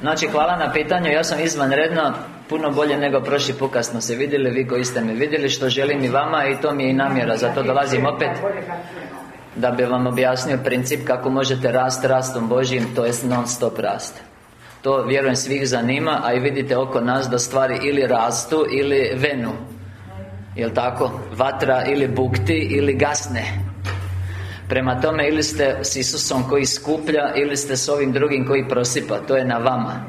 Znači, hvala na pitanju, ja sam izvanredno Puno bolje nego prošli smo se vidjeli. Vi koji ste me vidjeli Što želim i vama I to mi je i namjera. Zato dolazim opet Da bi vam objasnio princip Kako možete rast rastom Božjim To jest non stop rast. To vjerujem svih zanima A i vidite oko nas da stvari ili rastu Ili venu. Jel' tako? Vatra ili bukti Ili gasne Prema tome, ili ste s Isusom koji skuplja Ili ste s ovim drugim koji prosipa To je na vama.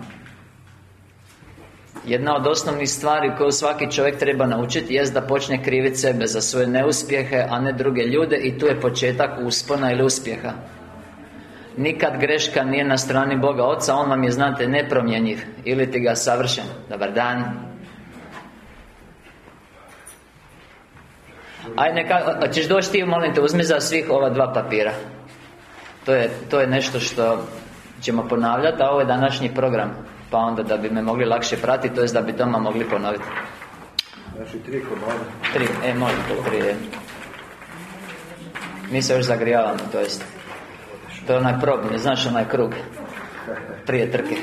Jedna od osnovnih stvari koju svaki čovjek treba naučiti Jest da počne kriviti sebe za svoje neuspjehe A ne druge ljude I tu je početak uspona ili uspjeha. Nikad greška nije na strani Boga Oca On vam je, znate, nepromjenjiv. Ili ti ga savršen. Dobar dan Ajde, neka, ćeš doći ti, molim te, uzmi za svih ova dva papira To je, to je nešto što ćemo ponavljati, a ovo je današnji program pa onda da bi me mogli lakše pratiti, to jest da bi doma mogli ponoviti. Znači tri komada. Tri, e, može to tri, Mi se još zagrijavamo, to jest. To je onaj probni, znaš onaj krug. Prije trke.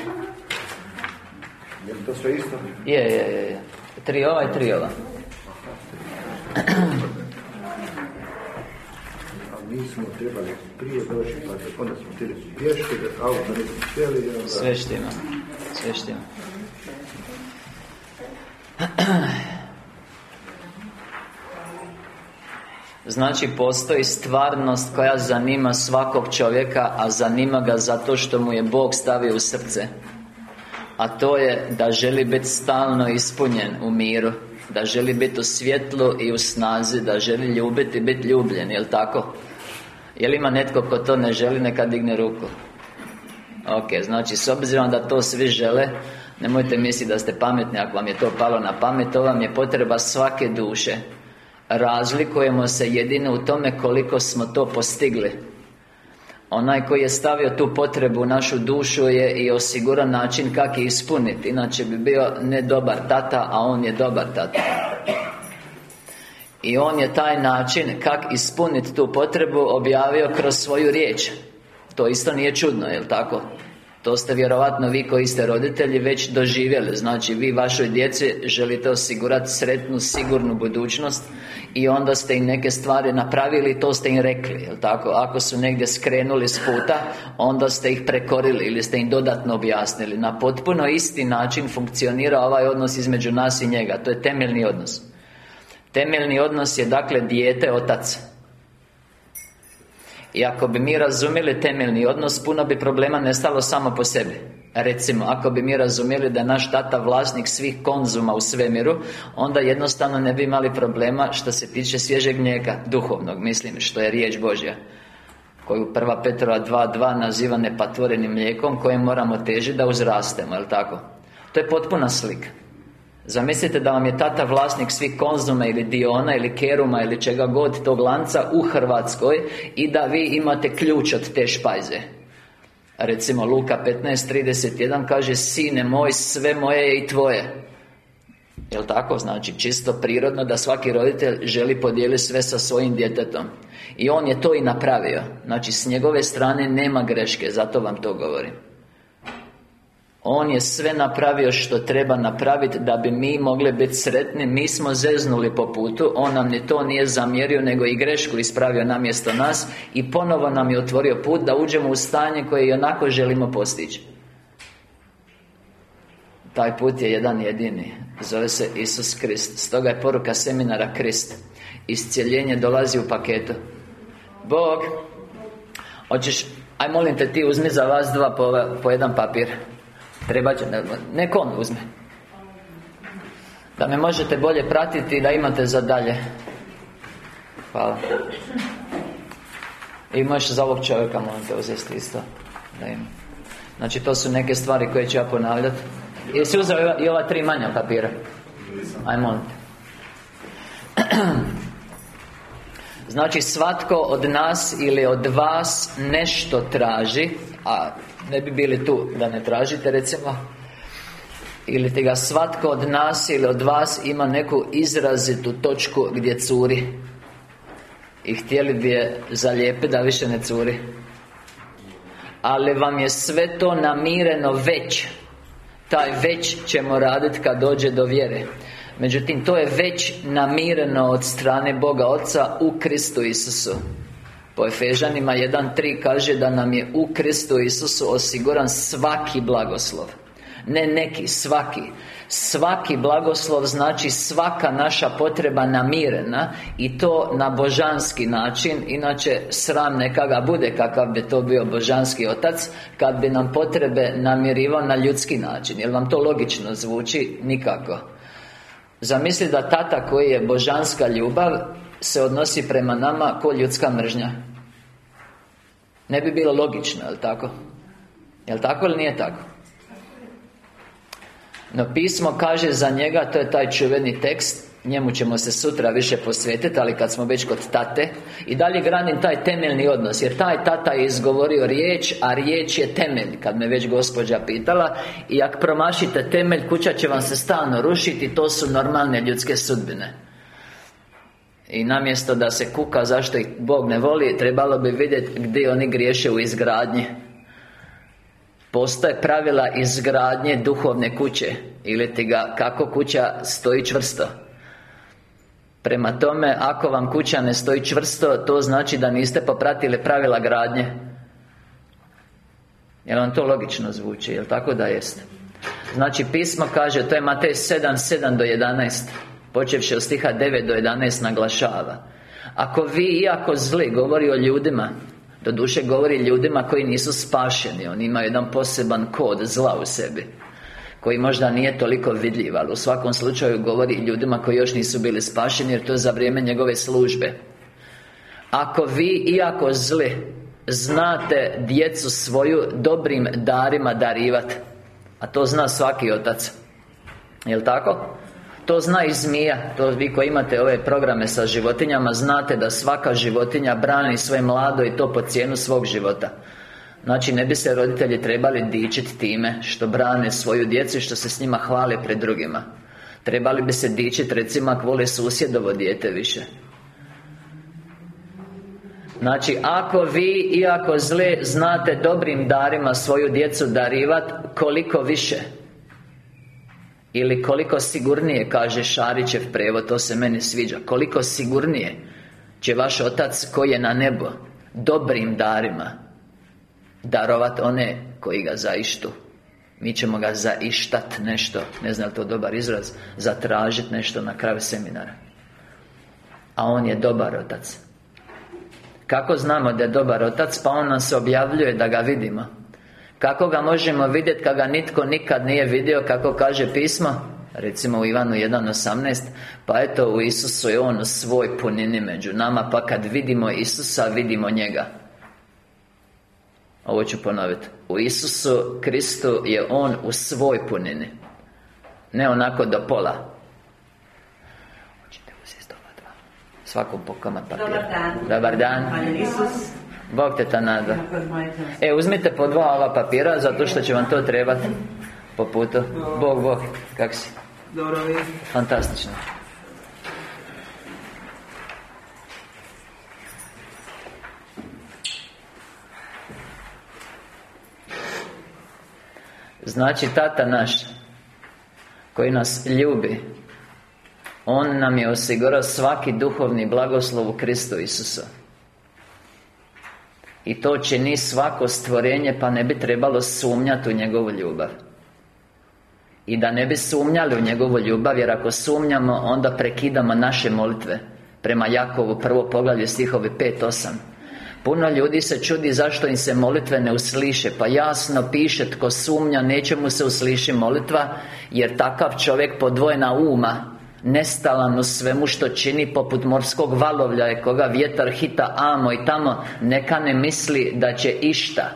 Je to sve isto? Je, je, je. Tri ova i tri ova. Mi smo pa. Sve. Znači postoji stvarnost koja zanima svakog čovjeka A zanima ga zato što mu je Bog stavio u srce A to je da želi biti stalno ispunjen u miru Da želi biti u svjetlu i u snazi Da želi ljubiti i biti ljubljen, jel tako? Jel ima netko ko to ne želi, neka digne ruku. Ok, znači s obzirom da to svi žele Nemojte misliti da ste pametni ako vam je to palo na pamet To vam je potreba svake duše. Razlikujemo se jedino u tome koliko smo to postigli Onaj koji je stavio tu potrebu u našu dušu je i osiguran način kako ispuniti Inače bi bio ne dobar tata, a on je dobar tata i on je taj način kak ispuniti tu potrebu objavio kroz svoju riječ To isto nije čudno, jel tako? To ste vjerovatno vi koji ste roditelji već doživjeli. Znači vi vašoj djeci želite osigurati sretnu, sigurnu budućnost I onda ste im neke stvari napravili to ste im rekli, jel tako? Ako su negdje skrenuli s puta Onda ste ih prekorili ili ste im dodatno objasnili. Na potpuno isti način funkcionira ovaj odnos između nas i njega. To je temeljni odnos. Temeljni odnos je dakle dijete-otac I ako bi mi razumjeli temeljni odnos Puno bi problema nestalo samo po sebi Recimo, ako bi mi razumjeli da je naš tata vlasnik svih konzuma u svemiru Onda jednostavno ne bi imali problema što se tiče svježeg mlijeka Duhovnog, mislim, što je riječ Božja koju prva Petrova 2.2 naziva nepatvorenim mlijekom Kojem moramo težiti da uzrastemo, jel tako? To je potpuna slika Zamislite da vam je tata vlasnik svih konzuma ili Diona ili Keruma ili čega god tog lanca u Hrvatskoj I da vi imate ključ od te špajze. Recimo Luka 15.31 kaže Sine moj, sve moje je i tvoje. Jel' tako? Znači, čisto prirodno da svaki roditelj želi podijeliti sve sa svojim djetetom. I on je to i napravio. Znači, s njegove strane nema greške, zato vam to govorim on je sve napravio što treba napraviti Da bi mi mogli biti sretni. Mi smo zeznuli po putu. On nam ni to nije zamjerio Nego i grešku ispravio namjesto nas I ponovo nam je otvorio put Da uđemo u stanje koje i onako želimo postići. Taj put je jedan jedini. Zove se Isus Krist. Stoga je poruka seminara Krist. Iscijeljenje dolazi u paketu. Bog Hoćeš, aj molim te ti uzmi za vas dva po, po jedan papir Treba će, nek on uzme. Da me možete bolje pratiti da imate za dalje. Hvala. I možeš za ovog čovjeka molim te uzeti isto Da ima. Znači to su neke stvari koje ću ja ponavljati Jesi uzeo i ova tri manja papira? Aj molim te. Znači svatko od nas ili od vas nešto traži A ne bi bili tu da ne tražite recimo Ili ti ga svatko od nas ili od vas ima neku izrazitu točku gdje curi. I htjeli bi je zalijepiti da više ne curi. Ali vam je sve to namireno već. Taj već ćemo raditi kad dođe do vjere. Međutim, to je već namireno od strane Boga Oca u Kristu Isusu po Efežanima 1.3 kaže da nam je u Kristu Isusu osiguran svaki blagoslov. Ne neki, svaki. Svaki blagoslov znači svaka naša potreba namirena I to na božanski način. Inače sram neka ga bude kakav bi to bio božanski otac Kad bi nam potrebe namirivao na ljudski način. Jel vam to logično zvuči? Nikako. Zamisli da tata koji je božanska ljubav Se odnosi prema nama ko ljudska mržnja Ne bi bilo logično, jel tako? Jel tako ili nije tako? No pismo kaže za njega, to je taj čuveni tekst Njemu ćemo se sutra više posvetiti, ali kad smo već kod tate I dalje granim taj temeljni odnos Jer taj tata je izgovorio riječ, a riječ je temelj Kad me već gospođa pitala I ako promašite temelj, kuća će vam se stalno rušiti To su normalne ljudske sudbine i namjesto da se kuka zašto ih Bog ne voli Trebalo bi vidjeti gdje oni griješe u izgradnji. Postoje pravila izgradnje duhovne kuće Ili ti ga kako kuća stoji čvrsto. Prema tome, ako vam kuća ne stoji čvrsto To znači da niste popratili pravila gradnje. Jel vam to logično zvuči, jel tako da jeste? Znači, pismo kaže, to je Matej 7, 7 do 11 Počevši od stiha 9 do 11 naglašava Ako vi, iako zli, govori o ljudima Doduše govori ljudima koji nisu spašeni Oni imaju jedan poseban kod zla u sebi Koji možda nije toliko vidljiv Ali u svakom slučaju govori ljudima koji još nisu bili spašeni Jer to je za vrijeme njegove službe Ako vi, iako zli Znate djecu svoju dobrim darima darivati A to zna svaki otac Jel' tako? To zna i zmija. To vi koji imate ove programe sa životinjama Znate da svaka životinja brani svoje mlado I to po cijenu svog života. Znači, ne bi se roditelji trebali dičiti time Što brane svoju djecu I što se s njima hvale pred drugima. Trebali bi se dičiti, recimo, ako vole susjedovo dijete više. Znači, ako vi, iako zle, znate dobrim darima svoju djecu darivat Koliko više ili koliko sigurnije, kaže Šarićev prevod, to se meni sviđa Koliko sigurnije će vaš Otac koji je na nebo Dobrim darima Darovat one koji ga zaištu. Mi ćemo ga zaištat nešto Ne znam to dobar izraz Zatražiti nešto na kraju seminara. A on je dobar Otac. Kako znamo da je dobar Otac? Pa on nam se objavljuje da ga vidimo kako ga možemo vidjeti kad ga nitko nikad nije vidio Kako kaže pismo? Recimo u Ivanu 1.18 Pa eto u Isusu je On u svoj punini među nama Pa kad vidimo Isusa vidimo njega. Ovo ću ponoviti U Isusu Kristu je On u svoj punini. Ne onako do pola. Svakom po kamat papira. Dobar dan. Dobar dan. Isus Bog te ta nada. E, uzmite po dva ova papira Zato što će vam to trebati Po putu. Bog, Bog, kak si? Dobro, Fantastično. Znači, tata naš Koji nas ljubi On nam je osigurao svaki duhovni blagoslov u Kristu Isusa i to čini svako stvorenje Pa ne bi trebalo sumnjati u njegovu ljubav. I da ne bi sumnjali u njegovu ljubav Jer ako sumnjamo Onda prekidamo naše molitve. Prema Jakovu prvo poglavlje stihovi 5-8 Puno ljudi se čudi zašto im se molitve ne usliše. Pa jasno piše tko sumnja Neće mu se usliši molitva Jer takav čovjek podvojena uma Nestalan u svemu što čini poput morskog valovlja Koga vjetar hita amo i tamo Neka ne misli da će išta.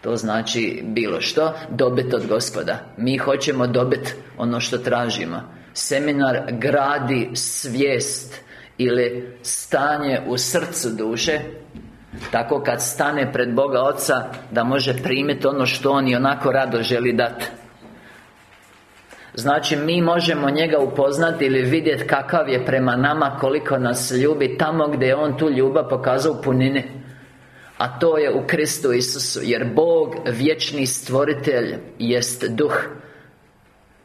To znači bilo što Dobiti od gospoda. Mi hoćemo dobiti ono što tražimo. Seminar gradi svijest Ili stanje u srcu duše Tako kad stane pred Boga Oca Da može primiti ono što On i onako rado želi dati Znači, mi možemo njega upoznati ili vidjeti kakav je prema nama Koliko nas ljubi Tamo gdje je on tu ljubav pokazao u punini. A to je u Kristu Isusu Jer Bog, vječni stvoritelj, jest duh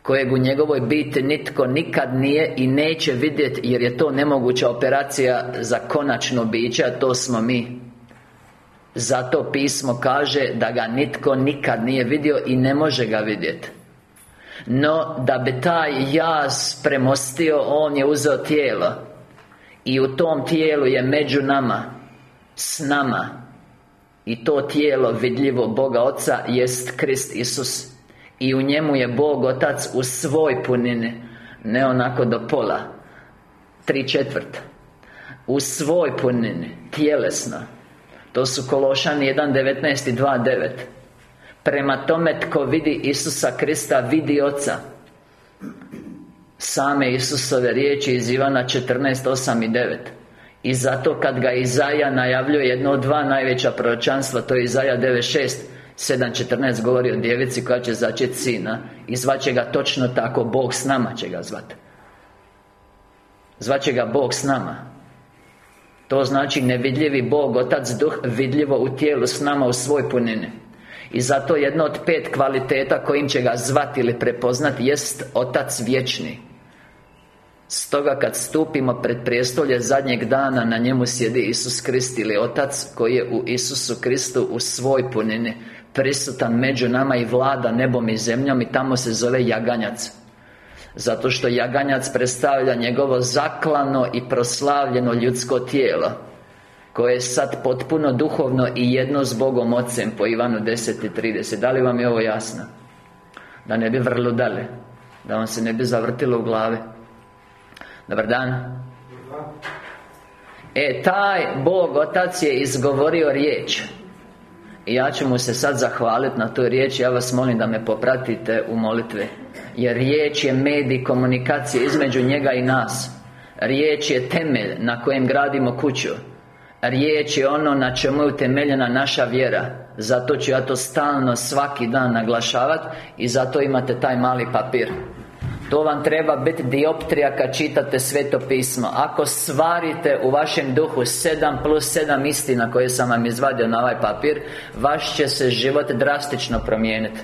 Kojeg u njegovoj biti nitko nikad nije i neće vidjeti Jer je to nemoguća operacija za konačno biće A to smo mi. Zato pismo kaže da ga nitko nikad nije vidio i ne može ga vidjeti No, da bi taj jaz premostio, On je uzeo tijelo. I u tom tijelu je među nama S nama. I to tijelo vidljivo Boga Oca jest Krist Isus. I u njemu je Bog Otac u svoj punini Ne onako do pola Tri četvrta. U svoj punini Tjelesno. To su Kološani 1.19 i 2.9 Prema tome tko vidi Isusa Krista Vidi Oca. Same Isusove riječi iz Ivana 14.8 i 9 I zato kad ga Izaja najavljuje jedno od dva najveća proročanstva To je Izaja 9.6 7.14 govori o djevici koja će začeti sina I zvaće ga točno tako Bog s nama će ga zvati Zvaće ga Bog s nama. To znači nevidljivi Bog, Otac, Duh Vidljivo u tijelu s nama u svoj punini i zato jedno od pet kvaliteta kojim će ga zvati ili prepoznati Jest Otac vječni. Stoga kad stupimo pred prijestolje zadnjeg dana Na njemu sjedi Isus Krist ili Otac Koji je u Isusu Kristu u svoj punini Prisutan među nama i vlada nebom i zemljom I tamo se zove Jaganjac. Zato što Jaganjac predstavlja njegovo zaklano i proslavljeno ljudsko tijelo koje je sad potpuno duhovno i jedno s Bogom Ocem po Ivanu 10.30 Da li vam je ovo jasno? Da ne bi vrlo dale Da vam se ne bi zavrtilo u glavi. Dobar dan. E, taj Bog Otac je izgovorio riječ. I ja ću mu se sad zahvaliti na toj riječi. Ja vas molim da me popratite u molitve Jer riječ je medij komunikacije između njega i nas. Riječ je temelj na kojem gradimo kuću Riječ je ono na čemu je utemeljena naša vjera. Zato ću ja to stalno svaki dan naglašavati I zato imate taj mali papir. To vam treba biti dioptrija kad čitate Sveto pismo. Ako svarite u vašem duhu 7 plus 7 istina koje sam vam izvadio na ovaj papir Vaš će se život drastično promijeniti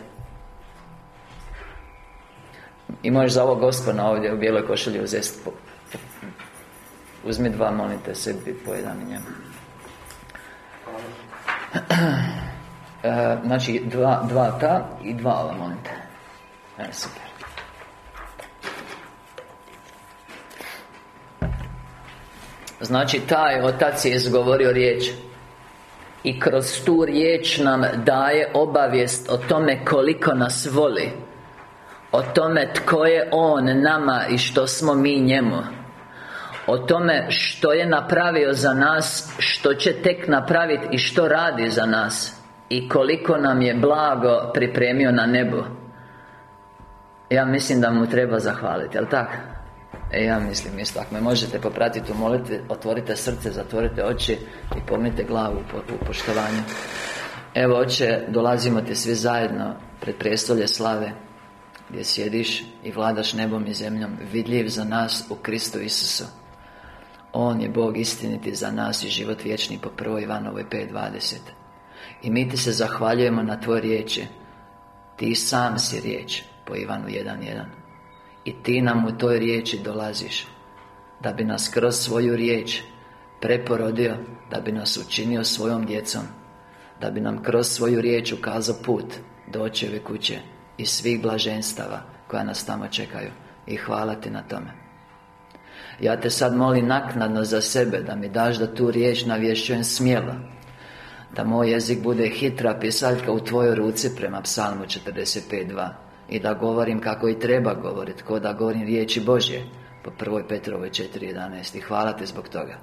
I možeš za ovog gospodina ovdje u bijeloj košulji uzeti Uzmi dva, molite sebi po jedan njemu e, Znači, dva, dva ta i dva molite E, super. Znači, taj Otac je izgovorio riječ I kroz tu riječ nam daje obavijest o tome koliko nas voli O tome tko je On nama i što smo mi njemu o tome što je napravio za nas Što će tek napraviti i što radi za nas I koliko nam je blago pripremio na nebo Ja mislim da mu treba zahvaliti, jel tako? E ja mislim isto, ako me možete popratiti u molitvi Otvorite srce, zatvorite oči I pomnite glavu u poštovanju. Evo oče, dolazimo ti svi zajedno Pred prijestolje slave Gdje sjediš i vladaš nebom i zemljom Vidljiv za nas u Kristu Isusu on je Bog istiniti za nas i život vječni po 1. Ivanovoj 5.20 I mi ti se zahvaljujemo na tvoje riječi. Ti sam si riječ po Ivanu 1.1 I ti nam u toj riječi dolaziš Da bi nas kroz svoju riječ preporodio Da bi nas učinio svojom djecom Da bi nam kroz svoju riječ ukazao put Do očeve kuće I svih blaženstava koja nas tamo čekaju. I hvala ti na tome ja te sad molim naknadno za sebe Da mi daš da tu riječ navješćujem smjelo Da moj jezik bude hitra pisaljka u tvojoj ruci prema psalmu 45.2 I da govorim kako i treba govoriti Ko da govorim riječi Božje Po prvoj Petrovoj 4.11 I hvala te zbog toga.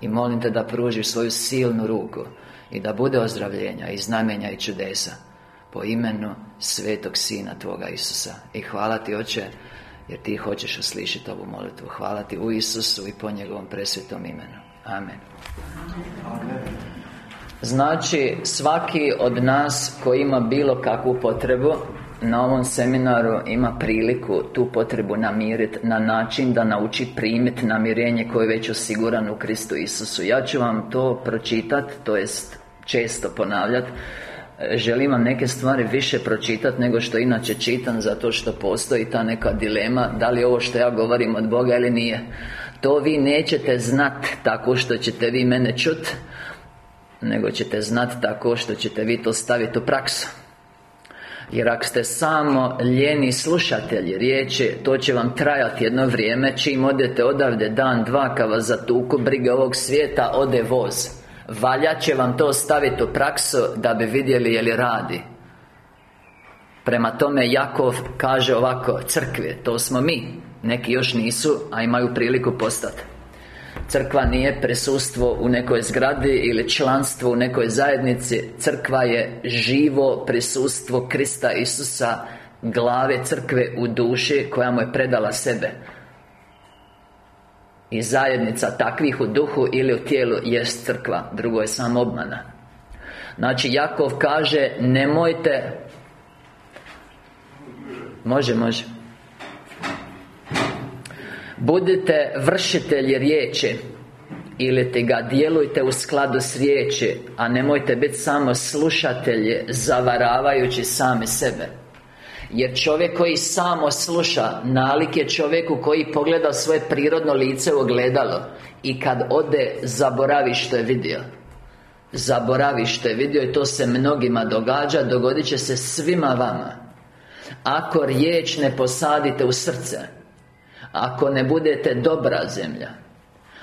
I molim te da pružiš svoju silnu ruku I da bude ozdravljenja i znamenja i čudesa Po imenu Svetog Sina Tvoga Isusa. I hvala ti Oče jer Ti hoćeš uslišiti ovu molitvu. Hvala Ti u Isusu i po njegovom presvetom imenu. Amen. Znači, svaki od nas koji ima bilo kakvu potrebu Na ovom seminaru ima priliku tu potrebu namiriti Na način da nauči primiti namirenje koje je već osigurano u Kristu Isusu. Ja ću vam to pročitati, to jest često ponavljati Želim vam neke stvari više pročitati nego što inače čitam Zato što postoji ta neka dilema Da li ovo što ja govorim od Boga ili nije. To vi nećete znat tako što ćete vi mene čut Nego ćete znat tako što ćete vi to staviti u praksu. Jer ako ste samo ljeni slušatelji riječi To će vam trajati jedno vrijeme. Čim odete odavde dan, dva Kad vas zatuku brige ovog svijeta Ode voz Valja će vam to staviti u praksu Da bi vidjeli je li radi. Prema tome Jakov kaže ovako Crkve, to smo mi. Neki još nisu, a imaju priliku postati Crkva nije prisustvo u nekoj zgradi ili članstvo u nekoj zajednici. Crkva je živo prisustvo Krista Isusa Glave crkve u duši koja mu je predala sebe I zajednica takvih u duhu ili u tijelu jest crkva Drugo je samo obmana. Znači Jakov kaže Nemojte Može, može. Budite vršitelji riječi Ili ti ga djelujte u skladu s riječi A nemojte biti samo slušatelji Zavaravajući sami sebe jer čovjek koji samo sluša Nalik je čovjeku koji pogleda svoje prirodno lice u ogledalo. I kad ode, zaboravi što je vidio. Zaboravi što je vidio i to se mnogima događa Dogodit će se svima vama. Ako riječ ne posadite u srce ako ne budete dobra zemlja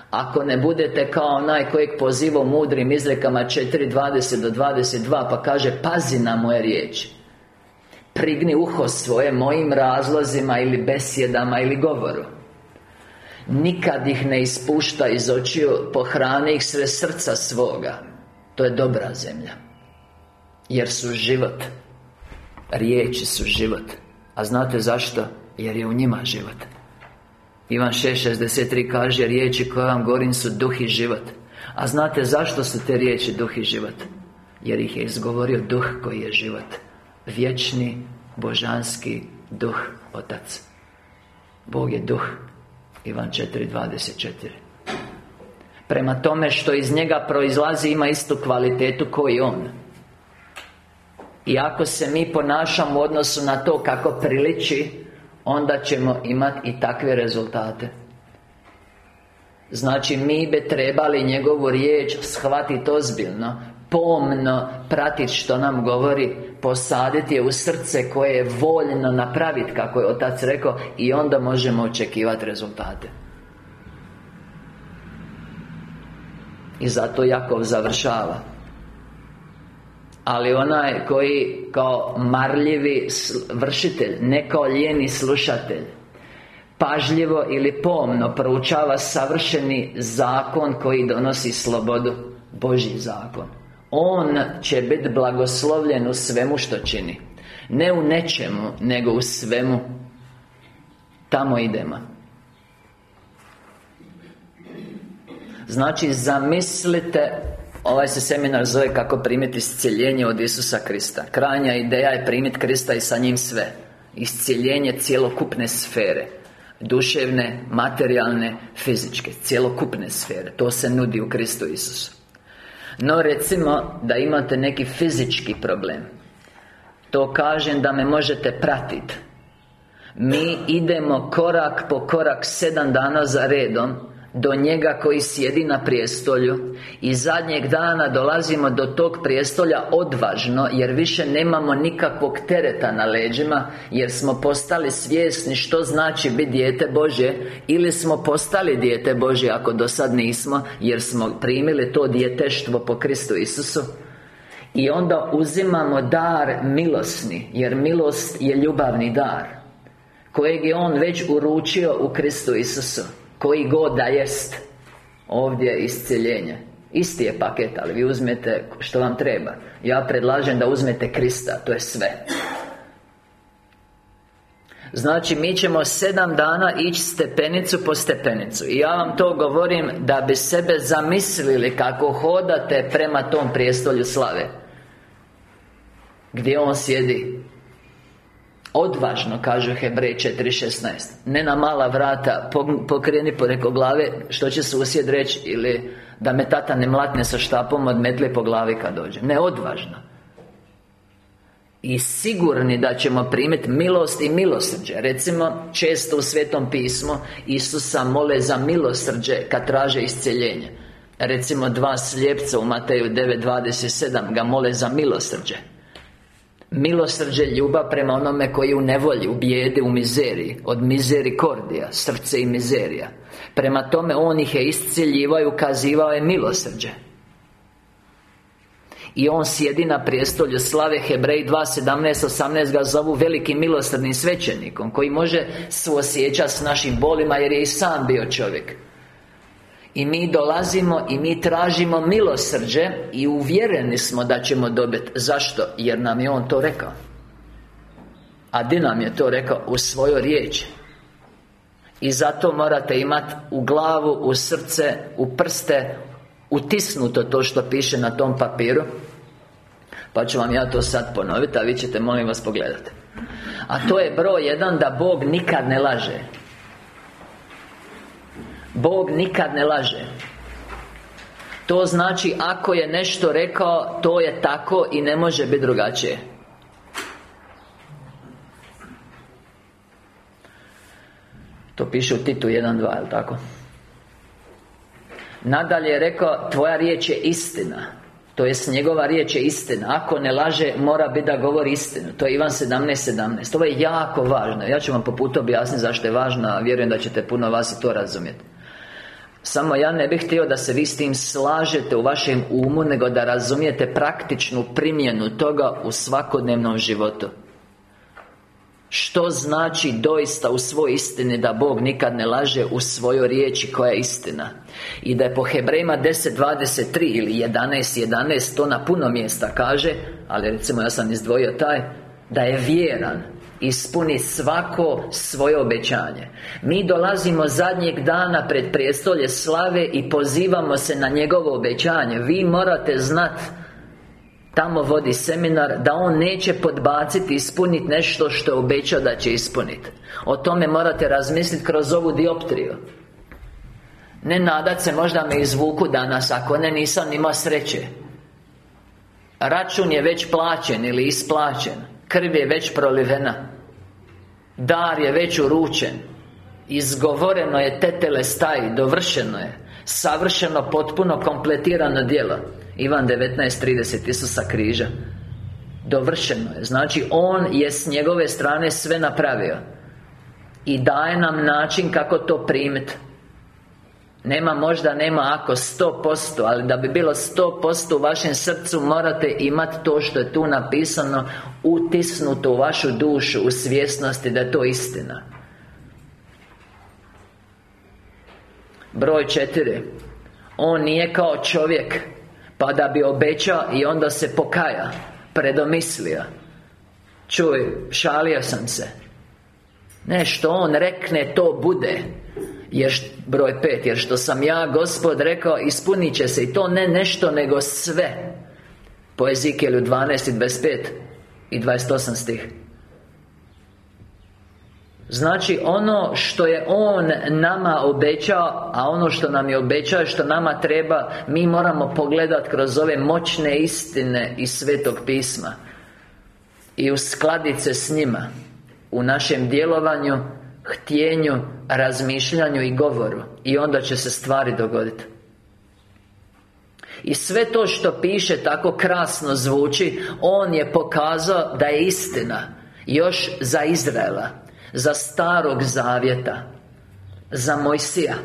Ako ne budete kao onaj kojeg poziva mudrim izrekama 4.20 do 22 Pa kaže pazi na moje riječi Prigni uho svoje mojim razlozima ili besjedama ili govoru. Nikad ih ne ispušta iz očiju Pohrani ih sve srca svoga. To je dobra zemlja. Jer su život. Riječi su život. A znate zašto? Jer je u njima život. Ivan 6.63 kaže Riječi koje vam govorim su duh i život. A znate zašto su te riječi duh i život? Jer ih je izgovorio duh koji je život Vječni, božanski duh Otac. Bog je duh Ivan 4.24 Prema tome što iz njega proizlazi ima istu kvalitetu koji on. I ako se mi ponašamo u odnosu na to kako priliči Onda ćemo imati i takve rezultate. Znači mi bi trebali njegovu riječ shvatiti ozbiljno Pomno pratiti što nam govori Posaditi je u srce koje je voljno napraviti Kako je Otac rekao I onda možemo očekivati rezultate. I zato Jakov završava. Ali onaj koji kao marljivi vršitelj Ne kao lijeni slušatelj Pažljivo ili pomno proučava savršeni zakon koji donosi slobodu Božji zakon On će biti blagoslovljen u svemu što čini. Ne u nečemu, nego u svemu. Tamo idemo. Znači, zamislite Ovaj se seminar zove kako primiti iscjeljenje od Isusa Krista. Krajnja ideja je primiti Krista i sa njim sve. Iscjeljenje cjelokupne sfere. Duševne, materijalne, fizičke Cjelokupne sfere. To se nudi u Kristu Isusu No recimo da imate neki fizički problem. To kažem da me možete pratiti Mi idemo korak po korak sedam dana za redom do njega koji sjedi na prijestolju. I zadnjeg dana dolazimo do tog prijestolja odvažno Jer više nemamo nikakvog tereta na leđima Jer smo postali svjesni što znači biti dijete Božje Ili smo postali dijete Božje ako do sad nismo Jer smo primili to djeteštvo po Kristu Isusu. I onda uzimamo dar milosni Jer milost je ljubavni dar Kojeg je On već uručio u Kristu Isusu koji god da jest Ovdje iscjeljenje Isti je paket, ali vi uzmete što vam treba. Ja predlažem da uzmete Krista, to je sve. Znači, mi ćemo sedam dana ići stepenicu po stepenicu. I ja vam to govorim da bi sebe zamislili kako hodate prema tom prijestolju slave. Gdje On sjedi Odvažno, kaže Hebrej 4.16 Ne na mala vrata Pokreni preko glave Što će susjed reći Ili Da me tata ne mlatne sa štapom od metle po glavi kad dođe Neodvažno i sigurni da ćemo primiti milost i milosrđe. Recimo, često u Svetom pismu Isusa mole za milosrđe kad traže isceljenje Recimo, dva slijepca u Mateju 9.27 ga mole za milosrđe Milosrđe ljubav prema onome koji u nevolji, u bijedi, u mizeriji Od mizerikordija, srce i mizerija. Prema tome, On ih je isciljivao i ukazivao je milosrđe. I on sjedi na prijestolju slave Hebrej 2.17.18 ga zovu velikim milosrdnim svećenikom Koji može suosjećati s našim bolima jer je i sam bio čovjek i mi dolazimo i mi tražimo milosrđe I uvjereni smo da ćemo dobiti Zašto? Jer nam je On to rekao. A di nam je to rekao? U svojoj riječi. I zato morate imati u glavu, u srce, u prste Utisnuto to što piše na tom papiru. Pa ću vam ja to sad ponoviti, a vi ćete molim vas pogledati A to je broj jedan da Bog nikad ne laže Bog nikad ne laže. To znači ako je nešto rekao To je tako i ne može biti drugačije. To piše u Titu 1.2, jel tako? Nadalje je rekao Tvoja riječ je istina. To jest njegova riječ je istina. Ako ne laže, mora biti da govori istinu. To je Ivan 17.17 17. Ovo je jako važno. Ja ću vam po putu objasniti zašto je važno A vjerujem da ćete puno vas i to razumjeti samo ja ne bih htio da se vi s tim slažete u vašem umu Nego da razumijete praktičnu primjenu toga u svakodnevnom životu. Što znači doista u svoj istini da Bog nikad ne laže u svojoj riječi koja je istina? I da je po Hebrejima 10.23 ili 11.11 11, to na puno mjesta kaže Ali recimo ja sam izdvojio taj Da je vjeran Ispuni svako svoje obećanje. Mi dolazimo zadnjeg dana pred prijestolje slave I pozivamo se na njegovo obećanje. Vi morate znati Tamo vodi seminar Da on neće podbaciti Ispuniti nešto što je obećao da će ispuniti O tome morate razmisliti kroz ovu dioptriju. Ne nadat se možda me izvuku danas Ako ne nisam imao sreće. Račun je već plaćen ili isplaćen Krv je već prolivena. Dar je već uručen. Izgovoreno je tetele staji Dovršeno je. Savršeno, potpuno kompletirano djelo. Ivan 19.30 Isusa križa. Dovršeno je. Znači On je s njegove strane sve napravio. I daje nam način kako to primiti nema možda, nema ako, sto posto Ali da bi bilo sto posto u vašem srcu Morate imati to što je tu napisano Utisnuto u vašu dušu U svjesnosti da je to istina. Broj četiri. On nije kao čovjek Pa da bi obećao i onda se pokaja Predomislio. Čuj, šalio sam se. Nešto on rekne, to bude jer broj pet Jer što sam ja, Gospod, rekao Ispunit će se I to ne nešto, nego sve. Po Ezikijelu 12 i 25 I 28 stih. Znači ono što je On nama obećao A ono što nam je obećao Što nama treba Mi moramo pogledati kroz ove moćne istine Iz Svetog pisma I uskladiti se s njima U našem djelovanju Htjenju Razmišljanju i govoru I onda će se stvari dogoditi. I sve to što piše tako krasno zvuči On je pokazao da je istina Još za Izraela za starog zavjeta Za Mojsija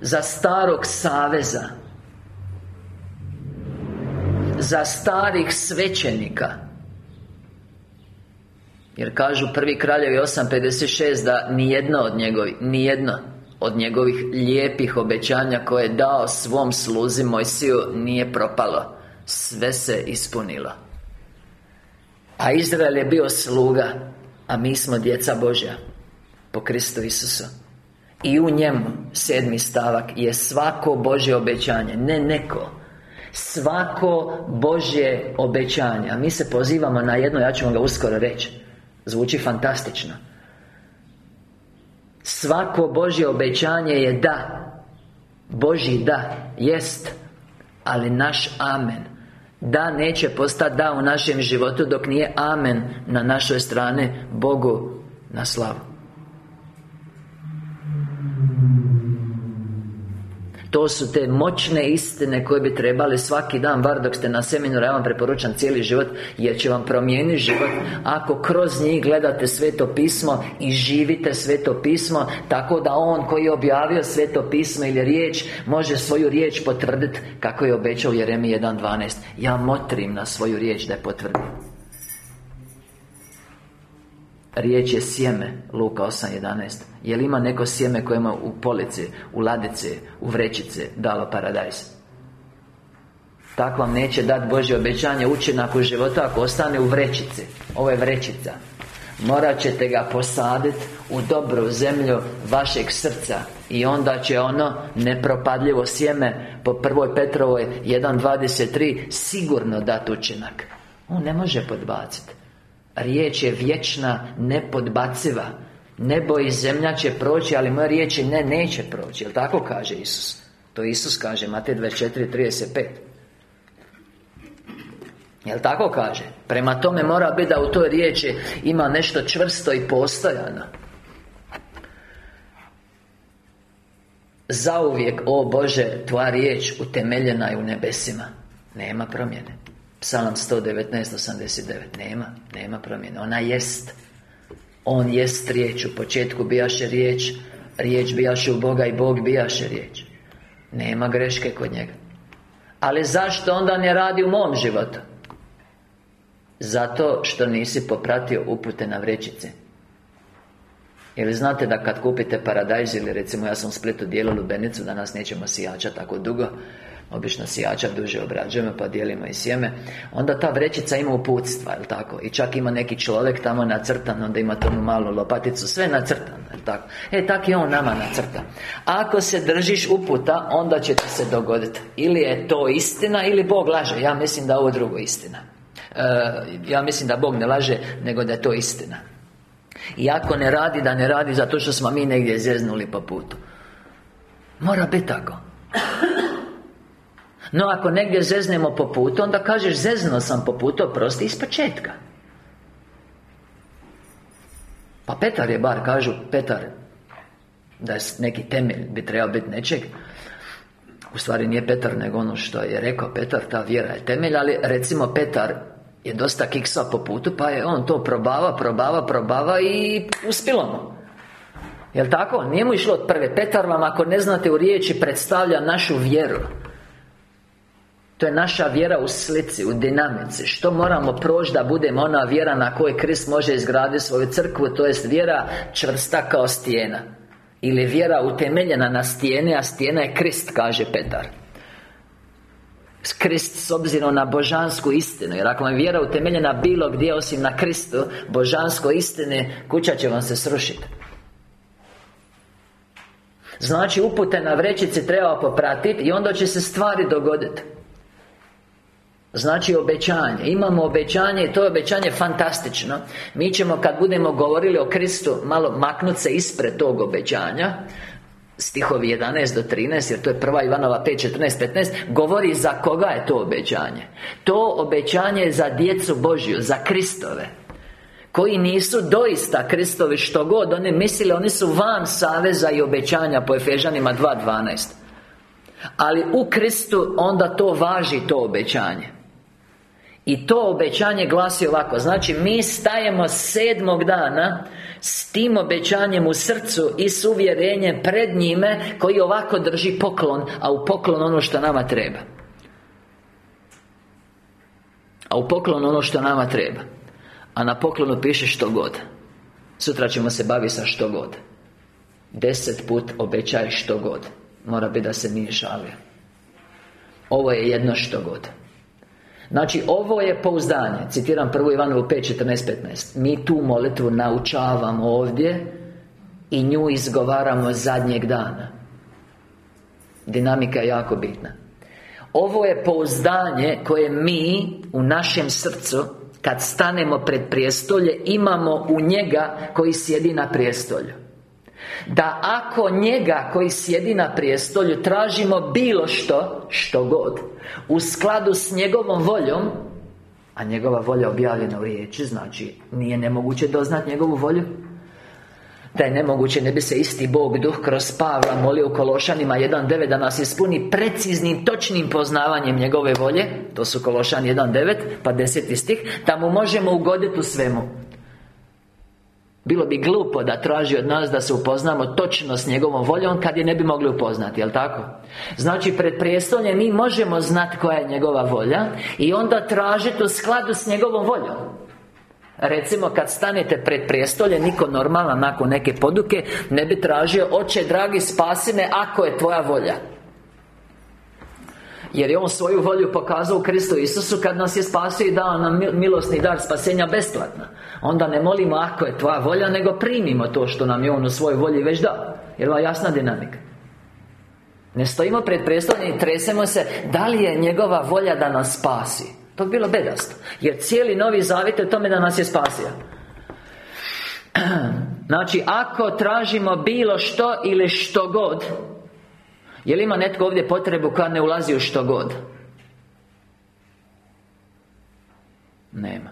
Za starog saveza Za starih svećenika Jer kažu prvi kraljevi 8.56 da nijedno od njegovih Nijedno od njegovih lijepih obećanja koje je dao svom sluzi Mojsiju nije propalo. Sve se ispunilo. A Izrael je bio sluga a mi smo djeca Božja Po Kristu Isusu. I u njemu, sedmi stavak Je svako Božje obećanje Ne neko Svako Božje obećanje. A mi se pozivamo na jedno Ja ću vam ga uskoro reći Zvuči fantastično. Svako Božje obećanje je da. Boži da, jest Ali naš amen. Da neće postati da u našem životu Dok nije amen na našoj strane Bogu na slavu To su te moćne istine koje bi trebali svaki dan Bar dok ste na seminaru Ja vam preporučam cijeli život Jer će vam promijeniti život. Ako kroz njih gledate sveto pismo I živite sveto pismo Tako da On koji je objavio sveto pismo ili riječ Može svoju riječ potvrditi Kako je obećao Jeremiji 1.12 Ja motrim na svoju riječ da je potvrdim Riječ je sjeme Luka 8.11 Jel ima neko sjeme koje ima u polici U ladice, u vrećice Dalo paradajz? Tako vam neće dati Božje obećanje Učinak u životu ako ostane u vrećici. Ovo je vrećica. Morat ćete ga posaditi U dobru zemlju vašeg srca I onda će ono Nepropadljivo sjeme Po prvoj Petrovoj 1.23 Sigurno dati učinak. On ne može podbaciti Riječ je vječna, nepodbaciva. Nebo i zemlja će proći, ali moje riječi ne, neće proći Jel tako kaže Isus? To Isus kaže, Matej 24.35 Jel tako kaže? Prema tome mora biti da u toj riječi ima nešto čvrsto i postojano. Zauvijek, o Bože, Tvoja riječ utemeljena je u nebesima. Nema promjene Psalam 119.89 Nema, nema promjene. Ona jest. On jest riječ. U početku bijaše riječ Riječ bijaše u Boga i Bog bijaše riječ. Nema greške kod njega. Ali zašto onda ne radi u mom životu? Zato što nisi popratio upute na vrećice. Jer znate da kad kupite paradajz ili recimo ja sam u Splitu dijelio lubenicu Danas nećemo sijača tako dugo Obično sijača duže obrađujemo pa dijelimo i sjeme. Onda ta vrećica ima uputstva, jel tako? I čak ima neki čovjek tamo nacrtan Onda ima tomu malu lopaticu Sve nacrtano, jel tako? E, tak je on nama nacrta Ako se držiš uputa Onda će ti se dogoditi Ili je to istina ili Bog laže. Ja mislim da ovo drugo istina. E, Ja mislim da Bog ne laže Nego da je to istina. I ako ne radi, da ne radi Zato što smo mi negdje zeznuli po putu. Mora biti tako no ako negdje zeznemo po putu Onda kažeš zeznuo sam po putu Oprosti iz početka. Pa Petar je bar kažu Petar Da je neki temelj bi trebao biti nečeg. U stvari nije Petar nego ono što je rekao Petar Ta vjera je temelj Ali recimo Petar je dosta kiksa po putu Pa je on to probava, probava, probava I uspilo mu. Jel' tako? Nije mu išlo od prve Petar vam ako ne znate u riječi predstavlja našu vjeru to je naša vjera u slici, u dinamici. Što moramo proći da budemo ona vjera na kojoj Krist može izgraditi svoju crkvu To jest vjera čvrsta kao stijena. Ili vjera utemeljena na stijene, a stijena je Krist, kaže Petar. Krist s obzirom na božansku istinu Jer ako vam je vjera utemeljena bilo gdje osim na Kristu Božansko istine Kuća će vam se srušiti Znači upute na vrećici treba popratiti I onda će se stvari dogoditi Znači obećanje. Imamo obećanje i to je obećanje fantastično. Mi ćemo kad budemo govorili o Kristu Malo maknuti se ispred tog obećanja. Stihovi 11 do 13 Jer to je prva Ivanova 5, 14, 15 Govori za koga je to obećanje. To obećanje je za djecu Božju Za Kristove koji nisu doista Kristovi što god oni mislili. Oni su van saveza i obećanja po Efežanima 2.12 Ali u Kristu onda to važi to obećanje i to obećanje glasi ovako Znači mi stajemo sedmog dana S tim obećanjem u srcu I s uvjerenjem pred njime Koji ovako drži poklon A u poklon ono što nama treba. A u poklon ono što nama treba. A na poklonu piše što god. Sutra ćemo se baviti sa što god. Deset put obećaj što god. Mora biti da se nije šalio Ovo je jedno što god Znači, ovo je pouzdanje. Citiram prvu Ivanovu 5.14.15 Mi tu molitvu naučavamo ovdje I nju izgovaramo zadnjeg dana. Dinamika je jako bitna. Ovo je pouzdanje koje mi u našem srcu Kad stanemo pred prijestolje Imamo u njega koji sjedi na prijestolju Da ako njega koji sjedi na prijestolju Tražimo bilo što Što god U skladu s njegovom voljom A njegova volja objavljena u riječi Znači, nije nemoguće doznat njegovu volju da je nemoguće, ne bi se isti Bog Duh kroz Pavla molio u Kološanima 1.9 Da nas ispuni preciznim, točnim poznavanjem njegove volje To su Kološan 1.9 pa 10. stih Da mu možemo ugoditi u svemu bilo bi glupo da traži od nas da se upoznamo točno s njegovom voljom Kad je ne bi mogli upoznati, jel tako? Znači, pred prijestoljem mi možemo znati koja je njegova volja I onda tražiti u skladu s njegovom voljom Recimo, kad stanete pred prijestolje Niko normalan nakon neke poduke Ne bi tražio Oče, dragi, spasi me ako je tvoja volja jer je On svoju volju pokazao u Kristu Isusu Kad nas je spasio i dao nam milosni dar spasenja besplatno Onda ne molimo ako je tvoja volja Nego primimo to što nam je On u svojoj volji već dao. Jer ova jasna dinamika. Ne stojimo pred prestoljem i tresemo se Da li je njegova volja da nas spasi. To bi bilo bedasto. Jer cijeli Novi Zavjet je tome da nas je spasio. Znači, ako tražimo bilo što ili što god Jel ima netko ovdje potrebu koja ne ulazi u što god? Nema.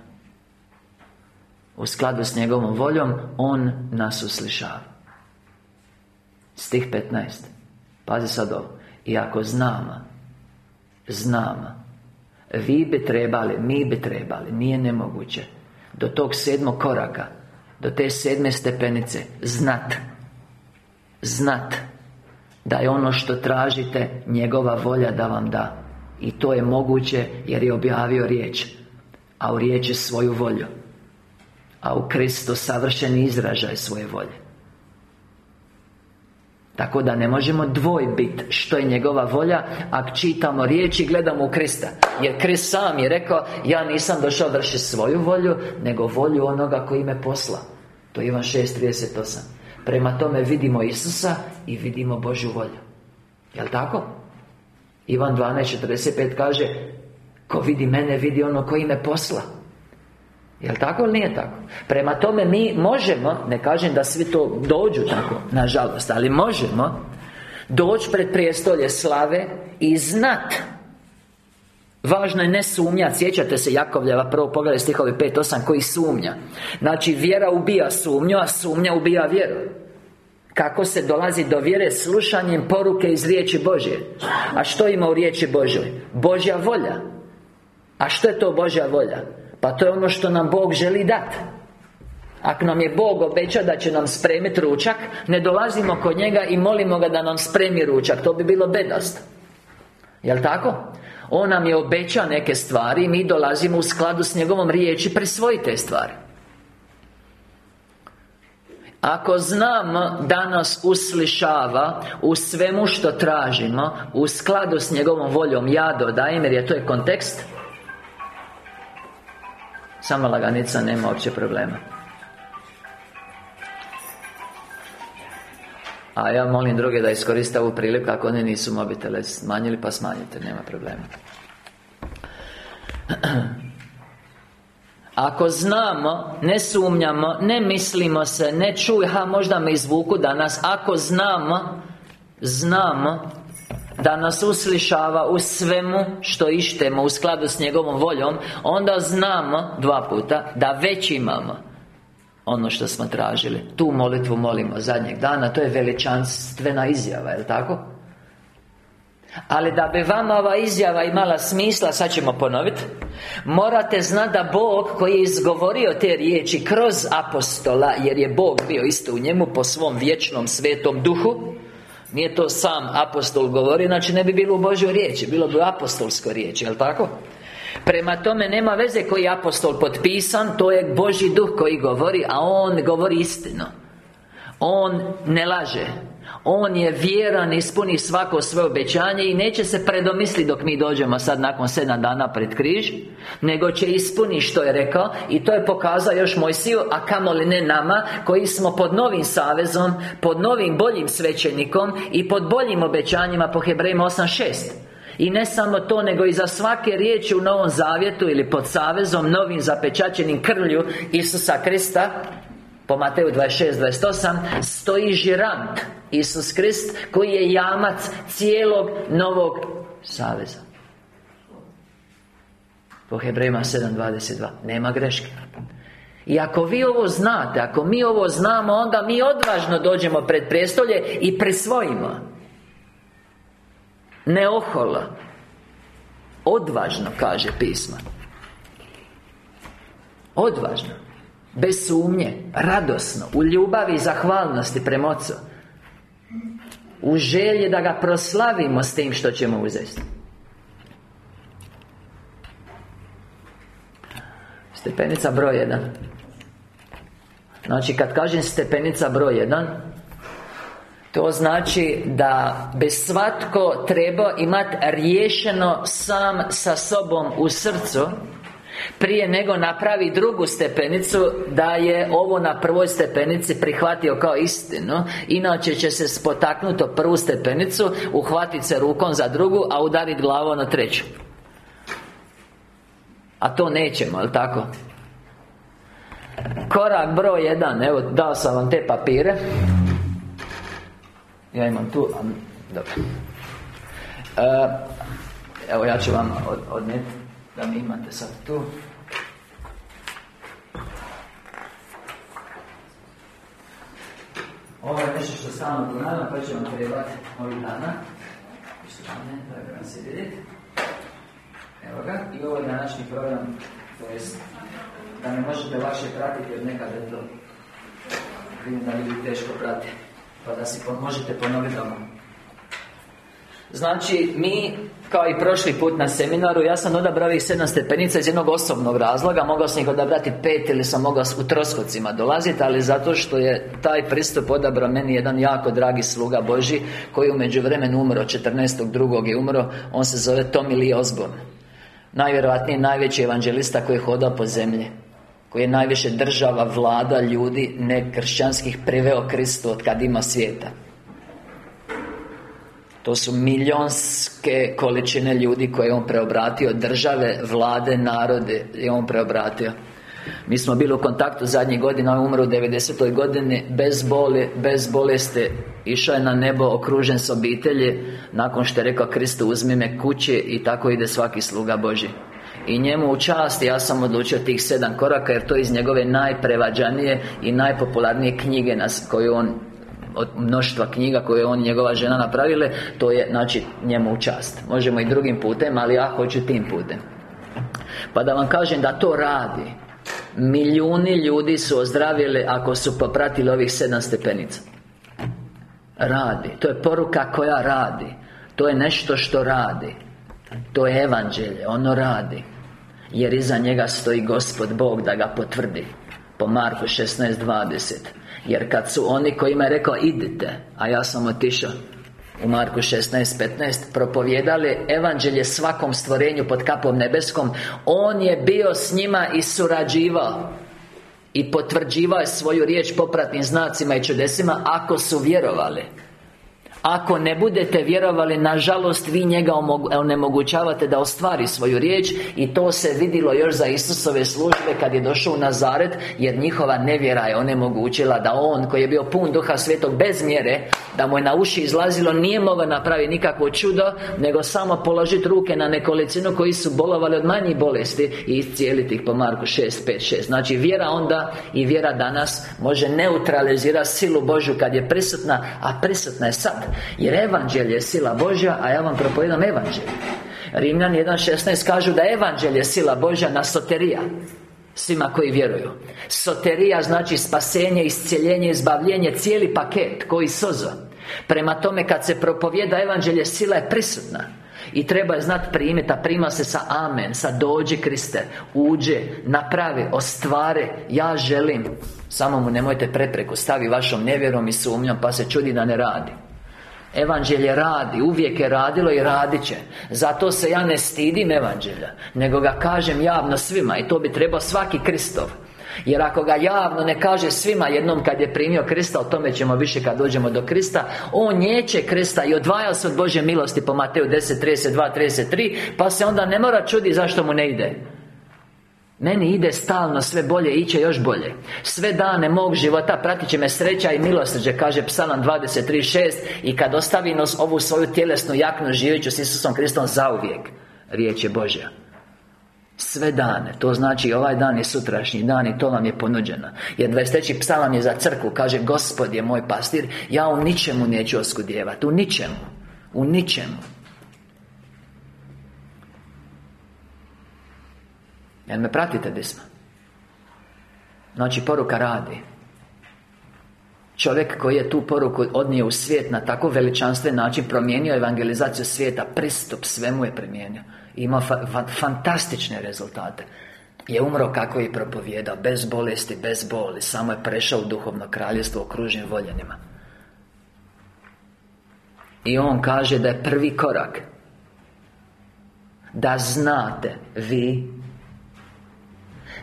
U skladu s njegovom voljom On nas uslišava. Stih 15 Pazi sad ovo. I ako znamo Znamo Vi bi trebali, mi bi trebali Nije nemoguće Do tog sedmog koraka Do te sedme stepenice Znat Znat da je ono što tražite Njegova volja da vam da. I to je moguće jer je objavio riječ A u riječi svoju volju. A u Kristu savršeni izražaj svoje volje. Tako da ne možemo dvojbit što je njegova volja Ako čitamo riječi i gledamo u Krista. Jer Krist sam je rekao Ja nisam došao vršiti svoju volju Nego volju onoga koji me posla. To je Ivan 6.38 Prema tome vidimo Isusa i vidimo Božju volju Jel' tako? Ivan 12.45 kaže Ko vidi mene, vidi ono koji me posla Jel' tako ili nije tako? Prema tome mi možemo Ne kažem da svi to dođu tako Nažalost Ali možemo Doći pred prijestolje slave I znat Važno je ne sumnja Sjećate se Jakovljeva prvo pogled stihovi 5.8 Koji sumnja. Znači vjera ubija sumnju A sumnja ubija vjeru. Kako se dolazi do vjere slušanjem poruke iz riječi Božje? A što ima u riječi Božjoj? Božja volja. A što je to Božja volja? Pa to je ono što nam Bog želi dati ako nam je Bog obeća da će nam spremiti ručak Ne dolazimo kod njega i molimo ga da nam spremi ručak. To bi bilo bedast. Jel' tako? On nam je obećao neke stvari I mi dolazimo u skladu s njegovom riječi Prisvojite te stvari. Ako znamo da nas uslišava U svemu što tražimo U skladu s njegovom voljom Ja dodajem jer je to je kontekst. Samo laganica, nema uopće problema A ja molim druge da iskoriste ovu priliku Ako oni nisu mobitele smanjili pa smanjite, nema problema. Ako znamo, ne sumnjamo, ne mislimo se, ne čuj, ha, možda me izvuku danas Ako znamo, znamo da nas uslišava u svemu što ištemo u skladu s njegovom voljom Onda znamo, dva puta, da već imamo ono što smo tražili Tu molitvu molimo zadnjeg dana To je veličanstvena izjava, je li tako? Ali da bi vama ova izjava imala smisla Sad ćemo ponoviti Morate znati da Bog koji je izgovorio te riječi Kroz apostola Jer je Bog bio isto u njemu Po svom vječnom svetom duhu Nije to sam apostol govorio Znači ne bi bilo u Božoj riječi Bilo bi u apostolskoj riječi, jel' tako? Prema tome nema veze koji je apostol potpisan To je Božji duh koji govori A on govori istinu. On ne laže. On je vjeran, ispuni svako svoje obećanje I neće se predomisliti dok mi dođemo sad nakon sedam dana pred križ Nego će ispuni što je rekao I to je pokazao još Mojsiju A kamoli ne nama Koji smo pod novim savezom Pod novim boljim svećenikom I pod boljim obećanjima po Hebrejima 8.6 i ne samo to, nego i za svake riječi u Novom Zavjetu Ili pod savezom novim zapečaćenim krvlju Isusa Krista po Mateju 26-28 stoji žirant Isus Krist koji je jamac cijelog novog saveza. Po Hebrejima 7.22 nema greške. I ako vi ovo znate, ako mi ovo znamo Onda mi odvažno dođemo pred prijestolje I presvojimo Ne oholo Odvažno, kaže pisma Odvažno Bez sumnje Radosno U ljubavi i zahvalnosti prema Ocu. U želji da ga proslavimo s tim što ćemo uzeti Stepenica broj jedan. Znači, kad kažem stepenica broj jedan To znači da bi svatko trebao imati riješeno sam sa sobom u srcu prije nego napravi drugu stepenicu Da je ovo na prvoj stepenici prihvatio kao istinu Inače će se spotaknuti prvu stepenicu Uhvatiti se rukom za drugu A udariti glavom na treću A to nećemo, jel tako? Korak broj jedan, evo dao sam vam te papire Ja imam tu, dobro. E, Evo ja ću vam odnijeti da mi imate sad tu. Ovo je nešto što stalno ponavljam, pa ću vam trebati ovih dana. Da ga se vidjeti Evo ga, i ovo je današnji program, to jest da me možete lakše pratiti jer nekada je to vidim da ljudi teško prati pa da si možete ponoviti doma Znači, mi, kao i prošli put na seminaru Ja sam odabrao ovih sedam stepenica iz jednog osobnog razloga. Mogao sam ih odabrati pet ili sam mogao u troskocima dolaziti Ali zato što je taj pristup odabrao meni jedan jako dragi sluga Boži Koji u međuvremenu umro, 14.2. je umro On se zove Tommy Lee Osborne. Najvjerojatniji najveći evanđelista koji je hodao po zemlji koji je najviše država, vlada, ljudi nekršćanskih priveo Kristu od kad ima svijeta to su milionske količine ljudi koje je on preobratio Države, vlade, narode je on preobratio Mi smo bili u kontaktu zadnjih godina On umro u 90. godini Bez boli, bez bolesti Išao je na nebo okružen s obitelji Nakon što je rekao Kristu uzmi me kući I tako ide svaki sluga Boži i njemu u čast ja sam odlučio tih sedam koraka Jer to iz njegove najprevađanije I najpopularnije knjige nas koju on od mnoštva knjiga koje je on i njegova žena napravile To je, znači, njemu u čast. Možemo i drugim putem, ali ja hoću tim putem. Pa da vam kažem da to radi. Milijuni ljudi su ozdravili ako su popratili ovih sedam stepenica. Radi. To je poruka koja radi. To je nešto što radi. To je evanđelje, ono radi jer iza njega stoji Gospod Bog da ga potvrdi Po Marku 16.20 Jer kad su oni kojima je rekao idite A ja sam otišao u Marku 16.15 Propovjedali evanđelje svakom stvorenju pod kapom nebeskom On je bio s njima i surađivao. I potvrđivao svoju riječ popratnim znacima i čudesima Ako su vjerovali ako ne budete vjerovali, nažalost, vi njega onemogućavate da ostvari svoju riječ I to se vidjelo još za Isusove službe kad je došao u Nazaret Jer njihova nevjera je onemogućila da On, koji je bio pun Duha Svetog bez mjere Da mu je na uši izlazilo, nije mogao napraviti nikakvo čudo Nego samo položiti ruke na nekolicinu koji su bolovali od manjih bolesti I iscijeliti ih po Marku 6, 5, 6 Znači vjera onda i vjera danas Može neutralizirati silu Božju kad je prisutna A prisutna je sad. Jer evanđelje je sila Božja A ja vam propovedam evanđelje. Rimljan 1.16 kažu da je evanđelje sila Božja na soterija Svima koji vjeruju. Soterija znači spasenje, iscijeljenje, izbavljenje Cijeli paket koji sozo Prema tome kad se propovjeda evanđelje Sila je prisutna. I treba je znati primiti, a prima se sa amen Sa dođi Kriste Uđe, napravi, ostvare Ja želim Samo mu nemojte prepreku Stavi vašom nevjerom i sumnjom Pa se čudi da ne radi. Evanđelje radi, uvijek je radilo i radit će. Zato se ja ne stidim evanđelja Nego ga kažem javno svima I to bi trebao svaki Kristov jer ako ga javno ne kaže svima jednom kad je primio Krista O tome ćemo više kad dođemo do Krista On njeće Krista i odvaja se od Bože milosti Po Mateju 10, 32, 33 Pa se onda ne mora čudi zašto mu ne ide. Meni ide stalno sve bolje, iće još bolje. Sve dane mog života pratit će me sreća i milosrđe Kaže Psalam 23.6 I kad ostavi nos ovu svoju tjelesnu jaknu Živjet ću s Isusom Kristom zauvijek. Riječ je Božja sve dane, to znači ovaj dan je sutrašnji dan i to vam je ponuđeno. Jer 23. psalam je za crkvu. Kaže, Gospod je moj pastir. Ja u ničemu neću oskudjevati U ničemu. U ničemu. Jel me pratite gdje smo? Znači, poruka radi. Čovjek koji je tu poruku odnio u svijet na tako veličanstven način Promijenio evangelizaciju svijeta Pristup svemu je promijenio Imao fa fantastične rezultate. Je umro kako je propovjedao Bez bolesti, bez boli Samo je prešao u duhovno kraljestvo Okružen voljenima. I on kaže da je prvi korak Da znate Vi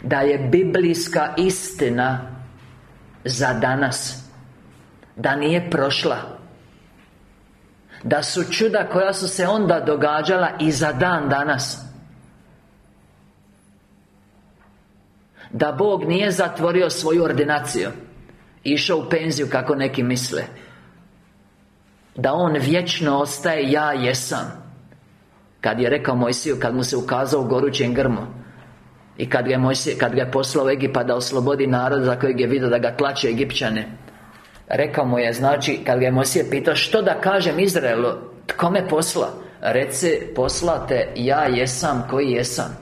Da je biblijska istina Za danas Da nije prošla da su čuda koja su se onda događala i za dan danas. Da Bog nije zatvorio svoju ordinaciju Išao u penziju kako neki misle. Da On vječno ostaje Ja jesam. Kad je rekao Mojsiju Kad mu se ukazao u gorućem grmu I kad ga je, Mojsije, kad ga je poslao u Egipa Da oslobodi narod za kojeg je vidio da ga tlače Egipćane Rekao mu je, znači, kad ga je Mosije pitao Što da kažem Izraelu? Tko me posla? Rece, poslate Ja jesam koji jesam.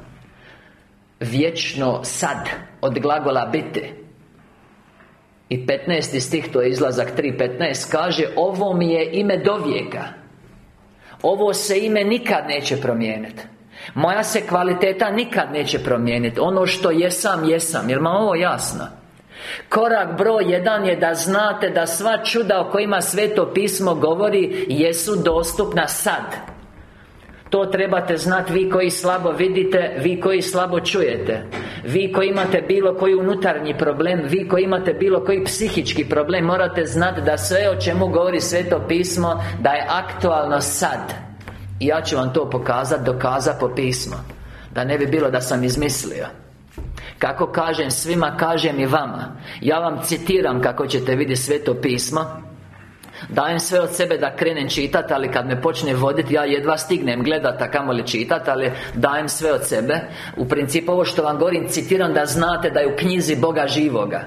Vječno sad Od glagola biti. I 15. stih, to je izlazak 3.15 Kaže, ovo mi je ime do vijeka Ovo se ime nikad neće promijeniti. Moja se kvaliteta nikad neće promijeniti. Ono što jesam, jesam. Jer ma ovo jasno Korak broj jedan je da znate da sva čuda o kojima Sveto pismo govori Jesu dostupna sad. To trebate znati vi koji slabo vidite Vi koji slabo čujete. Vi koji imate bilo koji unutarnji problem Vi koji imate bilo koji psihički problem Morate znati da sve o čemu govori Sveto pismo Da je aktualno sad. I ja ću vam to pokazati, dokazati po pismu Da ne bi bilo da sam izmislio kako kažem svima, kažem i vama. Ja vam citiram kako ćete vidjeti sveto pismo. Dajem sve od sebe da krenem čitati Ali kad me počne voditi Ja jedva stignem gledati, a kamoli čitati Ali dajem sve od sebe. U principu ovo što vam govorim Citiram da znate da je u knjizi Boga živoga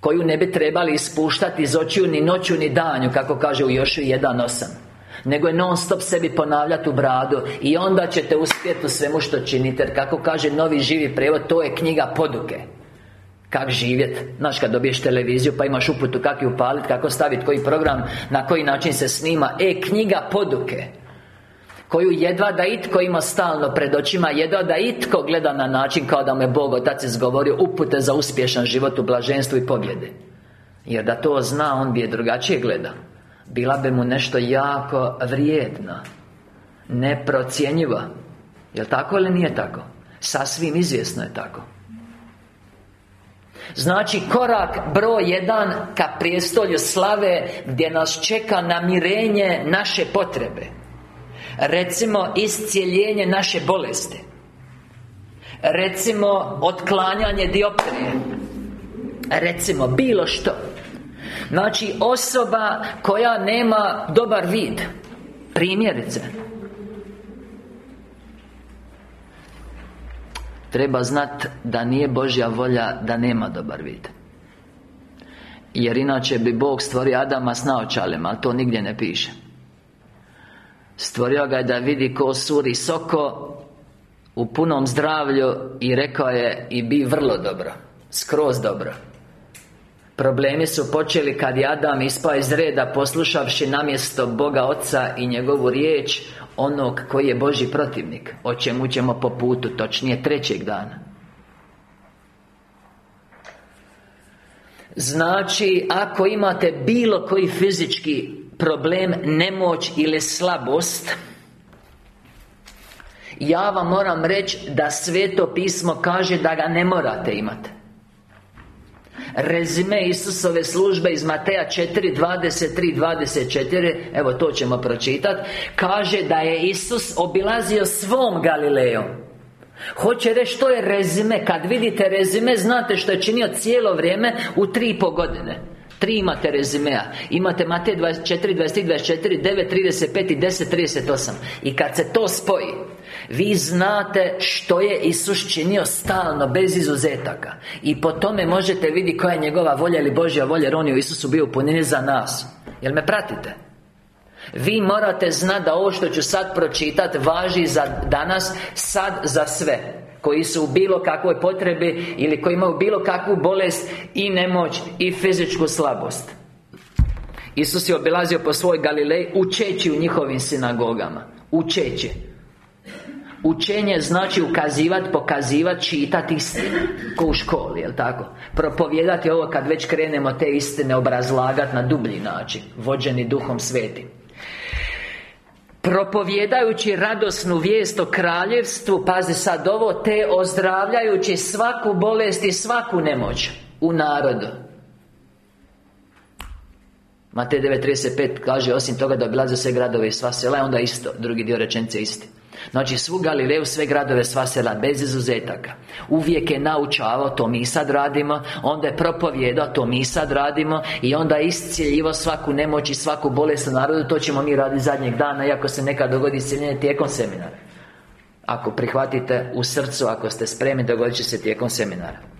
Koju ne bi trebali ispuštati iz očiju Ni noću ni danju Kako kaže u Jošu 1.8 nego je non stop sebi ponavljati u bradu I onda ćete uspjeti u svemu što činite Jer kako kaže novi živi prevod To je knjiga poduke. Kak živjet? Znaš kad dobiješ televiziju pa imaš uputu kak ju upaliti Kako staviti koji program Na koji način se snima. E, knjiga poduke koju jedva da itko ima stalno pred očima Jedva da itko gleda na način kao da me Bog Otac izgovorio Upute za uspješan život u blaženstvu i pobjede. Jer da to zna, on bi je drugačije gledao bila bi mu nešto jako vrijedno Neprocjenjivo Jel tako ili nije tako? Sasvim izvjesno je tako. Znači korak broj jedan ka prijestolju slave Gdje nas čeka namirenje naše potrebe. Recimo iscijeljenje naše bolesti. Recimo otklanjanje dioptrije. Recimo bilo što Znači osoba koja nema dobar vid. Primjerice. Treba znat da nije Božja volja da nema dobar vid. Jer inače bi Bog stvorio Adama s naočalima Ali to nigdje ne piše. Stvorio ga je da vidi ko suri soko U punom zdravlju I rekao je I bi vrlo dobro Skroz dobro Problemi su počeli kad je Adam ispao iz reda Poslušavši namjesto Boga Oca i njegovu riječ Onog koji je Boži protivnik O čemu ćemo po putu, točnije trećeg dana. Znači, ako imate bilo koji fizički problem, nemoć ili slabost Ja vam moram reći da Sveto pismo kaže da ga ne morate imati Rezime Isusove službe iz Mateja 4, 23, 24 Evo to ćemo pročitati Kaže da je Isus obilazio svom Galilejom. Hoće reći što je rezime? Kad vidite rezime Znate što je činio cijelo vrijeme U tri i po godine Tri imate rezimea. Imate Matej 24, 23, 24, 9, 35 i 10, 38 I kad se to spoji vi znate što je Isus činio stalno, bez izuzetaka. I po tome možete vidjeti koja je njegova volja ili Božja volja Jer on je u Isusu bio u za nas. Jel me pratite? Vi morate znati da ovo što ću sad pročitati Važi za danas, sad za sve Koji su u bilo kakvoj potrebi Ili koji imaju bilo kakvu bolest I nemoć I fizičku slabost. Isus je obilazio po svoj Galilej Učeći u njihovim sinagogama. Učeći. Učenje znači ukazivati, pokazivati, čitati istinu Ko u školi, jel tako? Propovijedati ovo kad već krenemo te istine obrazlagati na dublji način Vođeni duhom svetim Propovjedajući radosnu vijest o kraljevstvu Pazi sad ovo Te ozdravljajući svaku bolest i svaku nemoć U narodu. Matej 9.35 kaže Osim toga da obilaze sve gradove i sva sela Onda isto, drugi dio rečenice isti Znači svu Galileju, sve gradove, sva sela Bez izuzetaka. Uvijek je naučavao, to mi sad radimo. Onda je propovjedao, to mi sad radimo. I onda je iscijeljivo svaku nemoć i svaku bolest u narodu. To ćemo mi raditi zadnjeg dana Iako se nekad dogodi iscijeljenje tijekom seminara. Ako prihvatite u srcu, ako ste spremni Dogodit će se tijekom seminara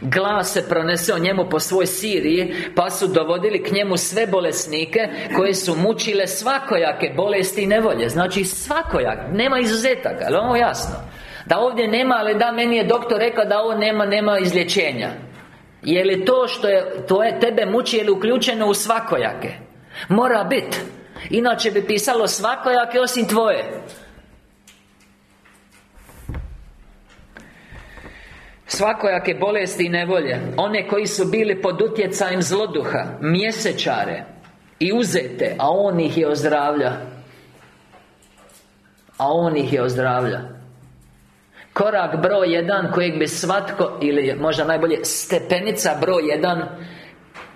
Glas se pronese o njemu po svoj Siriji Pa su dovodili k njemu sve bolesnike Koje su mučile svakojake bolesti i nevolje. Znači svakojak, nema izuzetaka, ali ovo jasno? Da ovdje nema, ali da, meni je doktor rekao da ovo nema, nema izlječenja. Je li to što je, to je tebe muči, je li uključeno u svakojake? Mora biti Inače bi pisalo svakojake osim tvoje Svakojake bolesti i nevolje One koji su bili pod utjecajem zloduha Mjesečare I uzete A On ih je ozdravlja. A On ih je ozdravlja. Korak broj jedan kojeg bi svatko Ili možda najbolje Stepenica broj jedan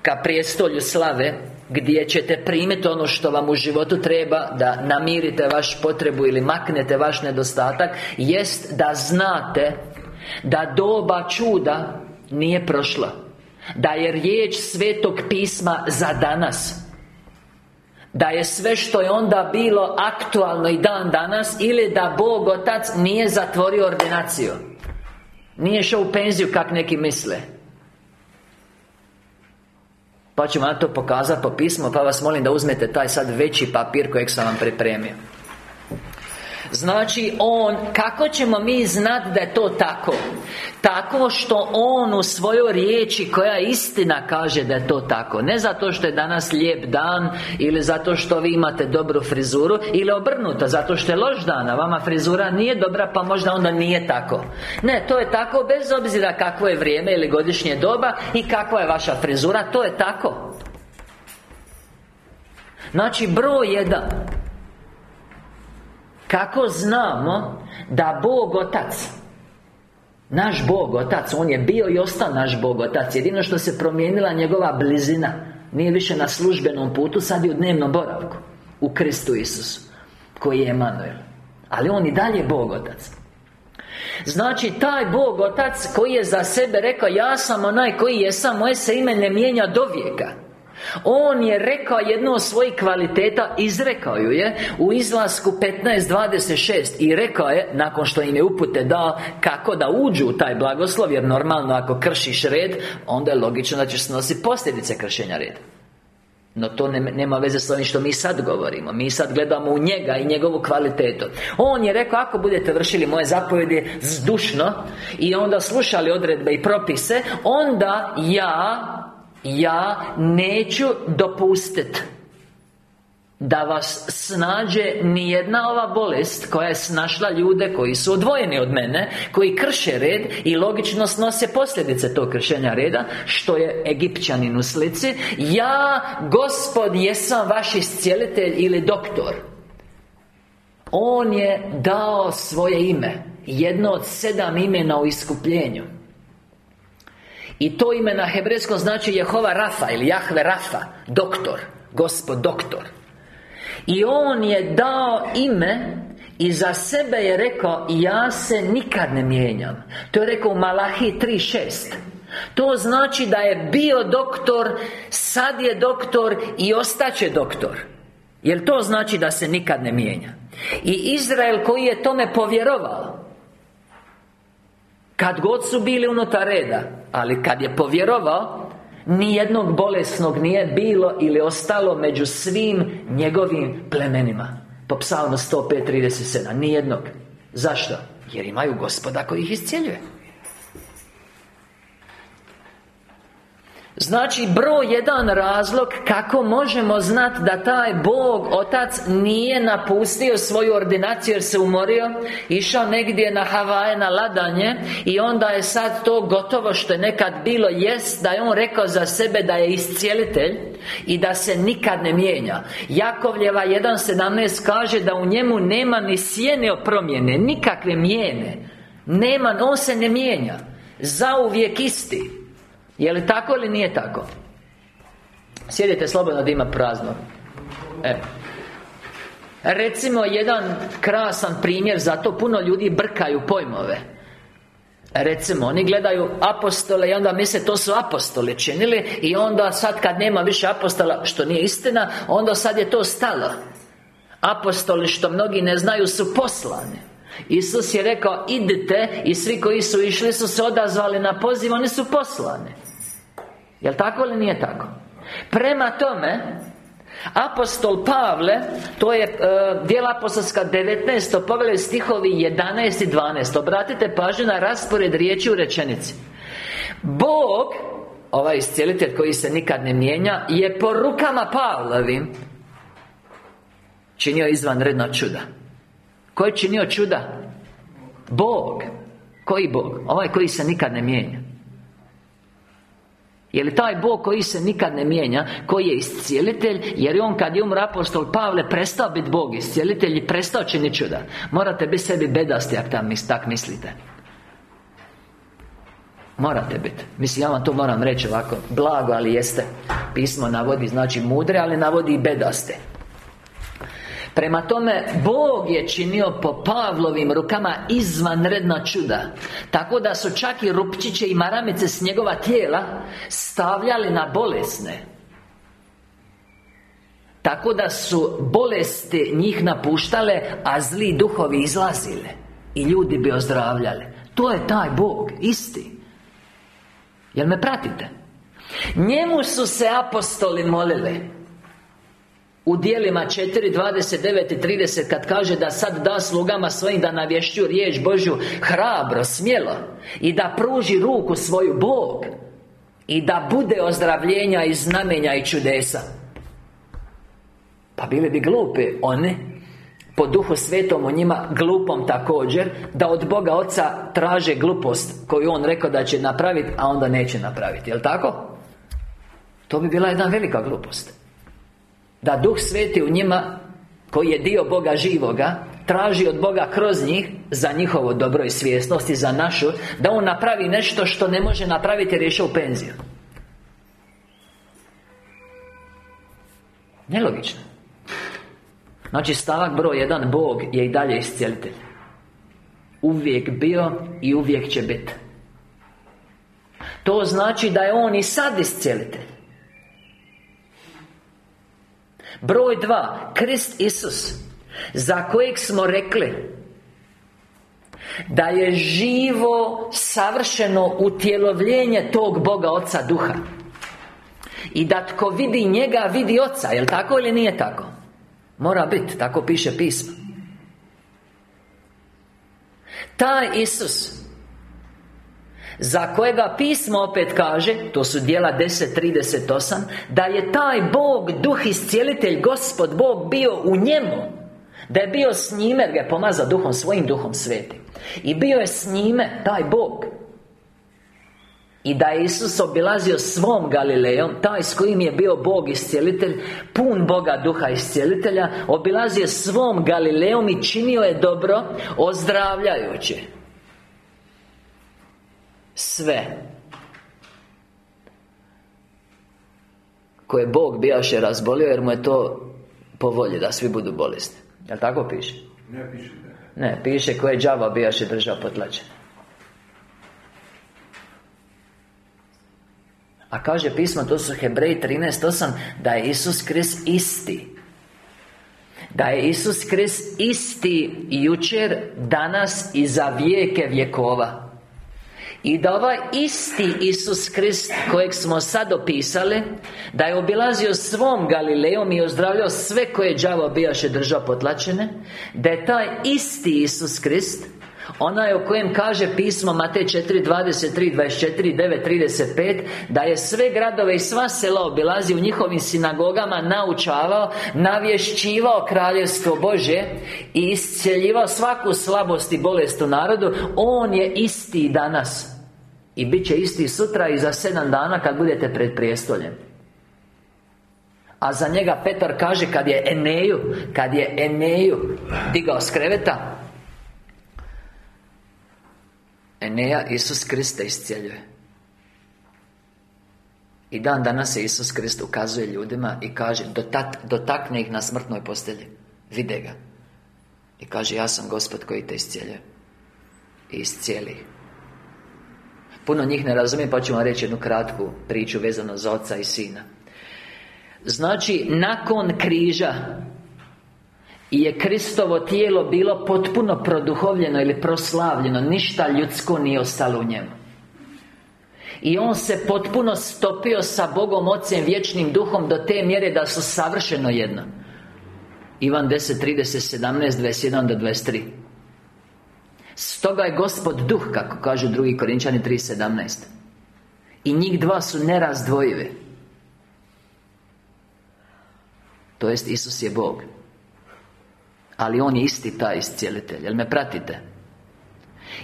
Ka prijestolju slave gdje ćete primiti ono što vam u životu treba Da namirite vaš potrebu ili maknete vaš nedostatak Jest da znate da doba čuda nije prošla. Da je riječ Svetog pisma za danas. Da je sve što je onda bilo aktualno i dan danas Ili da Bog Otac nije zatvorio ordinaciju. Nije šao u penziju kak neki misle. Pa ću vam to pokazati po pismu Pa vas molim da uzmete taj sad veći papir kojeg sam vam pripremio Znači On, kako ćemo mi znati da je to tako? Tako što On u svojoj riječi koja istina kaže da je to tako. Ne zato što je danas lijep dan Ili zato što vi imate dobru frizuru Ili obrnuto, zato što je loš dan A vama frizura nije dobra pa možda onda nije tako. Ne, to je tako bez obzira kakvo je vrijeme ili godišnje doba I kakva je vaša frizura, to je tako. Znači broj jedan kako znamo da Bog Otac Naš Bog Otac On je bio i ostao naš Bog Otac. Jedino što se promijenila njegova blizina Nije više na službenom putu Sad je u dnevnom boravku U Kristu Isusu Koji je Emanuel. Ali On i dalje Bog Otac. Znači, taj Bog Otac koji je za sebe rekao Ja sam onaj koji jesam Moje se ime ne mijenja do vijeka on je rekao jednu od svojih kvaliteta Izrekao ju je U izlasku 15.26 I rekao je Nakon što im je upute dao Kako da uđu u taj blagoslov Jer normalno ako kršiš red Onda je logično da ćeš snositi posljedice kršenja reda. No to nema veze s onim što mi sad govorimo. Mi sad gledamo u njega i njegovu kvalitetu. On je rekao, ako budete vršili moje zapovjedi zdušno I onda slušali odredbe i propise Onda ja ja neću dopustiti da vas snađe nijedna ova bolest koja je snašla ljude koji su odvojeni od mene Koji krše red i logično snose posljedice tog kršenja reda Što je Egipćanin u slici. Ja, Gospod, jesam vaš iscijelitelj ili doktor. On je dao svoje ime Jedno od sedam imena u iskupljenju i to ime na hebrejskom znači Jehova Rafa ili Jahve Rafa Doktor Gospod doktor. I On je dao ime I za sebe je rekao Ja se nikad ne mijenjam. To je rekao u Malahi 3.6 To znači da je bio doktor Sad je doktor I ostaće doktor. Jer to znači da se nikad ne mijenja? I Izrael koji je tome povjerovao Kad god su bili unutar reda Ali kad je povjerovao Nijednog bolesnog nije bilo ili ostalo među svim njegovim plemenima. Po psalmu 105.37 Nijednog. Zašto? Jer imaju gospoda koji ih iscijeljuje Znači, broj jedan razlog kako možemo znati da taj Bog, Otac, nije napustio svoju ordinaciju jer se umorio Išao negdje na Havaje, na ladanje I onda je sad to gotovo što je nekad bilo Jest da je On rekao za sebe da je iscijelitelj I da se nikad ne mijenja. Jakovljeva 1.17 kaže da u njemu nema ni sjene promjene Nikakve mijene. Nema, On se ne mijenja. Zauvijek isti je li tako ili nije tako? Sjedite slobodno da ima prazno e. Recimo jedan krasan primjer Zato puno ljudi brkaju pojmove Recimo, oni gledaju apostole i onda misle to su apostoli činili I onda sad kad nema više apostola, što nije istina Onda sad je to stalo Apostoli, što mnogi ne znaju, su poslani Isus je rekao, idite I svi koji su išli su se odazvali na poziv Oni su poslani Jel' tako ili nije tako? Prema tome Apostol Pavle To je uh, dijela apostolska 19. Povele stihovi 11 i 12 Obratite pažnju na raspored riječi u rečenici Bog Ovaj iscijelitelj koji se nikad ne mijenja Je po rukama Pavlovim Činio izvanredna čuda Ko je činio čuda? Bog. Koji Bog? Ovaj koji se nikad ne mijenja. Je li taj Bog koji se nikad ne mijenja Koji je iscijelitelj Jer je on kad je umro apostol Pavle Prestao biti Bog iscijelitelj I prestao čini čuda? Morate biti sebi bedasti Ako tam tak mislite. Morate biti. Mislim, ja vam to moram reći ovako Blago, ali jeste. Pismo navodi, znači mudre, ali navodi i bedaste Prema tome, Bog je činio po Pavlovim rukama izvanredna čuda. Tako da su čak i rupčiće i maramice s njegova tijela Stavljali na bolesne. Tako da su bolesti njih napuštale A zli duhovi izlazile I ljudi bi ozdravljali. To je taj Bog, isti. Jel me pratite? Njemu su se apostoli molili u dijelima 4, 29 i 30 Kad kaže da sad da slugama svojim Da navješću riječ Božju Hrabro, smjelo I da pruži ruku svoju Bog I da bude ozdravljenja i znamenja i čudesa Pa bili bi glupi one po duhu svetom u njima glupom također Da od Boga Oca traže glupost Koju On rekao da će napraviti A onda neće napraviti, jel' tako? To bi bila jedna velika glupost da Duh Sveti u njima Koji je dio Boga živoga Traži od Boga kroz njih Za njihovo dobro i svjesnost I za našu Da On napravi nešto što ne može napraviti jer u penziju. Nelogično. Znači stavak broj jedan Bog je i dalje iscijelitelj. Uvijek bio i uvijek će biti. To znači da je On i sad iscijelitelj Broj dva Krist Isus Za kojeg smo rekli Da je živo Savršeno utjelovljenje Tog Boga Oca Duha I da tko vidi njega Vidi Oca, jel tako ili nije tako? Mora biti, tako piše pismo Taj Isus za kojega pismo opet kaže To su dijela 10.38 Da je taj Bog, Duh iscijelitelj Gospod Bog bio u njemu Da je bio s njime Jer ga je pomazao duhom svojim duhom svetim. I bio je s njime Taj Bog. I da je Isus obilazio svom Galilejom Taj s kojim je bio Bog iscijelitelj Pun Boga duha iscijelitelja Obilazio svom Galilejom i činio je dobro Ozdravljajući sve koje Bog bijaše razbolio jer mu je to po volji da svi budu bolesni Jel tako piše? Ne piše Ne, piše koje đavo bijaše držao potlačen A kaže pismo, to su Hebreji 13.8 Da je Isus Krist isti. Da je Isus Krist isti jučer, danas i za vijeke vjekova i da ovaj isti Isus Krist kojeg smo sad opisali Da je obilazio svom Galilejom i ozdravljao sve koje đavo bijaše držao potlačene Da je taj isti Isus Krist Onaj o kojem kaže pismo Matej 4, 23, 24, 9, 35 Da je sve gradove i sva sela obilazi u njihovim sinagogama Naučavao, navješćivao kraljevstvo Bože I iscjeljivao svaku slabost i bolest u narodu On je isti danas i bit će isti sutra i za sedam dana kad budete pred prijestoljem. A za njega Petar kaže kad je Eneju Kad je Eneju digao s kreveta Eneja Isus Krista iscijeljuje. I dan danas se Isus Krist ukazuje ljudima I kaže Dotakne ih na smrtnoj postelji. Vide ga. I kaže ja sam gospod koji te iscijeljuje. I iscijeli Puno njih ne razumije, pa ću vam reći jednu kratku priču vezano za oca i sina. Znači, nakon križa je Kristovo tijelo bilo potpuno produhovljeno ili proslavljeno Ništa ljudsko nije ostalo u njemu. I On se potpuno stopio sa Bogom Ocem vječnim duhom Do te mjere da su savršeno jedno. Ivan 10, 30, 17, 21 do 23 Stoga je Gospod duh, kako kažu drugi Korinčani 3.17 I njih dva su nerazdvojive To jest Isus je Bog. Ali On je isti taj iscijelitelj. Jel me pratite?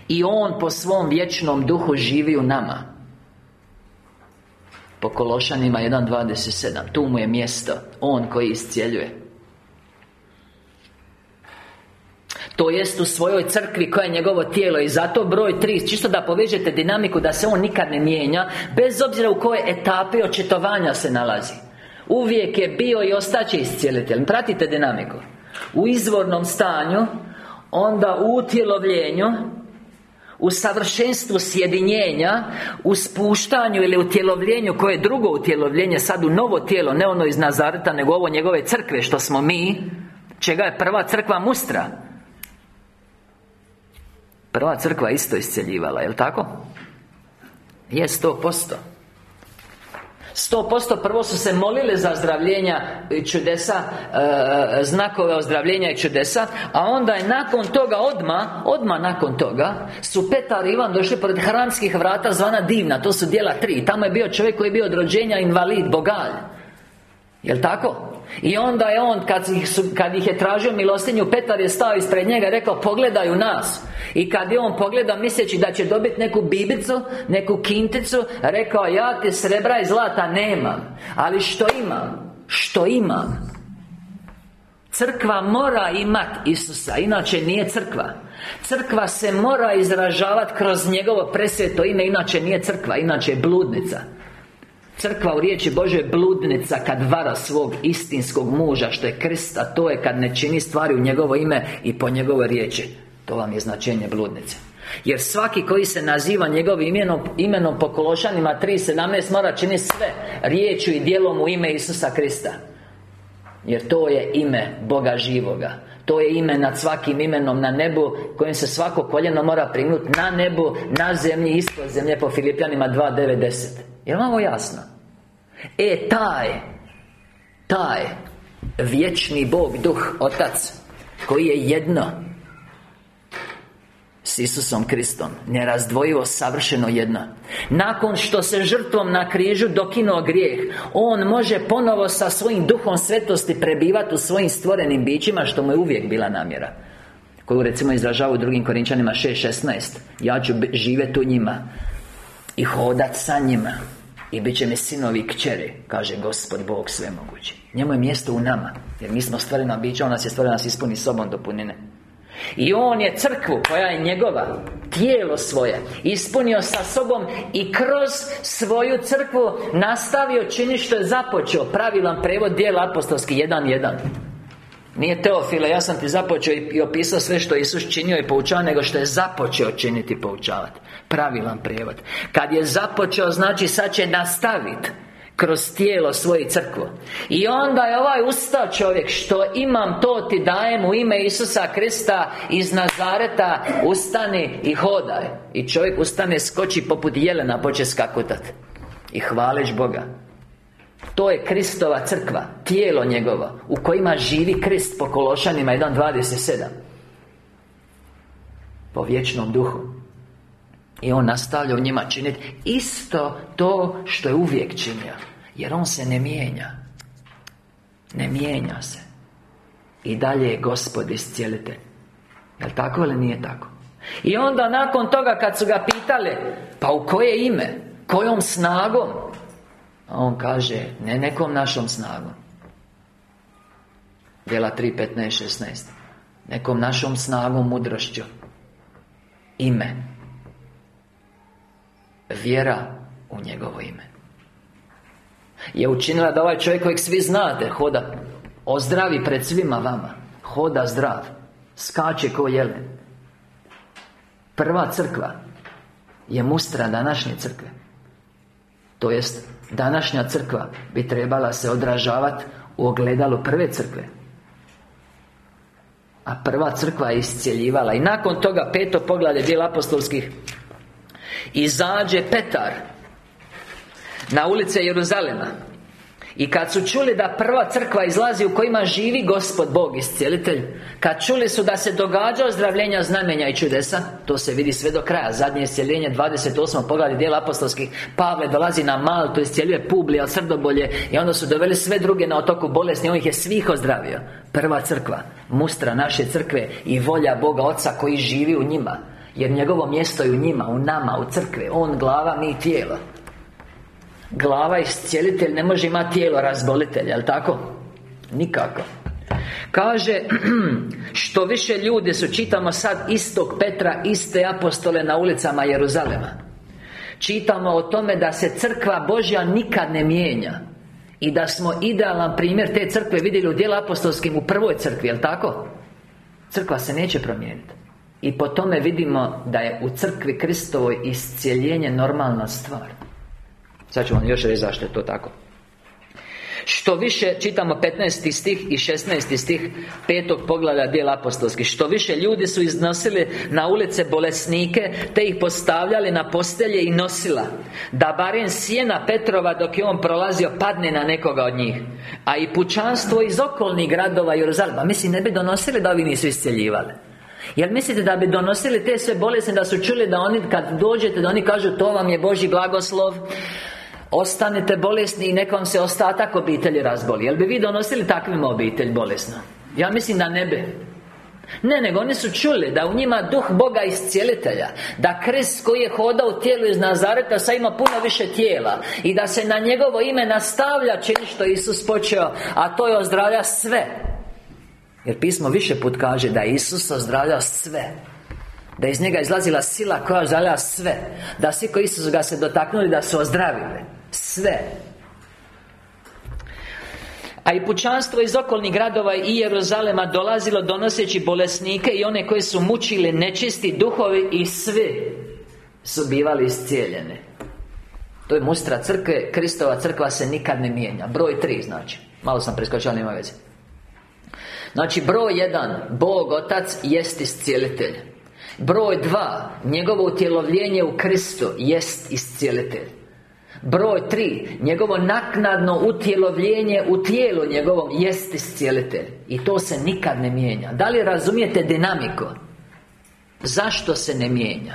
I On po svom vječnom duhu živi u nama. Po Kološanima 1.27 Tu mu je mjesto. On koji iscijeljuje To jest u svojoj crkvi koja je njegovo tijelo I zato broj tri Čisto da povežete dinamiku da se on nikad ne mijenja Bez obzira u kojoj etapi očitovanja se nalazi. Uvijek je bio i ostaće iscijelitelj. Pratite dinamiku. U izvornom stanju Onda u utjelovljenju u savršenstvu sjedinjenja U spuštanju ili utjelovljenju Koje je drugo utjelovljenje Sad u novo tijelo Ne ono iz Nazareta Nego ovo njegove crkve Što smo mi Čega je prva crkva Mustra Prva crkva isto isceljivala, jel' tako? Je, sto posto. Sto posto prvo su se molili za ozdravljenja i čudesa e, Znakove ozdravljenja i čudesa A onda je nakon toga odma Odma nakon toga Su Petar i Ivan došli pored hramskih vrata Zvana divna, to su dijela tri. Tamo je bio čovjek koji je bio od rođenja invalid, bogalj Jel' tako? I onda je on, kad ih, su, kad ih je tražio milostinju Petar je stao ispred njega i rekao Pogledaj u nas. I kad je on pogledao misleći da će dobiti neku bibicu Neku kinticu Rekao ja ti srebra i zlata nemam Ali što imam? Što imam? Crkva mora imat Isusa Inače nije crkva. Crkva se mora izražavati kroz njegovo presveto ime Inače nije crkva Inače je bludnica Crkva u riječi Bože bludnica kad vara svog istinskog muža Što je krsta To je kad ne čini stvari u njegovo ime I po njegovoj riječi. To vam je značenje bludnice. Jer svaki koji se naziva njegovim imenom, imenom po Kološanima 3.17 mora činiti sve Riječu i dijelom u ime Isusa Krista. Jer to je ime Boga živoga. To je ime nad svakim imenom na nebu Kojim se svako koljeno mora primnuti Na nebu, na zemlji, ispod zemlje Po Filipljanima 2.9.10 Je li ovo jasno? E, taj Taj Vječni Bog, Duh, Otac Koji je jedno s Isusom Kristom Nerazdvojivo, savršeno jedna Nakon što se žrtvom na križu dokinuo grijeh On može ponovo sa svojim duhom svetosti prebivati u svojim stvorenim bićima Što mu je uvijek bila namjera. Koju recimo izražava u drugim Korinčanima 6.16 Ja ću živjeti u njima I hodat sa njima I bit će mi sinovi kćeri Kaže Gospod Bog svemogući. Njemu je mjesto u nama Jer mi smo stvorena bića On nas je stvorena nas ispuni sobom do punine. I On je crkvu koja je njegova Tijelo svoje Ispunio sa sobom I kroz svoju crkvu Nastavio čini što je započeo. Pravilan prevod dijela apostolski 1.1 Nije Teofile, ja sam ti započeo i opisao sve što Isus činio i poučao Nego što je započeo činiti i poučavati Pravilan prijevod. Kad je započeo, znači sad će nastaviti kroz tijelo svoje crkvo. I onda je ovaj ustao čovjek Što imam to ti dajem u ime Isusa Krista Iz Nazareta Ustani i hodaj. I čovjek ustane, skoči poput jelena Poče skakutat. I hvališ Boga to je Kristova crkva Tijelo njegovo U kojima živi Krist po Kološanima 1.27 Po vječnom duhu I on nastavlja u njima činiti Isto to što je uvijek činio Jer on se ne mijenja Ne mijenja se I dalje je Gospod iscijelitelj Jel tako ili nije tako? I onda nakon toga kad su ga pitali Pa u koje ime? Kojom snagom? On kaže, ne nekom našom snagom. Djela 3, 15, 16 Nekom našom snagom, mudrošću. Ime. Vjera u njegovo ime. Je učinila da ovaj čovjek kojeg svi znate Hoda Ozdravi pred svima vama. Hoda zdrav. Skače ko jelen Prva crkva Je mustra današnje crkve. To jest Današnja crkva bi trebala se odražavati u ogledalu prve crkve. A prva crkva je iscijeljivala I nakon toga peto poglavlje dijela apostolskih. Izađe Petar Na ulice Jeruzalema i kad su čuli da prva crkva izlazi u kojima živi Gospod Bog iscijelitelj Kad čuli su da se događa ozdravljenja znamenja i čudesa To se vidi sve do kraja. Zadnje iscijeljenje 28. poglavlje dijela apostolskih Pavle dolazi na Maltu, iscijeljuje Publija, Srdobolje I onda su doveli sve druge na otoku bolesni On ih je svih ozdravio. Prva crkva, mustra naše crkve I volja Boga Oca koji živi u njima Jer njegovo mjesto je u njima, u nama, u crkve On glava, mi tijelo Glava iscijelitelj ne može imati tijelo razbolitelj, jel tako? Nikako Kaže Što više ljudi su Čitamo sad istog Petra Iste apostole na ulicama Jeruzalema Čitamo o tome da se crkva Božja nikad ne mijenja I da smo idealan primjer te crkve vidjeli u dijelu apostolskim u prvoj crkvi, jel tako? Crkva se neće promijeniti I po tome vidimo da je u crkvi Kristovoj iscijeljenje normalna stvar Sad ću vam još reći zašto je to tako što više, čitamo 15. stih i 16. stih Petog poglada dijela apostolskih Što više ljudi su iznosili na ulice bolesnike Te ih postavljali na postelje i nosila Da barem sjena Petrova dok je on prolazio padne na nekoga od njih A i pučanstvo iz okolnih gradova Jeruzalema Mislim, ne bi donosili da ovi nisu isceljivali Jel mislite da bi donosili te sve bolesne Da su čuli da oni, kad dođete, da oni kažu To vam je Boži blagoslov Ostanete bolesni i nek vam se ostatak obitelji razboli. Jel bi vi donosili takvim obitelj bolesno? Ja mislim da ne bi. Ne, nego oni su čuli da u njima duh Boga iscijelitelja Da krist koji je hodao u tijelu iz Nazareta Sad ima puno više tijela I da se na njegovo ime nastavlja čini što Isus počeo A to je ozdravlja sve. Jer pismo više put kaže da je Isus ozdravlja sve. Da iz njega izlazila sila koja ozdravlja sve. Da svi koji su ga se dotaknuli da su ozdravili sve. A i pučanstvo iz okolnih gradova i Jeruzalema dolazilo donoseći bolesnike i one koji su mučili nečisti duhovi i svi su bivali iscijeljene To je mustra crkve, Kristova crkva se nikad ne mijenja. Broj tri znači. Malo sam preskočio, nema veze. Znači broj jedan Bog Otac jest iscijelitelj. Broj dva Njegovo utjelovljenje u Kristu jest iscijelitelj Broj tri Njegovo naknadno utjelovljenje u tijelu njegovom jest iscijelitelj I to se nikad ne mijenja Da li razumijete dinamiku? Zašto se ne mijenja?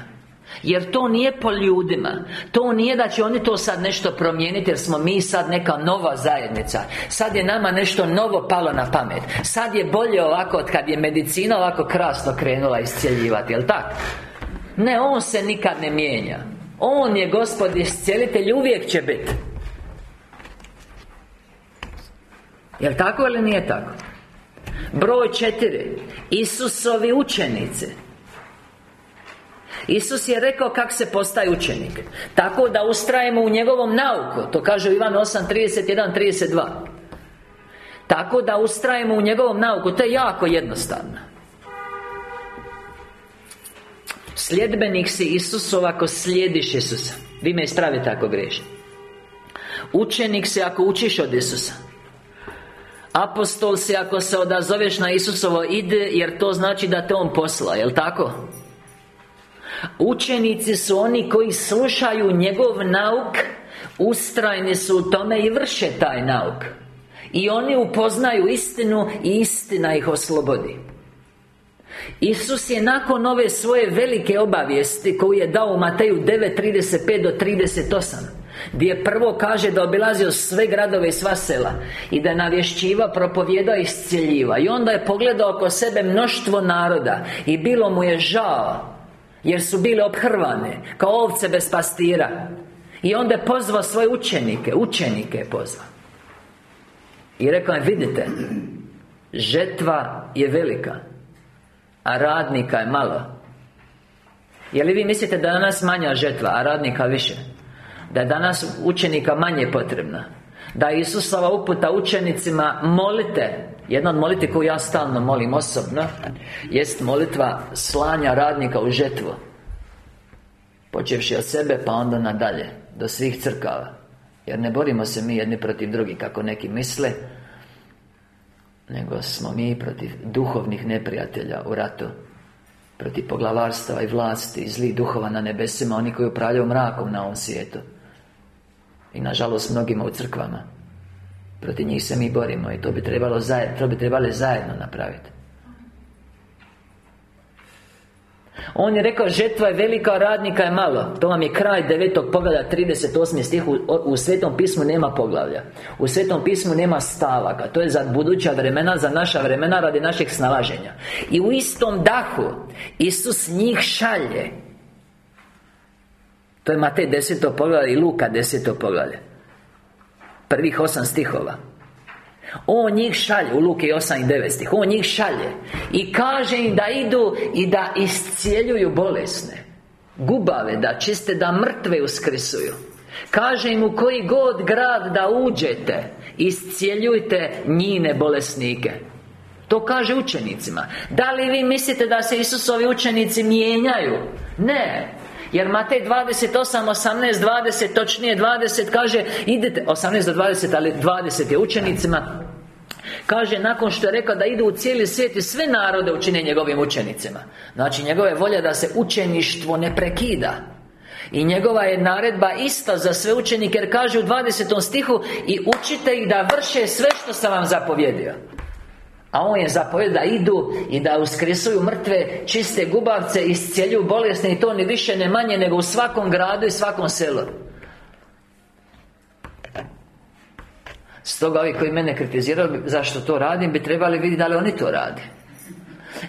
Jer to nije po ljudima To nije da će oni to sad nešto promijeniti Jer smo mi sad neka nova zajednica Sad je nama nešto novo palo na pamet Sad je bolje ovako od kad je medicina ovako krasno krenula iscjeljivati Jel tako? Ne, on se nikad ne mijenja on je gospod iscijelitelj uvijek će biti Jel tako ili nije tako? Broj četiri. Isusovi učenici. Isus je rekao kako se postaje učenik. Tako da ustrajemo u njegovom nauku. To kaže Ivan 8, 31, 32 Tako da ustrajemo u njegovom nauku. To je jako jednostavno Sljedbenik si Isusov ako slijediš Isusa. Vi me ispravite ako griješim. Učenik si ako učiš od Isusa. Apostol si ako se odazoveš na Isusovo ide Jer to znači da te On posla, jel tako? Učenici su oni koji slušaju njegov nauk Ustrajni su u tome i vrše taj nauk. I oni upoznaju istinu i istina ih oslobodi Isus je nakon ove svoje velike obavijesti Koju je dao u Mateju 9.35 do 38 gdje prvo kaže da obilazio sve gradove i sva sela I da navješćiva, propovjeda i iscjeljiva I onda je pogledao oko sebe mnoštvo naroda I bilo mu je žao Jer su bile obhrvane Kao ovce bez pastira. I onda je pozvao svoje učenike Učenike je pozvao. I rekao je, vidite Žetva je velika A radnika je malo. Je li vi mislite da danas manja žetva, a radnika više? Da je danas učenika manje potrebna? Da je Isusova uputa učenicima Molite Jedna od molite koju ja stalno molim osobno Jest molitva slanja radnika u žetvu Počevši od sebe pa onda nadalje Do svih crkava. Jer ne borimo se mi jedni protiv drugih Kako neki misle Nego smo mi protiv duhovnih neprijatelja u ratu Protiv poglavarstva i vlasti I zlih duhova na nebesima Oni koji upravljaju mrakom na ovom svijetu. I nažalost mnogima u crkvama. Protiv njih se mi borimo I to bi trebalo zajedno, to bi trebali zajedno napraviti On je rekao, žetva je velika, radnika je malo. To vam je kraj devetog pogleda 38. stih u, u Svetom pismu nema poglavlja. U Svetom pismu nema stavaka. To je za buduća vremena, za naša vremena Radi našeg snalaženja. I u istom dahu Isus njih šalje. To je Matej deseto poglavlje i Luka deseto poglavlje Prvih osam stihova On njih šalje U Luki osam i devet stih. On njih šalje I kaže im da idu I da iscijeljuju bolesne. Gubave da čiste Da mrtve uskrisuju Kaže im u koji god grad da uđete Iscijeljujte njine bolesnike. To kaže učenicima. Da li vi mislite da se Isusovi učenici mijenjaju? Ne jer Matej 28, 18, 20, točnije 20 kaže Idete, 18 do 20, ali 20 je učenicima. Kaže, nakon što je rekao da idu u cijeli svijet i sve narode učine njegovim učenicima. Znači, njegova je volja da se učeništvo ne prekida. I njegova je naredba ista za sve učenike Jer kaže u 20. stihu I učite ih da vrše sve što sam vam zapovjedio a on je zapovjed da idu i da uskresuju mrtve Čiste gubavce, iscijeljuju bolesne I to ni više ne manje nego u svakom gradu i svakom selu. Stoga ovi koji mene kritiziraju zašto to radim Bi trebali vidjeti da li oni to rade.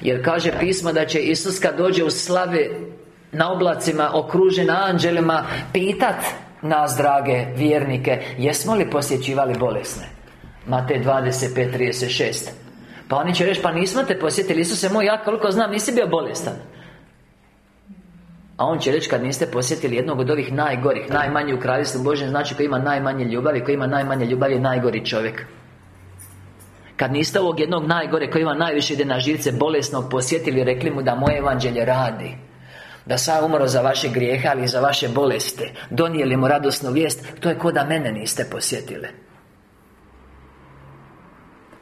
Jer kaže pismo da će Isus kad dođe u slavi Na oblacima okružen anđelima Pitat nas drage vjernike Jesmo li posjećivali bolesne? Matej 25.36 pa oni će reći, pa nismo te posjetili Isuse moj, ja koliko znam, nisi bio bolestan. A on će reći, kad niste posjetili jednog od ovih najgorih Najmanji u kraljestvu Božjem Znači koji ima najmanje ljubavi Koji ima najmanje ljubavi najgori čovjek. Kad niste ovog jednog najgore koji ima najviše ide na živce bolesnog posjetili rekli mu da moje evanđelje radi. Da sam umro za vaše grijehe, ali i za vaše boleste Donijeli mu radosnu vijest To je ko da mene niste posjetili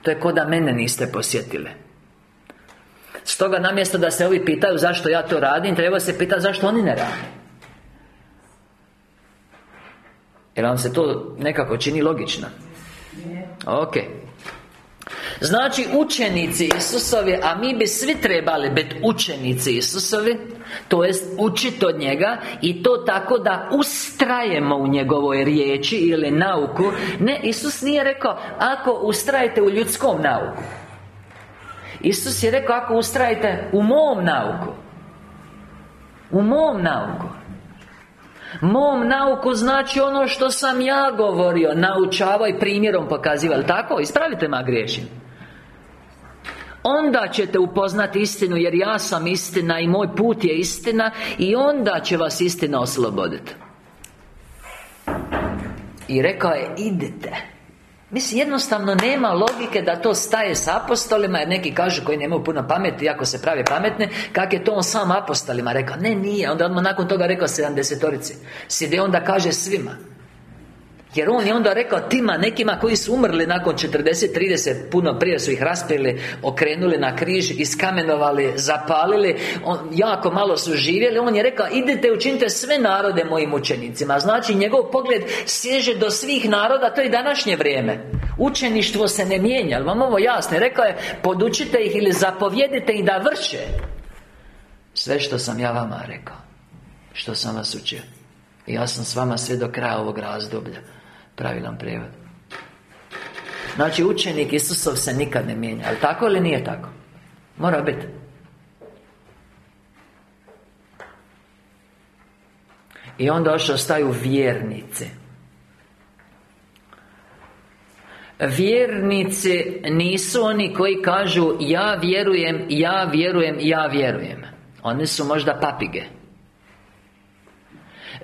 to je ko da mene niste posjetile Stoga namjesto da se ovi pitaju zašto ja to radim Treba se pitati zašto oni ne rade. Jer vam se to nekako čini logično? Ok Znači učenici Isusovi A mi bi svi trebali biti učenici Isusovi To jest učiti od njega I to tako da ustrajemo u njegovoj riječi Ili nauku. Ne, Isus nije rekao Ako ustrajete u ljudskom nauku. Isus je rekao Ako ustrajete u mom nauku. U mom nauku. Mom nauku znači ono što sam ja govorio. Naučavao i primjerom pokazivao Tako? Ispravite me, griješim Onda ćete upoznati istinu Jer ja sam istina i moj put je istina I onda će vas istina osloboditi I rekao je idite. Mislim, jednostavno nema logike da to staje s apostolima Jer neki kažu koji nemaju puno pameti Iako se pravi pametne Kak je to on sam apostolima rekao? Ne, nije. Onda odmah nakon toga rekao sedamdesetorici. Side onda kaže svima jer on je onda rekao tima nekima koji su umrli nakon 40-30 Puno prije su ih raspili Okrenuli na križ Iskamenovali Zapalili on, Jako malo su živjeli On je rekao idite učinite sve narode mojim učenicima. Znači njegov pogled sježe do svih naroda To je današnje vrijeme. Učeništvo se ne mijenja Ali vam ovo jasno? Rekao je podučite ih ili zapovjedite ih da vrše Sve što sam ja vama rekao Što sam vas učio. Ja sam s vama sve do kraja ovog razdoblja Pravilan prijevod. Znači učenik Isusov se nikad ne mijenja Ali tako ili nije tako? Mora biti I onda još ostaju vjernici. Vjernici nisu oni koji kažu Ja vjerujem, ja vjerujem, ja vjerujem. Oni su možda papige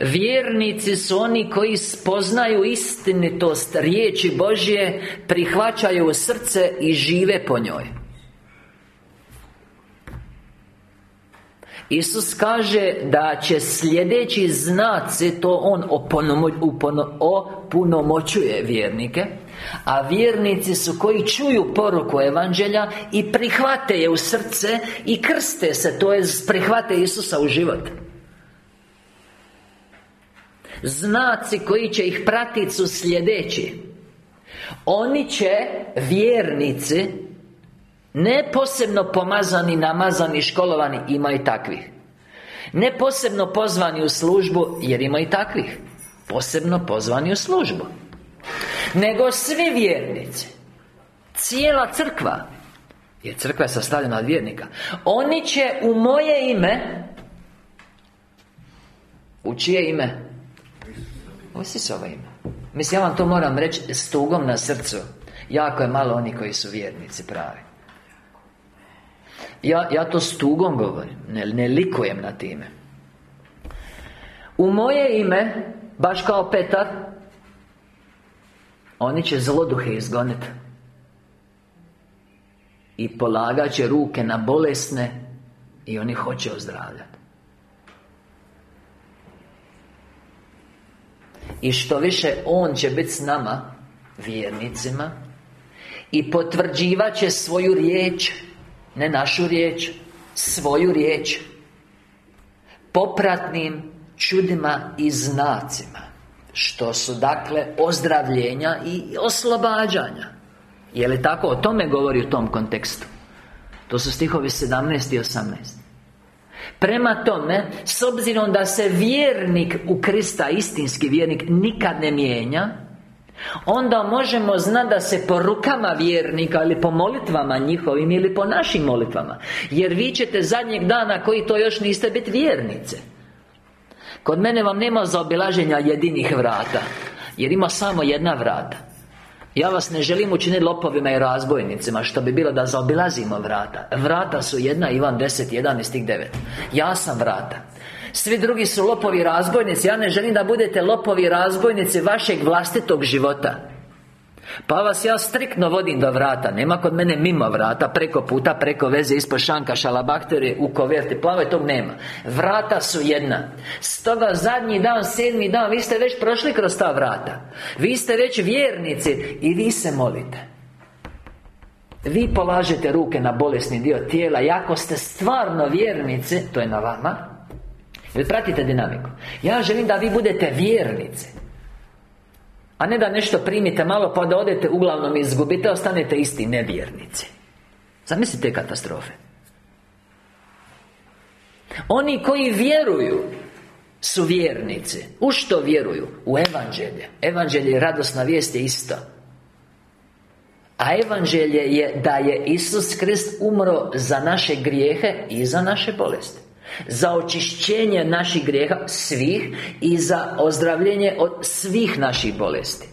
Vjernici su oni koji spoznaju istinitost riječi Božje Prihvaćaju srce i žive po njoj. Isus kaže da će sljedeći znaci To On opunomoćuje vjernike A vjernici su koji čuju poruku Evanđelja I prihvate je u srce I krste se, to je prihvate Isusa u život Znaci koji će ih pratiti su sljedeći. Oni će, vjernici Ne posebno pomazani, namazani, školovani Ima i takvih. Ne posebno pozvani u službu Jer ima i takvih. Posebno pozvani u službu. Nego svi vjernici. Cijela crkva Jer crkva je sastavljena od vjernika Oni će u moje ime U čije ime? Isisova ime Mislim, ja vam to moram reći s tugom na srcu. Jako je malo oni koji su vjernici pravi. Ja, ja to s tugom govorim. Ne, ne likujem na time. U moje ime Baš kao Petar Oni će zloduhe izgoniti I polagat će ruke na bolesne I oni hoće ozdravljati I što više On će biti s nama Vjernicima I potvrđivat će svoju riječ Ne našu riječ Svoju riječ Popratnim čudima i znacima Što su dakle ozdravljenja i oslobađanja. Je li tako? O tome govori u tom kontekstu. To su stihovi 17 i 18 Prema tome, s obzirom da se vjernik u Krista, istinski vjernik, nikad ne mijenja Onda možemo znati da se po rukama vjernika ili po molitvama njihovim ili po našim molitvama. Jer vi ćete zadnjeg dana koji to još niste biti vjernice. Kod mene vam nema zaobilaženja jedinih vrata Jer ima samo jedna vrata ja vas ne želim učiniti lopovima i razbojnicima Što bi bilo da zaobilazimo vrata. Vrata su jedna, Ivan 10, 11 i 9 Ja sam vrata. Svi drugi su lopovi i razbojnici. Ja ne želim da budete lopovi i razbojnici Vašeg vlastitog života pa vas ja striktno vodim do vrata Nema kod mene mimo vrata Preko puta, preko veze, ispod šanka, šalabakteri U koverti, plave, tog nema. Vrata su jedna. Stoga zadnji dan, sedmi dan Vi ste već prošli kroz ta vrata. Vi ste već vjernici I vi se molite. Vi polažete ruke na bolesni dio tijela I ako ste stvarno vjernici To je na vama Jer pratite dinamiku? Ja želim da vi budete vjernici a ne da nešto primite malo pa da odete uglavnom izgubite Ostanete isti nevjernici. Zamislite katastrofe. Oni koji vjeruju Su vjernici. U što vjeruju? U evanđelje. Evanđelje radosna vijest je isto. A evanđelje je da je Isus Krist umro za naše grijehe i za naše bolesti za očišćenje naših grijeha Svih I za ozdravljenje od svih naših bolesti.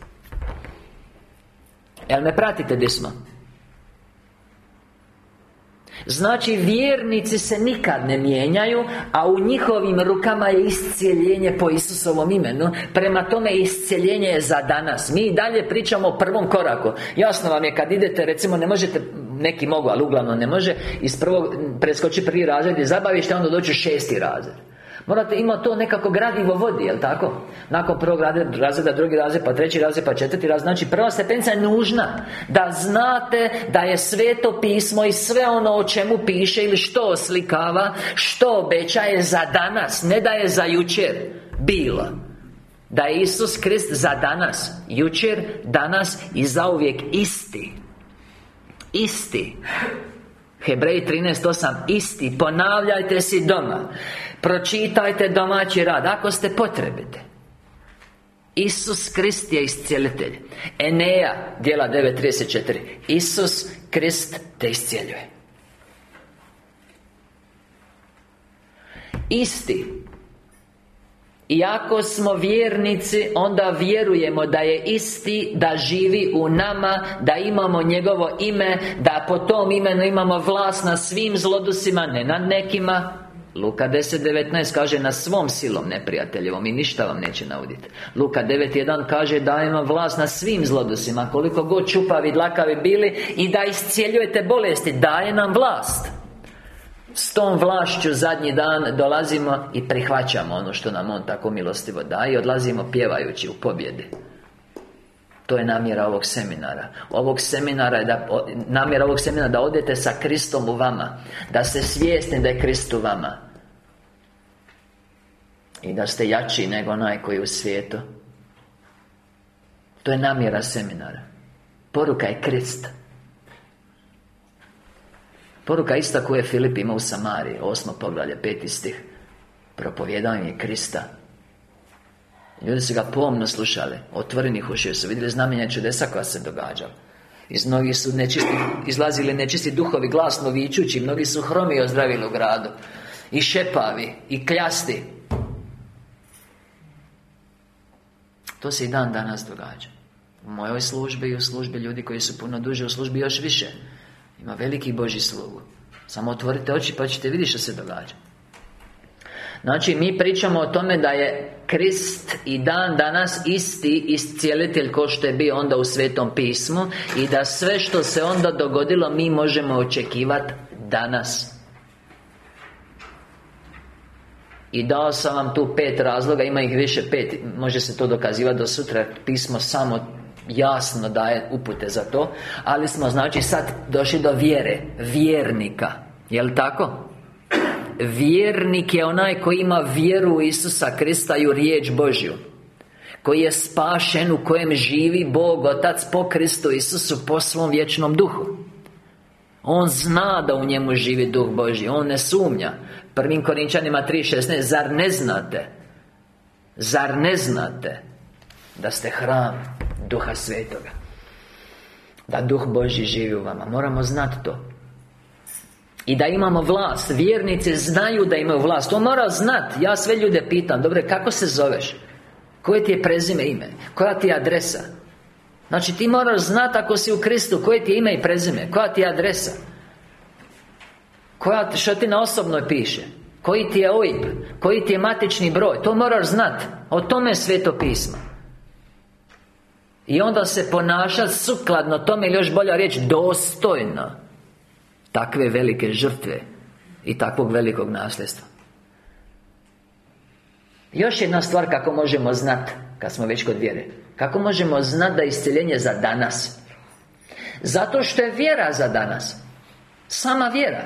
Jel me pratite gdje smo? Znači, vjernici se nikad ne mijenjaju A u njihovim rukama je iscijeljenje po Isusovom imenu. Prema tome, iscijeljenje je za danas. Mi dalje pričamo o prvom koraku. Jasno vam je, kad idete, recimo, ne možete Neki mogu, ali uglavnom ne može. Iz prvog, preskoči prvi razred i zabavište Onda doći šesti razred. Morate imati to nekako gradivo vodi, jel tako? Nakon prvog razreda, drugi razred, pa treći razred, pa četvrti razred. Znači prva stepenica je nužna Da znate da je sveto pismo i sve ono o čemu piše Ili što oslikava Što obećaje za danas Ne da je za jučer Bilo. Da je Isus Krist za danas Jučer, danas i zauvijek isti Isti. Hebreji 13.8 Isti. Ponavljajte si doma. Pročitajte domaći rad Ako ste potrebite. Isus Krist je iscijelitelj. Eneja, dijela 9.34 Isus Krist te iscijeljuje. Isti Iako smo vjernici, onda vjerujemo da je isti Da živi u nama Da imamo njegovo ime Da po tom imenu imamo vlast na svim zlodusima Ne nad nekima. Luka 10.19 kaže na svom silom neprijateljevom I ništa vam neće nauditi Luka 9.1 kaže da ima vlast na svim zlodusima Koliko god čupavi, dlakavi bili I da iscijeljujete bolesti Daje nam vlast S tom vlašću zadnji dan dolazimo I prihvaćamo ono što nam On tako milostivo daje I odlazimo pjevajući u pobjedi to je namjera ovog seminara. Ovog seminara je da Namjera ovog seminara da odete sa Kristom u vama Da ste svjesni da je Krist u vama. I da ste jači nego onaj koji u svijetu. To je namjera seminara. Poruka je Krist Poruka ista koju je Filip imao u Samariji Osmo poglavlje, peti stih. Propovjedanje Krista. Ljudi su ga pomno slušali Otvorenih ušiju su vidjeli znamenja čudesa koja se događala. Iz mnogih su nečisti, izlazili nečisti duhovi glasno vičući Mnogi su hromi ozdravili u gradu. I šepavi I kljasti. To se i dan danas događa. U mojoj službi i u službi ljudi koji su puno duže U službi još više Ima veliki Boži slugu. Samo otvorite oči pa ćete vidjeti što se događa. Znači, mi pričamo o tome da je Krist i dan danas isti iscijelitelj ko što je bio onda u Svetom pismu I da sve što se onda dogodilo mi možemo očekivati danas. I dao sam vam tu pet razloga, ima ih više pet Može se to dokazivati do sutra Pismo samo jasno daje upute za to Ali smo znači sad došli do vjere Vjernika Jel' tako? Vjernik je onaj koji ima vjeru u Isusa Krista i u riječ Božju Koji je spašen, u kojem živi Bog Otac po Kristu Isusu po svom vječnom duhu. On zna da u njemu živi Duh Božji On ne sumnja. Prvim Korinčanima 3.16 Zar ne znate Zar ne znate Da ste hram Duha Svetoga. Da Duh Božji živi u vama. Moramo znati to. I da imamo vlast. Vjernici znaju da imaju vlast. To mora znati Ja sve ljude pitam Dobre, kako se zoveš? Koje ti je prezime ime? Koja ti je adresa? Znači ti moraš znati ako si u Kristu Koje ti je ime i prezime? Koja ti je adresa? Koja, što ti na osobnoj piše? Koji ti je OIB? Koji ti je matični broj? To moraš znati O tome je sveto pismo I onda se ponašati sukladno tome Ili još bolja riječ Dostojno Takve velike žrtve I takvog velikog nasljedstva. Još jedna stvar kako možemo znati Kad smo već kod vjere Kako možemo znati da je iscjeljenje za danas? Zato što je vjera za danas. Sama vjera.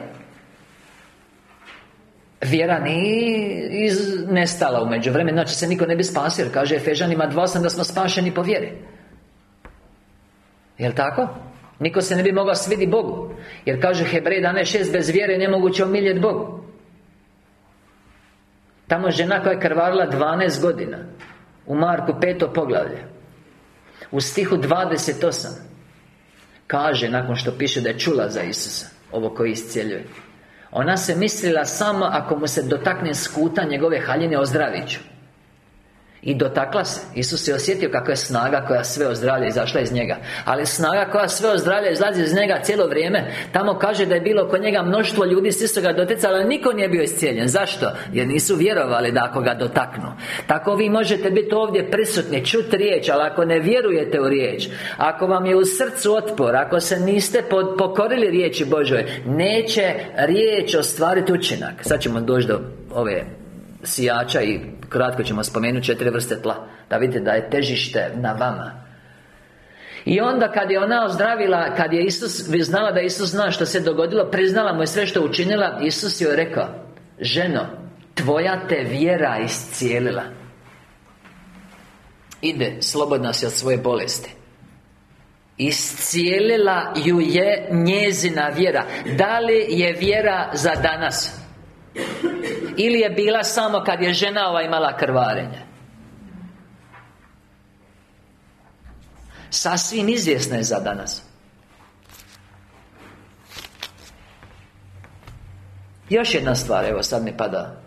Vjera nije iz, nestala u međuvremenu Znači se niko ne bi spasio kaže Efežanima 2 da smo spašeni po vjeri Jel' tako? Niko se ne bi mogao svidi Bogu. Jer kaže Hebrej 11.6 Bez vjere nemoguće omiljeti Bogu. Tamo žena koja je krvarila 12 godina U Marku peto poglavlje U stihu 28 Kaže, nakon što piše da je čula za Isusa Ovo koji iscijeljuje ona se mislila samo ako mu se dotakne skuta njegove haljine ozdravit ću i dotakla se. Isus je osjetio kako je snaga koja sve ozdravlja izašla iz njega. Ali snaga koja sve ozdravlja izlazi iz njega cijelo vrijeme Tamo kaže da je bilo oko njega mnoštvo ljudi Svi su ga doticali, ali niko nije bio iscijeljen. Zašto? Jer nisu vjerovali da ako ga dotaknu. Tako vi možete biti ovdje prisutni Čuti riječ, ali ako ne vjerujete u riječ Ako vam je u srcu otpor Ako se niste pokorili riječi Božoj Neće riječ ostvariti učinak. Sad ćemo doći do ove sijača i kratko ćemo spomenuti četiri vrste tla Da vidite da je težište na vama. I onda kad je ona ozdravila Kad je Isus znala da Isus zna što se dogodilo Priznala mu je sve što učinila Isus joj rekao Ženo Tvoja te vjera iscijelila. Ide, slobodna si od svoje bolesti. Iscijelila ju je njezina vjera. Da li je vjera za danas? Ili je bila samo kad je žena ova imala krvarenje? Sasvim izvjesna je za danas. Još jedna stvar, evo sad mi pada.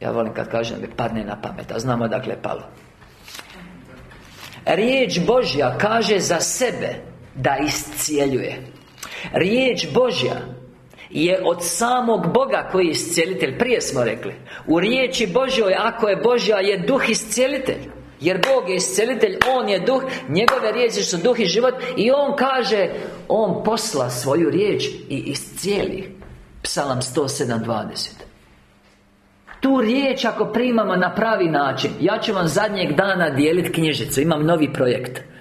Ja volim kad kažem mi padne na pamet A znamo dakle je palo. Riječ Božja kaže za sebe Da iscijeljuje. Riječ Božja je od samog Boga koji je iscijelitelj Prije smo rekli. U riječi Božjoj, ako je Božja, je duh iscijelitelj. Jer Bog je iscijelitelj, On je duh Njegove riječi su duh i život I On kaže On posla svoju riječ i iscijeli. Psalam 107.20 Tu riječ ako primamo na pravi način Ja ću vam zadnjeg dana dijeliti knjižicu Imam novi projekt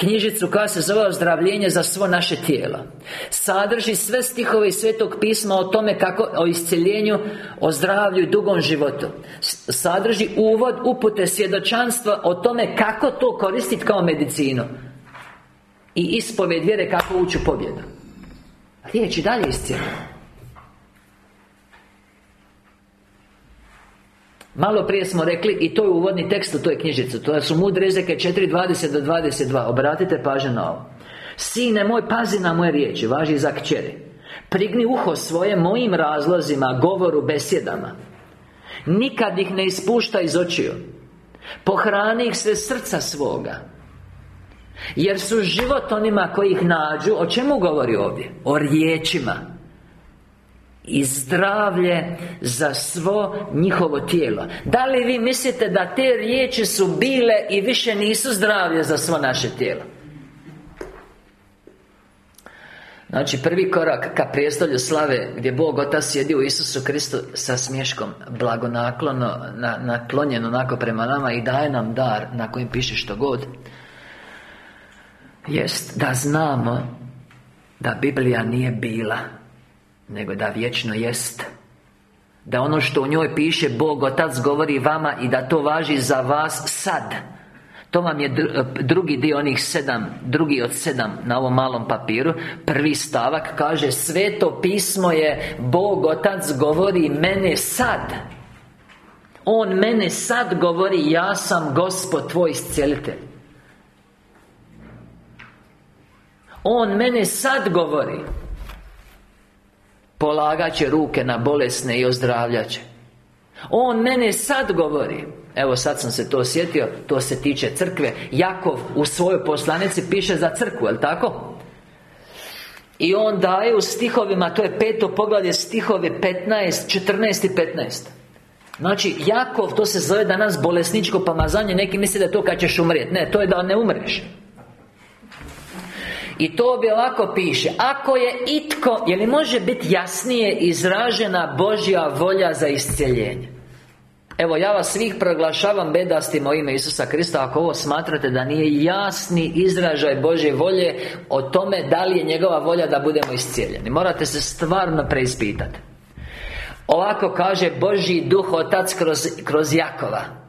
Knjižicu koja se zove Ozdravljenje za svo naše tijelo. Sadrži sve stihove iz Svetog pisma o tome kako O isceljenju, o zdravlju i dugom životu. Sadrži uvod, upute, svjedočanstva O tome kako to koristiti kao medicinu. I ispoved vjere kako ući u pobjedu. Riječ i dalje iscijelja Malo prije smo rekli i to je uvodni tekst u toj knjižici To su mudre Ezeke 4.20 do 22 Obratite pažnju na ovo. Sine moj, pazi na moje riječi Važi za kćeri. Prigni uho svoje mojim razlozima Govoru, besjedama. Nikad ih ne ispušta iz očiju. Pohrani ih sve srca svoga. Jer su život onima koji ih nađu O čemu govori ovdje? O riječima i zdravlje za svo njihovo tijelo Da li vi mislite da te riječi su bile i više nisu zdravlje za svo naše tijelo? Znači prvi korak ka prijestolju slave Gdje Bog Otac sjedi u Isusu Kristu sa smješkom Blagonaklono, na, naklonjen onako prema nama I daje nam dar na kojem piše što god Jest da znamo Da Biblija nije bila nego da vječno jest. Da ono što u njoj piše Bog Otac govori vama I da to važi za vas sad. To vam je drugi dio onih sedam Drugi od sedam na ovom malom papiru. Prvi stavak kaže Sveto pismo je Bog Otac govori mene sad. On mene sad govori Ja sam Gospod tvoj iscijelitelj. On mene sad govori Polagat će ruke na bolesne i ozdravljat će. On mene sad govori Evo sad sam se to osjetio To se tiče crkve Jakov u svojoj poslanici piše za crkvu, jel tako? I on daje u stihovima To je peto poglavlje stihove 15, 14 i 15 Znači, Jakov, to se zove danas bolesničko pomazanje Neki misle da to kad ćeš umrijeti Ne, to je da ne umreš i to bi ovako piše. Ako je itko, je li može biti jasnije izražena Božja volja za iscjeljenje Evo, ja vas svih proglašavam bedastim o ime Isusa Krista. Ako ovo smatrate da nije jasni izražaj Božje volje O tome da li je njegova volja da budemo iscijeljeni Morate se stvarno preispitati. Ovako kaže Božji duh Otac kroz, kroz Jakova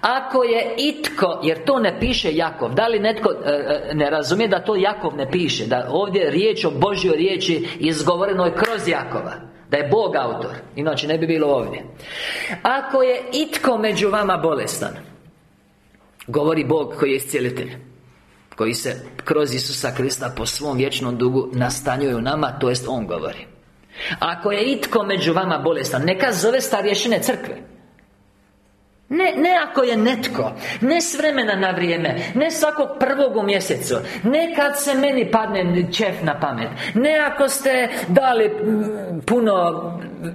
ako je itko, jer to ne piše Jakov Da li netko e, e, ne razumije da to Jakov ne piše Da ovdje je riječ o Božjoj riječi Izgovorenoj kroz Jakova Da je Bog autor Inače ne bi bilo ovdje. Ako je itko među vama bolestan Govori Bog koji je iscijelitelj Koji se kroz Isusa Krista po svom vječnom dugu nastanjuje u nama To jest On govori. Ako je itko među vama bolestan Neka zove starješine crkve ne, ne ako je netko Ne s vremena na vrijeme Ne svakog prvog u mjesecu Ne kad se meni padne čef na pamet Ne ako ste dali puno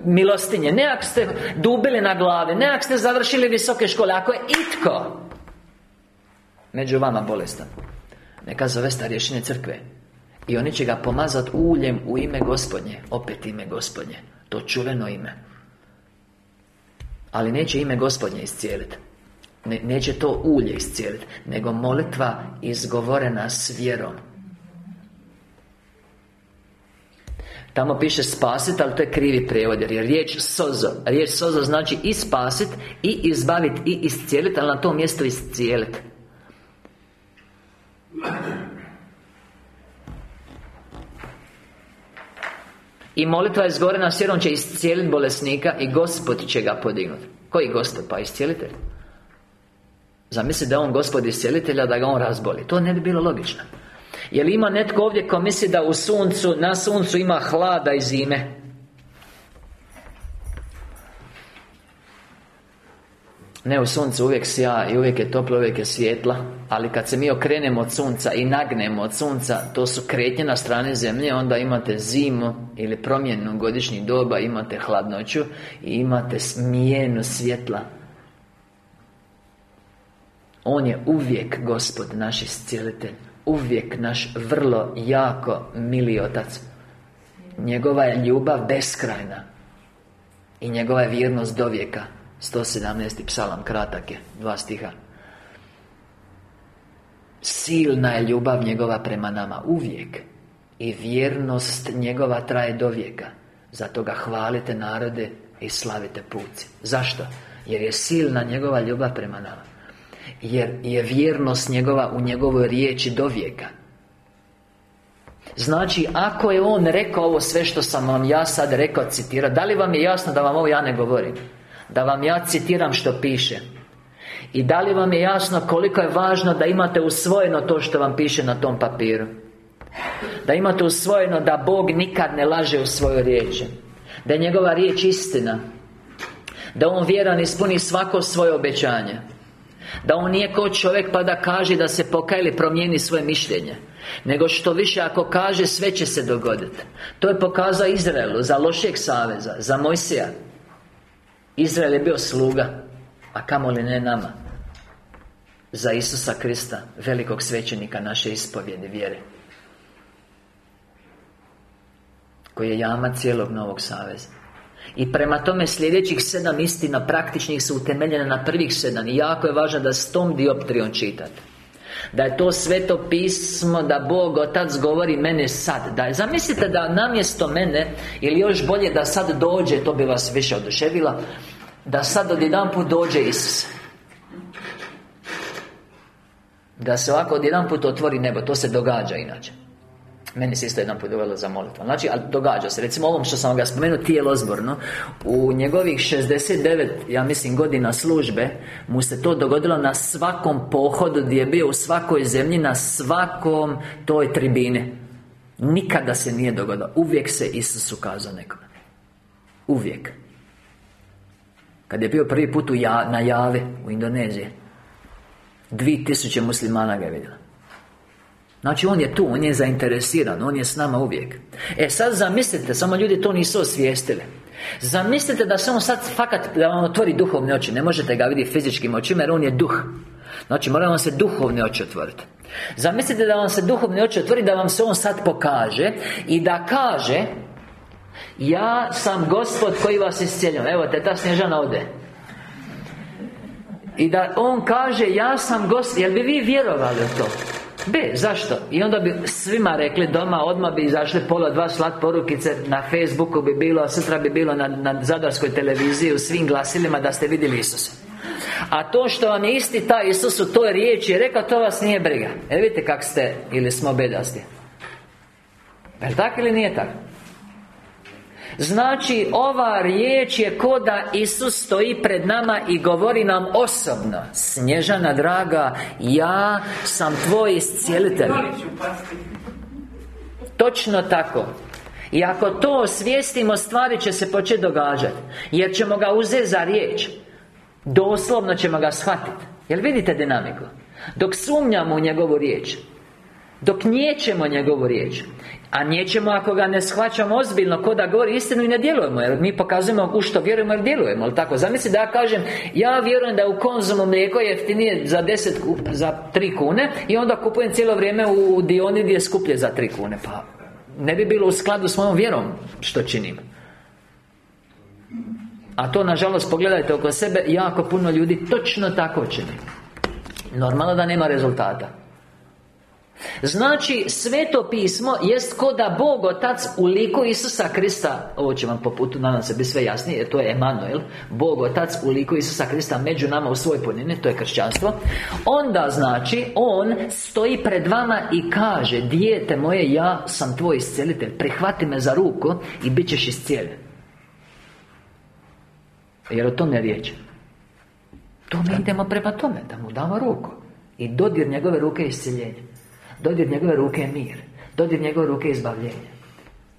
milostinje Ne ako ste dubili na glavi Ne ako ste završili visoke škole Ako je itko Među vama bolestan Neka zove starješine crkve I oni će ga pomazati uljem u ime gospodnje Opet ime gospodnje To čuveno ime ali neće ime gospodnje iscijeliti ne, Neće to ulje iscijeliti Nego molitva izgovorena s vjerom. Tamo piše spasit, ali to je krivi prijevod Jer je riječ sozo. Riječ sozo znači i spasit I izbavit i iscijeliti Ali na to mjesto iscijeliti I molitva je zgorena s vjerom će iscijeliti bolesnika I Gospod će ga podignuti. Koji Gospod? Pa iscijelitelj Zamisli da je on Gospod iscijelitelja Da ga on razboli. To ne bi bilo logično. Jel ima netko ovdje ko misli da u suncu Na suncu ima hlada i zime Ne u suncu uvijek sja i uvijek je toplo, uvijek je svjetla Ali kad se mi okrenemo od sunca i nagnemo od sunca To su kretnje na strane zemlje Onda imate zimu ili promjenu godišnjih doba Imate hladnoću I imate smijenu svjetla. On je uvijek Gospod naš iscijelitelj Uvijek naš vrlo jako mili Otac. Njegova je ljubav beskrajna I njegova je vjernost do vijeka 117. psalam, kratak je, dva stiha Silna je ljubav njegova prema nama, uvijek I vjernost njegova traje do vijeka Zato ga hvalite narode i slavite puci Zašto? Jer je silna njegova ljubav prema nama Jer je vjernost njegova u njegovoj riječi do vijeka Znači, ako je On rekao ovo sve što sam vam ja sad rekao, citira Da li vam je jasno da vam ovo ja ne govorim? Da vam ja citiram što piše. I da li vam je jasno koliko je važno da imate usvojeno to što vam piše na tom papiru? Da imate usvojeno da Bog nikad ne laže u svojoj riječi Da je njegova riječ istina. Da On vjeran ispuni svako svoje obećanje. Da On nije kao čovjek pa da kaže da se pokaje ili promijeni svoje mišljenje. Nego što više ako kaže sve će se dogoditi. To je pokazao Izraelu Za lošeg saveza Za Mojsija Izrael je bio sluga A kamoli ne nama. Za Isusa Krista Velikog svećenika naše ispovjede vjere Koji je jama cijelog Novog Saveza. I prema tome sljedećih sedam istina praktičnih su utemeljene na prvih sedam. I jako je važno da s tom dioptrijom čitate. Da je to sveto pismo Da Bog Otac govori mene sad. Da je, Zamislite da namjesto mene Ili još bolje da sad dođe To bi vas više oduševila Da sad odjedanput dođe Isus. Da se ovako odjedanput otvori nebo To se događa inače. Meni se isto jedan put dovelo za molitva Znači, ali događa se. Recimo ovom što sam ga spomenuo tijelozborno U njegovih 69, ja mislim, godina službe Mu se to dogodilo na svakom pohodu Gdje je bio u svakoj zemlji Na svakom toj tribine Nikada se nije dogodilo. Uvijek se Isus ukazao nekome. Uvijek Kad je bio prvi put u ja, na Jave U Indoneziji Dvi tisuće muslimana ga je vidjela Znači on je tu, on je zainteresiran, on je s nama uvijek. E sad zamislite, samo ljudi to nisu osvijestili. Zamislite da samo sad fakat da vam otvori duhovne oči Ne možete ga vidjeti fizičkim očima jer on je duh. Znači mora vam se duhovne oči otvoriti. Zamislite da vam se duhovne oči otvori Da vam se on sad pokaže I da kaže Ja sam gospod koji vas iscijeljam Evo te ta snježana ode I da on kaže Ja sam gospod Jel bi vi vjerovali u to? B, zašto? I onda bi svima rekli doma, odmah bi izašli pola dva slat porukice Na Facebooku bi bilo, sutra bi bilo na, na Zadarskoj televiziji U svim glasilima da ste vidjeli Isusa A to što vam je isti taj Isus u toj riječi rekao, to vas nije briga E vidite kak ste, ili smo bedasti Je tako ili nije tako? Znači, ova riječ je ko da Isus stoji pred nama i govori nam osobno. Snježana draga, ja sam tvoj iscijelitelj. Točno tako. I ako to osvijestimo, stvari će se početi događati Jer ćemo ga uzeti za riječ. Doslovno ćemo ga shvatiti Jel vidite dinamiku? Dok sumnjamo u njegovu riječ Dok njećemo njegovu riječ a njećemo ako ga ne shvaćamo ozbiljno Ko da govori istinu i ne djelujemo Jer mi pokazujemo u što vjerujemo jer djelujemo Ali tako, zamisli da ja kažem Ja vjerujem da u konzumu mlijeko jeftinije za 10 za 3 kune I onda kupujem cijelo vrijeme u Dioni gdje je skuplje za 3 kune. Pa ne bi bilo u skladu s mojom vjerom Što činim. A to nažalost pogledajte oko sebe Jako puno ljudi točno tako čini. Normalno da nema rezultata Znači, sveto pismo jest ko da Bog Otac u liku Isusa Krista. Ovo će vam po putu, nadam se, bi sve jasnije Jer to je Emanuel. Bog Otac u liku Isusa Krista među nama u svoj punini To je kršćanstvo. Onda znači, On stoji pred vama i kaže Dijete moje, ja sam tvoj iscelitelj. Prihvati me za ruku i bit ćeš iscijeljen Jer o tome je riječ. To mi idemo prema tome Da mu damo ruku I dodir njegove ruke isceljenja Dodir njegove ruke mir. Dodir njegove ruke je izbavljenje.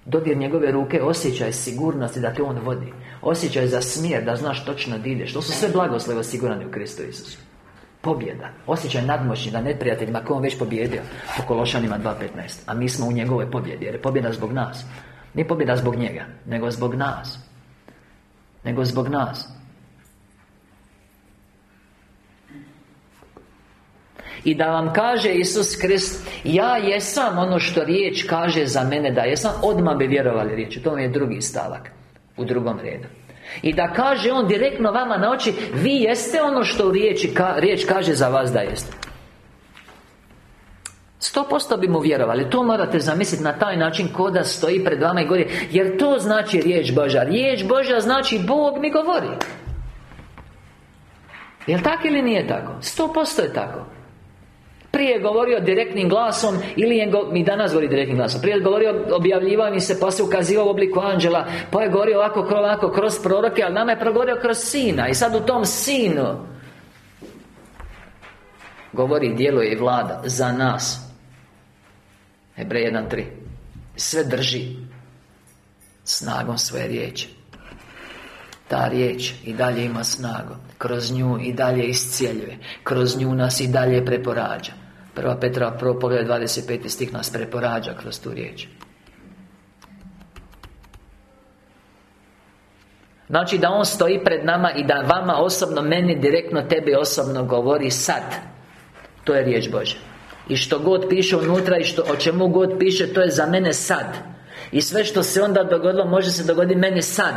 Dodir njegove ruke osjećaj sigurnosti da te On vodi. Osjećaj za smjer, da znaš točno da ideš. To su sve blagoslovi osigurani u Kristu Isusu. Pobjeda. Osjećaj nadmoćni da neprijateljima Ko on već pobjedio Po Kološanima 2.15 A mi smo u njegovoj pobjedi Jer je pobjeda zbog nas. Nije pobjeda zbog njega Nego zbog nas. Nego zbog nas I da vam kaže Isus Krist Ja jesam ono što riječ kaže za mene da jesam Odmah bi vjerovali riječi. To je drugi stavak U drugom redu. I da kaže On direktno vama na oči Vi jeste ono što riječi, riječ kaže za vas da jeste. Sto posto bi mu vjerovali. To morate zamisliti na taj način Ko da stoji pred vama i govori Jer to znači riječ Božja. Riječ Božja znači Bog mi govori. Jel tako ili nije tako? Sto posto je tako prije je govorio direktnim glasom Ili je go, mi danas govori direktnim glasom. Prije je govorio, objavljivao mi se Pa se ukazivao u obliku anđela Pa je govorio ovako, ovako kroz proroke Ali nama je progovorio kroz sina I sad u tom sinu Govori, djeluje i vlada Za nas. Hebrej 1.3 Sve drži Snagom svoje riječi. Ta riječ i dalje ima snagu. Kroz nju i dalje iscijeljuje. Kroz nju nas i dalje preporađa Prva Petra, prvo pogled 25. stih nas preporađa kroz tu riječ. Znači da On stoji pred nama i da vama osobno, meni direktno, tebi osobno govori sad. To je riječ Božja. I što god piše unutra i što, o čemu god piše, to je za mene sad. I sve što se onda dogodilo, može se dogoditi meni sad.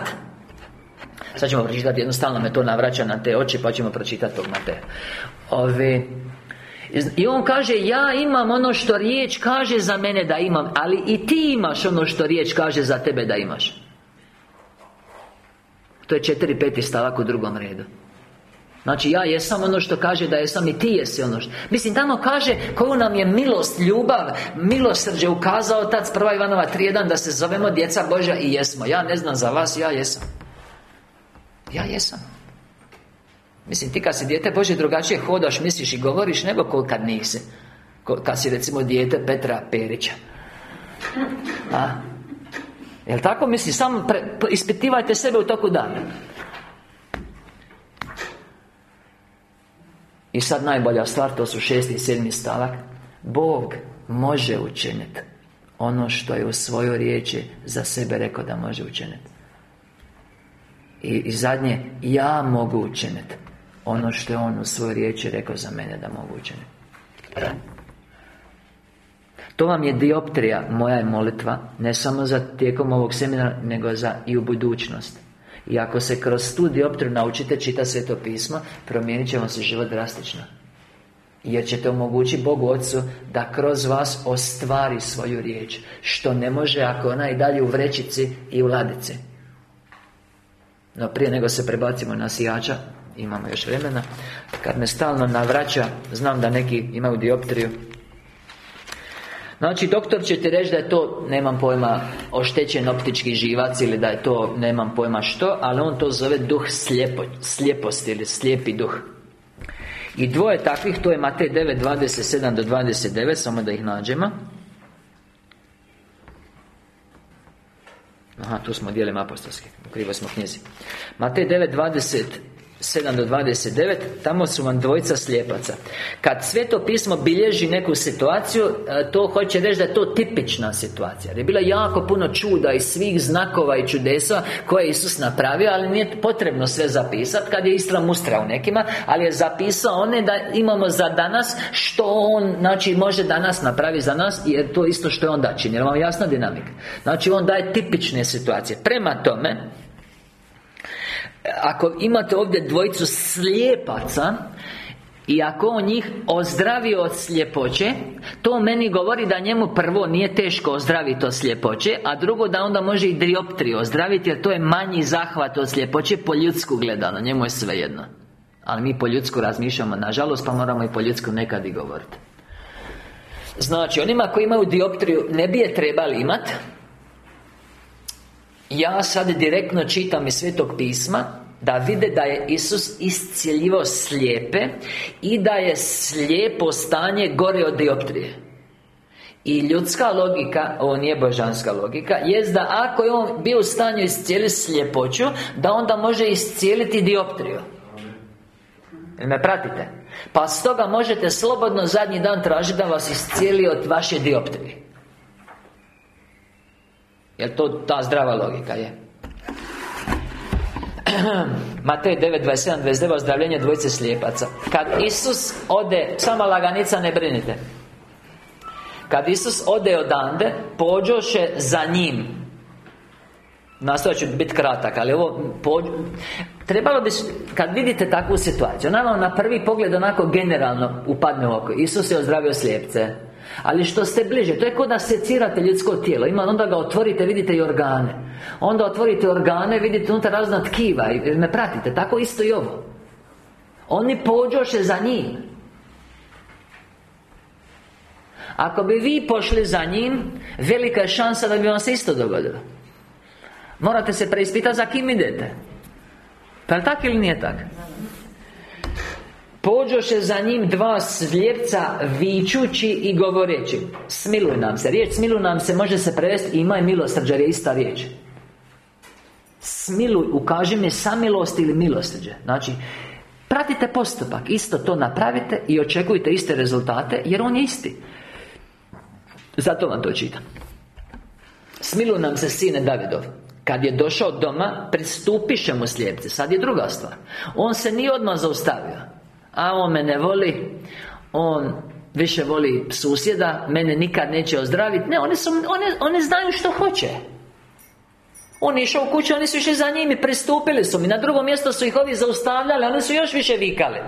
Sad ćemo pročitati, jednostavno me to navraća na te oči, pa ćemo pročitati tog Mateja Ovi, i on kaže Ja imam ono što riječ kaže za mene da imam Ali i ti imaš ono što riječ kaže za tebe da imaš. To je četiri, peti stavak u drugom redu. Znači ja jesam ono što kaže da jesam i ti jesi ono što Mislim tamo kaže koju nam je milost, ljubav Milosrđe ukazao Tac prva Ivanova 3.1 Da se zovemo djeca Božja i jesmo. Ja ne znam za vas, ja jesam. Ja jesam Mislim, ti kad si dijete Bože drugačije hodaš, misliš i govoriš nego kad nisi Kad si recimo dijete Petra Perića. A? Jel tako misli? Samo ispitivajte sebe u toku dana. I sad najbolja stvar, to su šesti i sedmi stavak. Bog može učiniti Ono što je u svojoj riječi za sebe rekao da može učiniti. I, i zadnje, ja mogu učiniti ono što je On u svojoj riječi rekao za mene da mogu učiniti To vam je dioptrija, moja je molitva Ne samo za tijekom ovog seminara Nego za i u budućnost. I ako se kroz tu dioptriju naučite čita sveto pismo Promijenit će vam se život drastično. Jer ćete omogućiti Bogu Otcu da kroz vas ostvari svoju riječ Što ne može ako ona i dalje u vrećici i u ladici. No prije nego se prebacimo na sijača imamo još vremena Kad me stalno navraća Znam da neki imaju dioptriju Znači, doktor će ti reći da je to, nemam pojma, oštećen optički živac ili da je to, nemam pojma što, ali on to zove duh slijepo, slijeposti ili slijepi duh. I dvoje takvih, to je Matej 9, 27 do 29, samo da ih nađemo. Aha, tu smo dijelima apostolski, krivo smo knjizi. Matej 9, 20 7 do 29 Tamo su vam dvojica slijepaca. Kad sveto pismo bilježi neku situaciju e, To hoće reći da je to tipična situacija. Jer je bila jako puno čuda i svih znakova i čudesa Koje je Isus napravio Ali nije potrebno sve zapisati Kad je istra mustra u nekima Ali je zapisao one da imamo za danas Što On, znači, može danas napraviti za nas Jer to isto što je On da čini Jer vam jasna dinamika. Znači, On daje tipične situacije. Prema tome ako imate ovdje dvojicu slijepaca i ako on njih ozdravi od sljepoće To meni govori da njemu prvo nije teško ozdraviti od sljepoće A drugo da onda može i dioptriju ozdraviti Jer to je manji zahvat od sljepoće po ljudsku gledano. Njemu je svejedno Ali mi po ljudsku razmišljamo nažalost Pa moramo i po ljudsku nekad i govoriti Znači, onima koji imaju dioptriju Ne bi je trebali imati ja sad direktno čitam iz Svetog pisma da vide da je Isus iscijeljivao slijepe I da je slijepo stanje gore od dioptrije. I ljudska logika, ovo nije božanska logika Jest da ako je on bio u stanju iscijeliti sljepoću Da onda može iscijeliti dioptriju. Me pratite? Pa stoga možete slobodno zadnji dan tražiti da vas iscijeli od vaše dioptrije Jel to ta zdrava logika je? Matej 9, 27, 29 Ozdravljenje dvojice slijepaca. Kad Isus ode Sama laganica ne brinite. Kad Isus ode odande Pođoše za njim. Nastojat ću biti kratak Ali ovo pođu... Trebalo bi Kad vidite takvu situaciju Naravno na prvi pogled onako generalno Upadne u oko. Isus je ozdravio slijepce ali što ste bliže, to je kod da secirate ljudsko tijelo. Ima, onda ga otvorite, vidite i organe. Onda otvorite organe, vidite unutar razna tkiva I me pratite, tako isto i ovo. Oni pođoše za njim. Ako bi vi pošli za njim Velika je šansa da bi vam se isto dogodilo. Morate se preispitati za kim idete. Pa je tako ili nije tako? Pođoše za njim dva slijepca vičući i govoreći Smiluj nam se. Riječ smiluj nam se može se prevesti Ima je milosrđe je ista riječ. Smiluj, ukaži mi samilost ili milosrđe. Znači Pratite postupak Isto to napravite I očekujte iste rezultate Jer on je isti. Zato vam to čitam. Smiluj nam se sine Davidov. Kad je došao doma, pristupiše mu slijepci Sad je druga stvar. On se nije odmah zaustavio a on me ne voli On više voli susjeda Mene nikad neće ozdraviti Ne, oni, su, one, one znaju što hoće. On išao u kuću, oni su išli za njim i pristupili su mi. Na drugo mjesto su ih ovi zaustavljali, oni su još više vikali.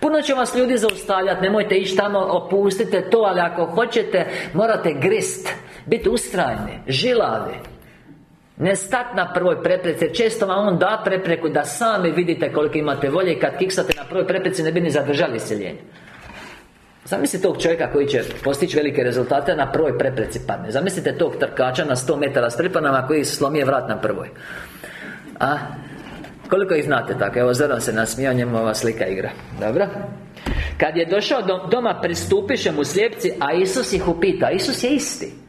Puno će vas ljudi zaustavljati, nemojte ići tamo, opustite to Ali ako hoćete, morate grist Biti ustrajni, žilavi ne stat na prvoj prepreci često vam on da prepreku da sami vidite koliko imate volje I kad kiksate na prvoj prepreci ne bi ni zadržali iseljenje Zamislite tog čovjeka koji će postići velike rezultate na prvoj prepreci padne Zamislite tog trkača na 100 metara s pripanama koji slomije vrat na prvoj A? Koliko ih znate tako? Evo Zoran se nasmijao, njemu ova slika igra Dobro? Kad je došao doma pristupiše mu slijepci A Isus ih upita Isus je isti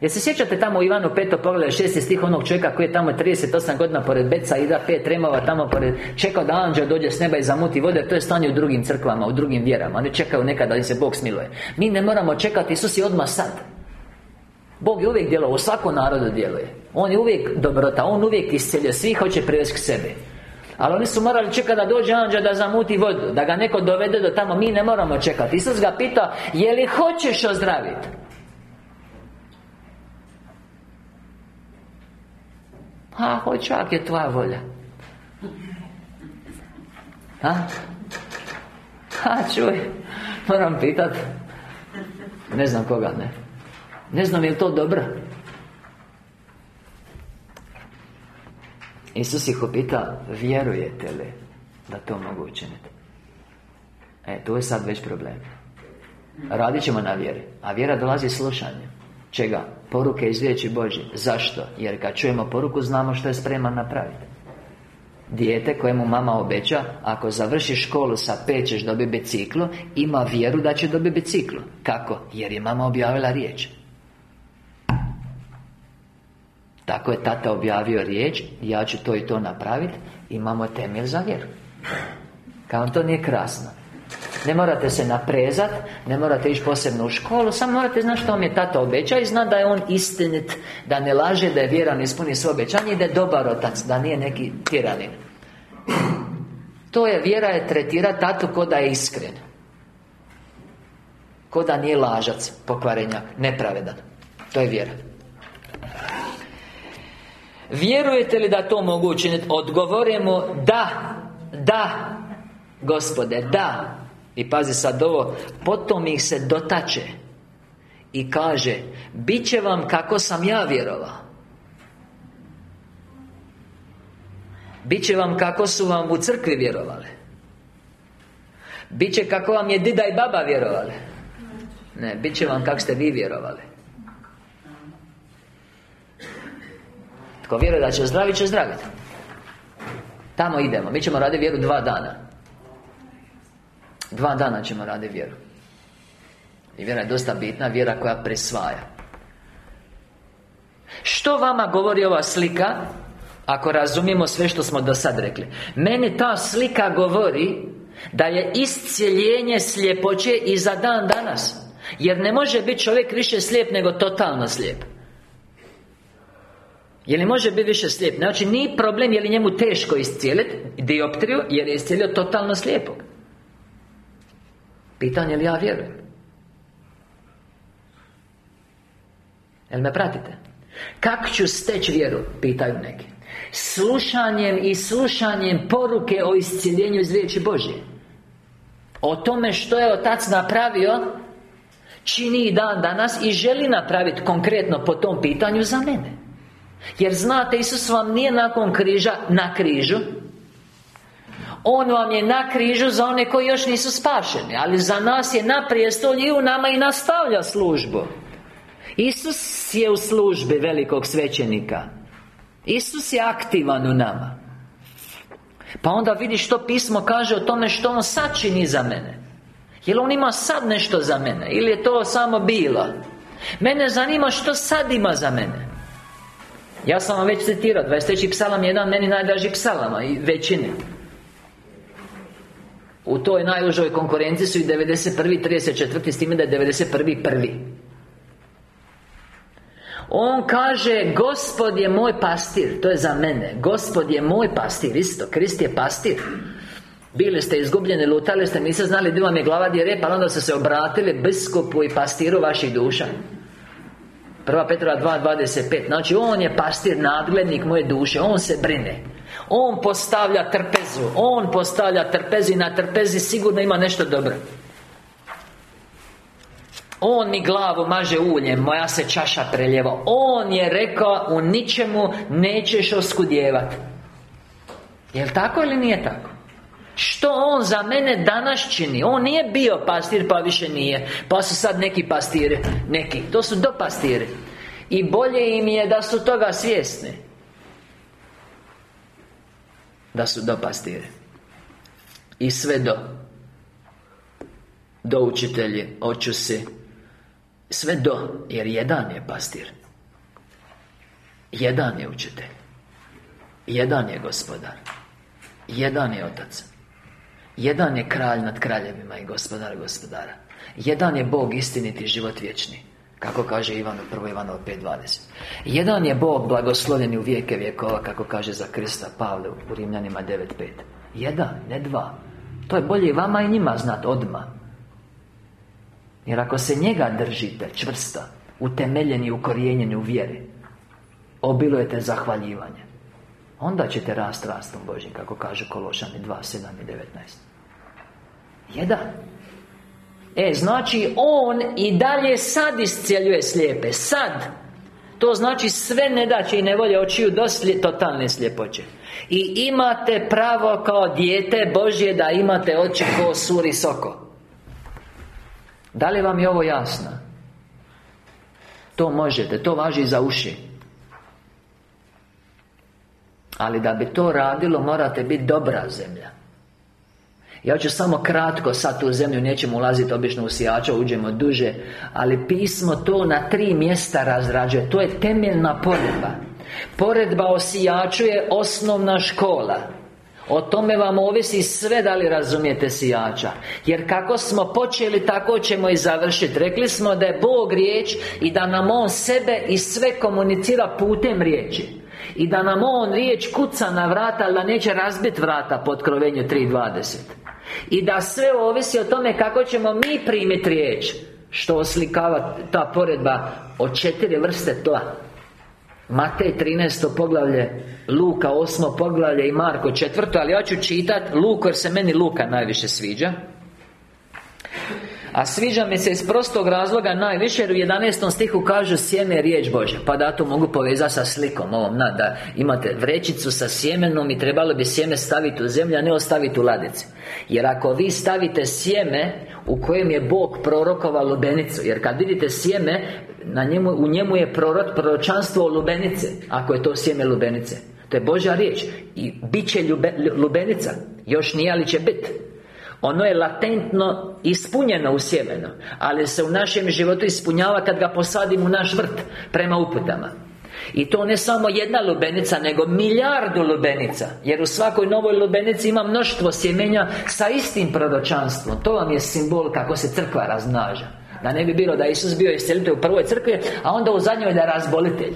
Jel se sjećate tamo u Ivanu 5. pogleda 6. stih onog čovjeka koji je tamo 38 godina pored Beca i da pet remova tamo pored Čekao da anđel dođe s neba i zamuti vode To je stanje u drugim crkvama, u drugim vjerama Oni čekaju nekada da im se Bog smiluje Mi ne moramo čekati, Isus je odmah sad Bog je uvijek djelovao, u svakom narodu djeluje On je uvijek dobrota, On uvijek iscelje Svi hoće privesti k sebi ali oni su morali čekati da dođe anđel da zamuti vodu Da ga neko dovede do tamo Mi ne moramo čekati Isus ga pita Je li hoćeš ozdraviti? A, hoću, ak je tvoja volja. A? A, čuj Moram pitat. Ne znam koga, ne. Ne znam je to dobro. Isus ih upita Vjerujete li Da to mogu učiniti? E, tu je sad već problem. Radit ćemo na vjeri A vjera dolazi slušanjem. Čega? Poruke iz riječi Božje. Zašto? Jer kad čujemo poruku znamo što je spreman napraviti. Dijete kojemu mama obeća Ako završi školu sa pet ćeš dobiti biciklu Ima vjeru da će dobiti biciklu. Kako? Jer je mama objavila riječ. Tako je tata objavio riječ Ja ću to i to napraviti Imamo temelj za vjeru. Kao to nije krasno ne morate se naprezat Ne morate ići posebno u školu Samo morate znati što vam je tata obeća I zna da je on istinit Da ne laže, da je vjeran ispuni svoje obećanje I da je dobar otac Da nije neki tiranin. To je vjera je tretira tatu ko da je iskren. Ko da nije lažac Pokvarenjak Nepravedan. To je vjera. Vjerujete li da to mogu učiniti? Odgovorimo da Da Gospode, da I pazi sad ovo Potom ih se dotače I kaže Biće vam kako sam ja vjerovao. Biće vam kako su vam u crkvi vjerovali Biće kako vam je dida i baba vjerovali Ne, bit će vam kako ste vi vjerovali. Tko vjeruje da će zdraviti, će zdraviti Tamo idemo, mi ćemo raditi vjeru dva dana Dva dana ćemo raditi vjeru. I vjera je dosta bitna, vjera koja presvaja. Što vama govori ova slika Ako razumijemo sve što smo do sad rekli? Meni ta slika govori Da je iscijeljenje sljepoće i za dan danas. Jer ne može biti čovjek više slijep nego totalno slijep. Je li može biti više slijep? Znači, nije problem je li njemu teško iscijeliti dioptriju Jer je iscijelio totalno slijepog Pitanje li ja vjerujem Jel me pratite? Kako ću steći vjeru? Pitaju neki Slušanjem i slušanjem poruke o isciljenju iz riječi Božje O tome što je Otac napravio Čini i dan danas I želi napraviti konkretno po tom pitanju za mene Jer znate, Isus vam nije nakon križa Na križu on vam je na križu za one koji još nisu spašeni Ali za nas je na prijestolju i u nama i nastavlja službu. Isus je u službi velikog svećenika. Isus je aktivan u nama. Pa onda vidi što pismo kaže o tome što On sad čini za mene. Jel On ima sad nešto za mene? Ili je to samo bilo? Mene zanima što sad ima za mene. Ja sam vam već citirao 23. psalam je jedan meni najdraži psalama I većine u toj najužoj konkurenciji su i 91. 34. S time da je 91. prvi on kaže Gospod je moj pastir To je za mene Gospod je moj pastir Isto Krist je pastir Bili ste izgubljeni, lutali ste Niste znali gdje vam je glava gdje rep onda ste se obratili biskupu i pastiru vaših duša Prva Petrova 2.25 Znači on je pastir, nadglednik moje duše. On se brine. On postavlja trpezu. On postavlja trpezu i na trpezi sigurno ima nešto dobro. On mi glavu maže uljem Moja se čaša preljeva On je rekao U ničemu nećeš oskudjevati Jel tako ili nije tako? Što on za mene danas čini? On nije bio pastir pa više nije. Pa su sad neki pastiri. Neki, to su do pastiri I bolje im je da su toga svjesni. Da su do pastiri I sve do Do učitelji, si sve do, jer jedan je pastir. Jedan je učitelj. Jedan je gospodar. Jedan je otac Jedan je kralj nad kraljevima i gospodar gospodara. Jedan je Bog istiniti život vječni kako kaže Ivan u 1. Ivanovo 5.20 Jedan je Bog blagoslovljeni u vijeke vjekova Kako kaže za Krista Pavle u Rimljanima 9.5 Jedan, ne dva. To je bolje vama i njima znat odmah jer ako se njega držite čvrsto Utemeljeni, ukorijenjeni u vjeri Obilujete zahvaljivanje Onda ćete rast rastom Božim Kako kaže Kološani 2, 7 i 19 Jedan. E, znači On i dalje sad iscijeljuje slijepe. Sad. To znači sve nedaće i nevolje očiju do totalne sljepoće. I imate pravo kao dijete Božje Da imate oči ko suri soko. Da li vam je ovo jasno? To možete, to važi za uši Ali da bi to radilo morate biti dobra zemlja. Ja ću samo kratko sad tu zemlju nećemo ulaziti obično u sijača, uđemo duže Ali pismo to na tri mjesta razrađuje. To je temeljna poredba. Poredba o sijaču je osnovna škola. O tome vam ovisi sve da li razumijete sijača. Jer kako smo počeli, tako ćemo i završiti. Rekli smo da je Bog riječ I da nam On sebe i sve komunicira putem riječi I da nam On riječ kuca na vrata Ali da neće razbiti vrata po otkrovenju 3.20 I da sve ovisi o tome kako ćemo mi primiti riječ Što oslikava ta poredba o četiri vrste tla Matej 13. poglavlje Luka 8. poglavlje i Marko 4. Ali ja ću čitat Luku jer se meni Luka najviše sviđa a sviđa mi se iz prostog razloga najviše jer u 11. stihu kažu sjeme je riječ Bože Pa da to mogu povezati sa slikom ovom na, Da imate vrećicu sa sjemenom i trebalo bi sjeme staviti u zemlju, a ne ostaviti u ladici. Jer ako vi stavite sjeme u kojem je Bog prorokovao lubenicu Jer kad vidite sjeme, na njemu, u njemu je prorok, proročanstvo lubenice Ako je to sjeme lubenice. To je Božja riječ I bit će lubenica Još nije, ali će biti ono je latentno ispunjeno u sjemenu Ali se u našem životu ispunjava kad ga posadim u naš vrt Prema uputama. I to ne samo jedna lubenica, nego milijardu lubenica Jer u svakoj novoj lubenici ima mnoštvo sjemenja sa istim proročanstvom. To vam je simbol kako se crkva raznaža Da ne bi bilo da Isus bio iscelitelj u prvoj crkvi A onda u zadnjoj da je razbolitelj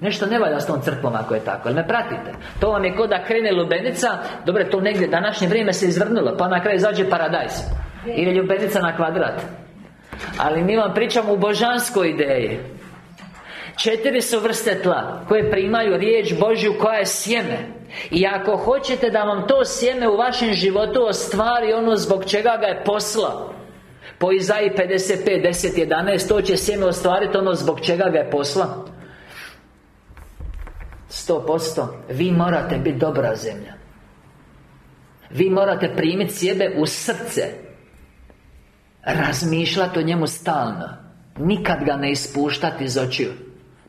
Nešto ne valja s tom crkvom ako je tako, ali me pratite? To vam je kod da krene lubenica Dobro, to negdje današnje vrijeme se izvrnulo Pa na kraju izađe paradajz. Ili ljubenica na kvadrat. Ali mi vam pričamo u božanskoj ideji. Četiri su vrste tla Koje primaju riječ Božju koja je sjeme. I ako hoćete da vam to sjeme u vašem životu ostvari ono zbog čega ga je poslao Po Izaji 55, 10, 11 To će sjeme ostvariti ono zbog čega ga je poslao Sto posto. Vi morate biti dobra zemlja. Vi morate primiti sebe u srce. Razmišljati o njemu stalno. Nikad ga ne ispuštati iz očiju.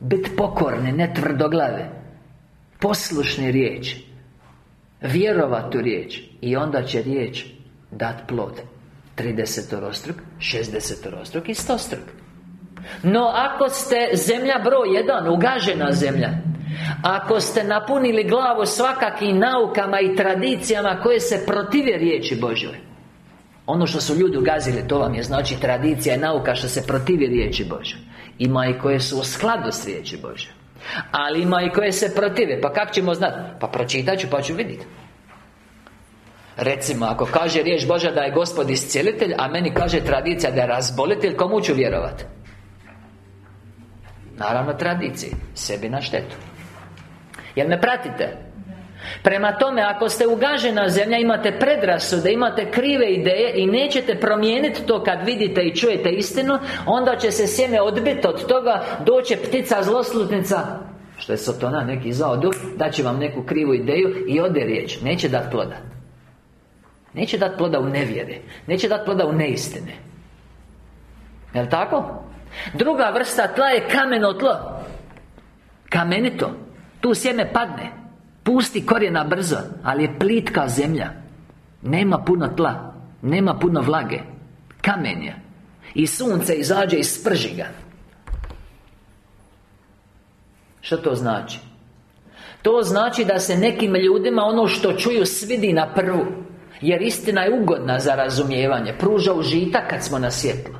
Biti pokorni, ne tvrdoglave. Poslušni riječ. Vjerovati u riječ. I onda će riječ dat plod. 30 rostruk, 60 rostruk i 100 struk No ako ste zemlja broj jedan, ugažena zemlja ako ste napunili glavu svakakim naukama i tradicijama koje se protive riječi Božoj Ono što su ljudi ugazili, to vam je znači tradicija i nauka što se protivi riječi Božoj Ima i koje su u skladu s riječi Božoj Ali ima i koje se protive, pa kako ćemo znati? Pa pročitat ću pa ću vidjeti Recimo, ako kaže riječ Božja da je Gospod iscijelitelj A meni kaže tradicija da je razbolitelj Komu ću vjerovati? Naravno tradiciji Sebi na štetu Jel me pratite? Prema tome, ako ste ugažena zemlja Imate predrasude, imate krive ideje I nećete promijeniti to kad vidite i čujete istinu Onda će se sjeme odbiti od toga Doće ptica zloslutnica. Što je Sotona neki zvao duh Daće vam neku krivu ideju I ode riječ. Neće dat ploda. Neće dat ploda u nevjere Neće dat ploda u neistine. Jel tako? Druga vrsta tla je kameno tlo. Kamenito tu sjeme padne Pusti korijena brzo Ali je plitka zemlja. Nema puno tla Nema puno vlage Kamen je. I sunce izađe i sprži ga Što to znači? To znači da se nekim ljudima ono što čuju svidi na prvu Jer istina je ugodna za razumijevanje Pruža užitak kad smo na svjetlu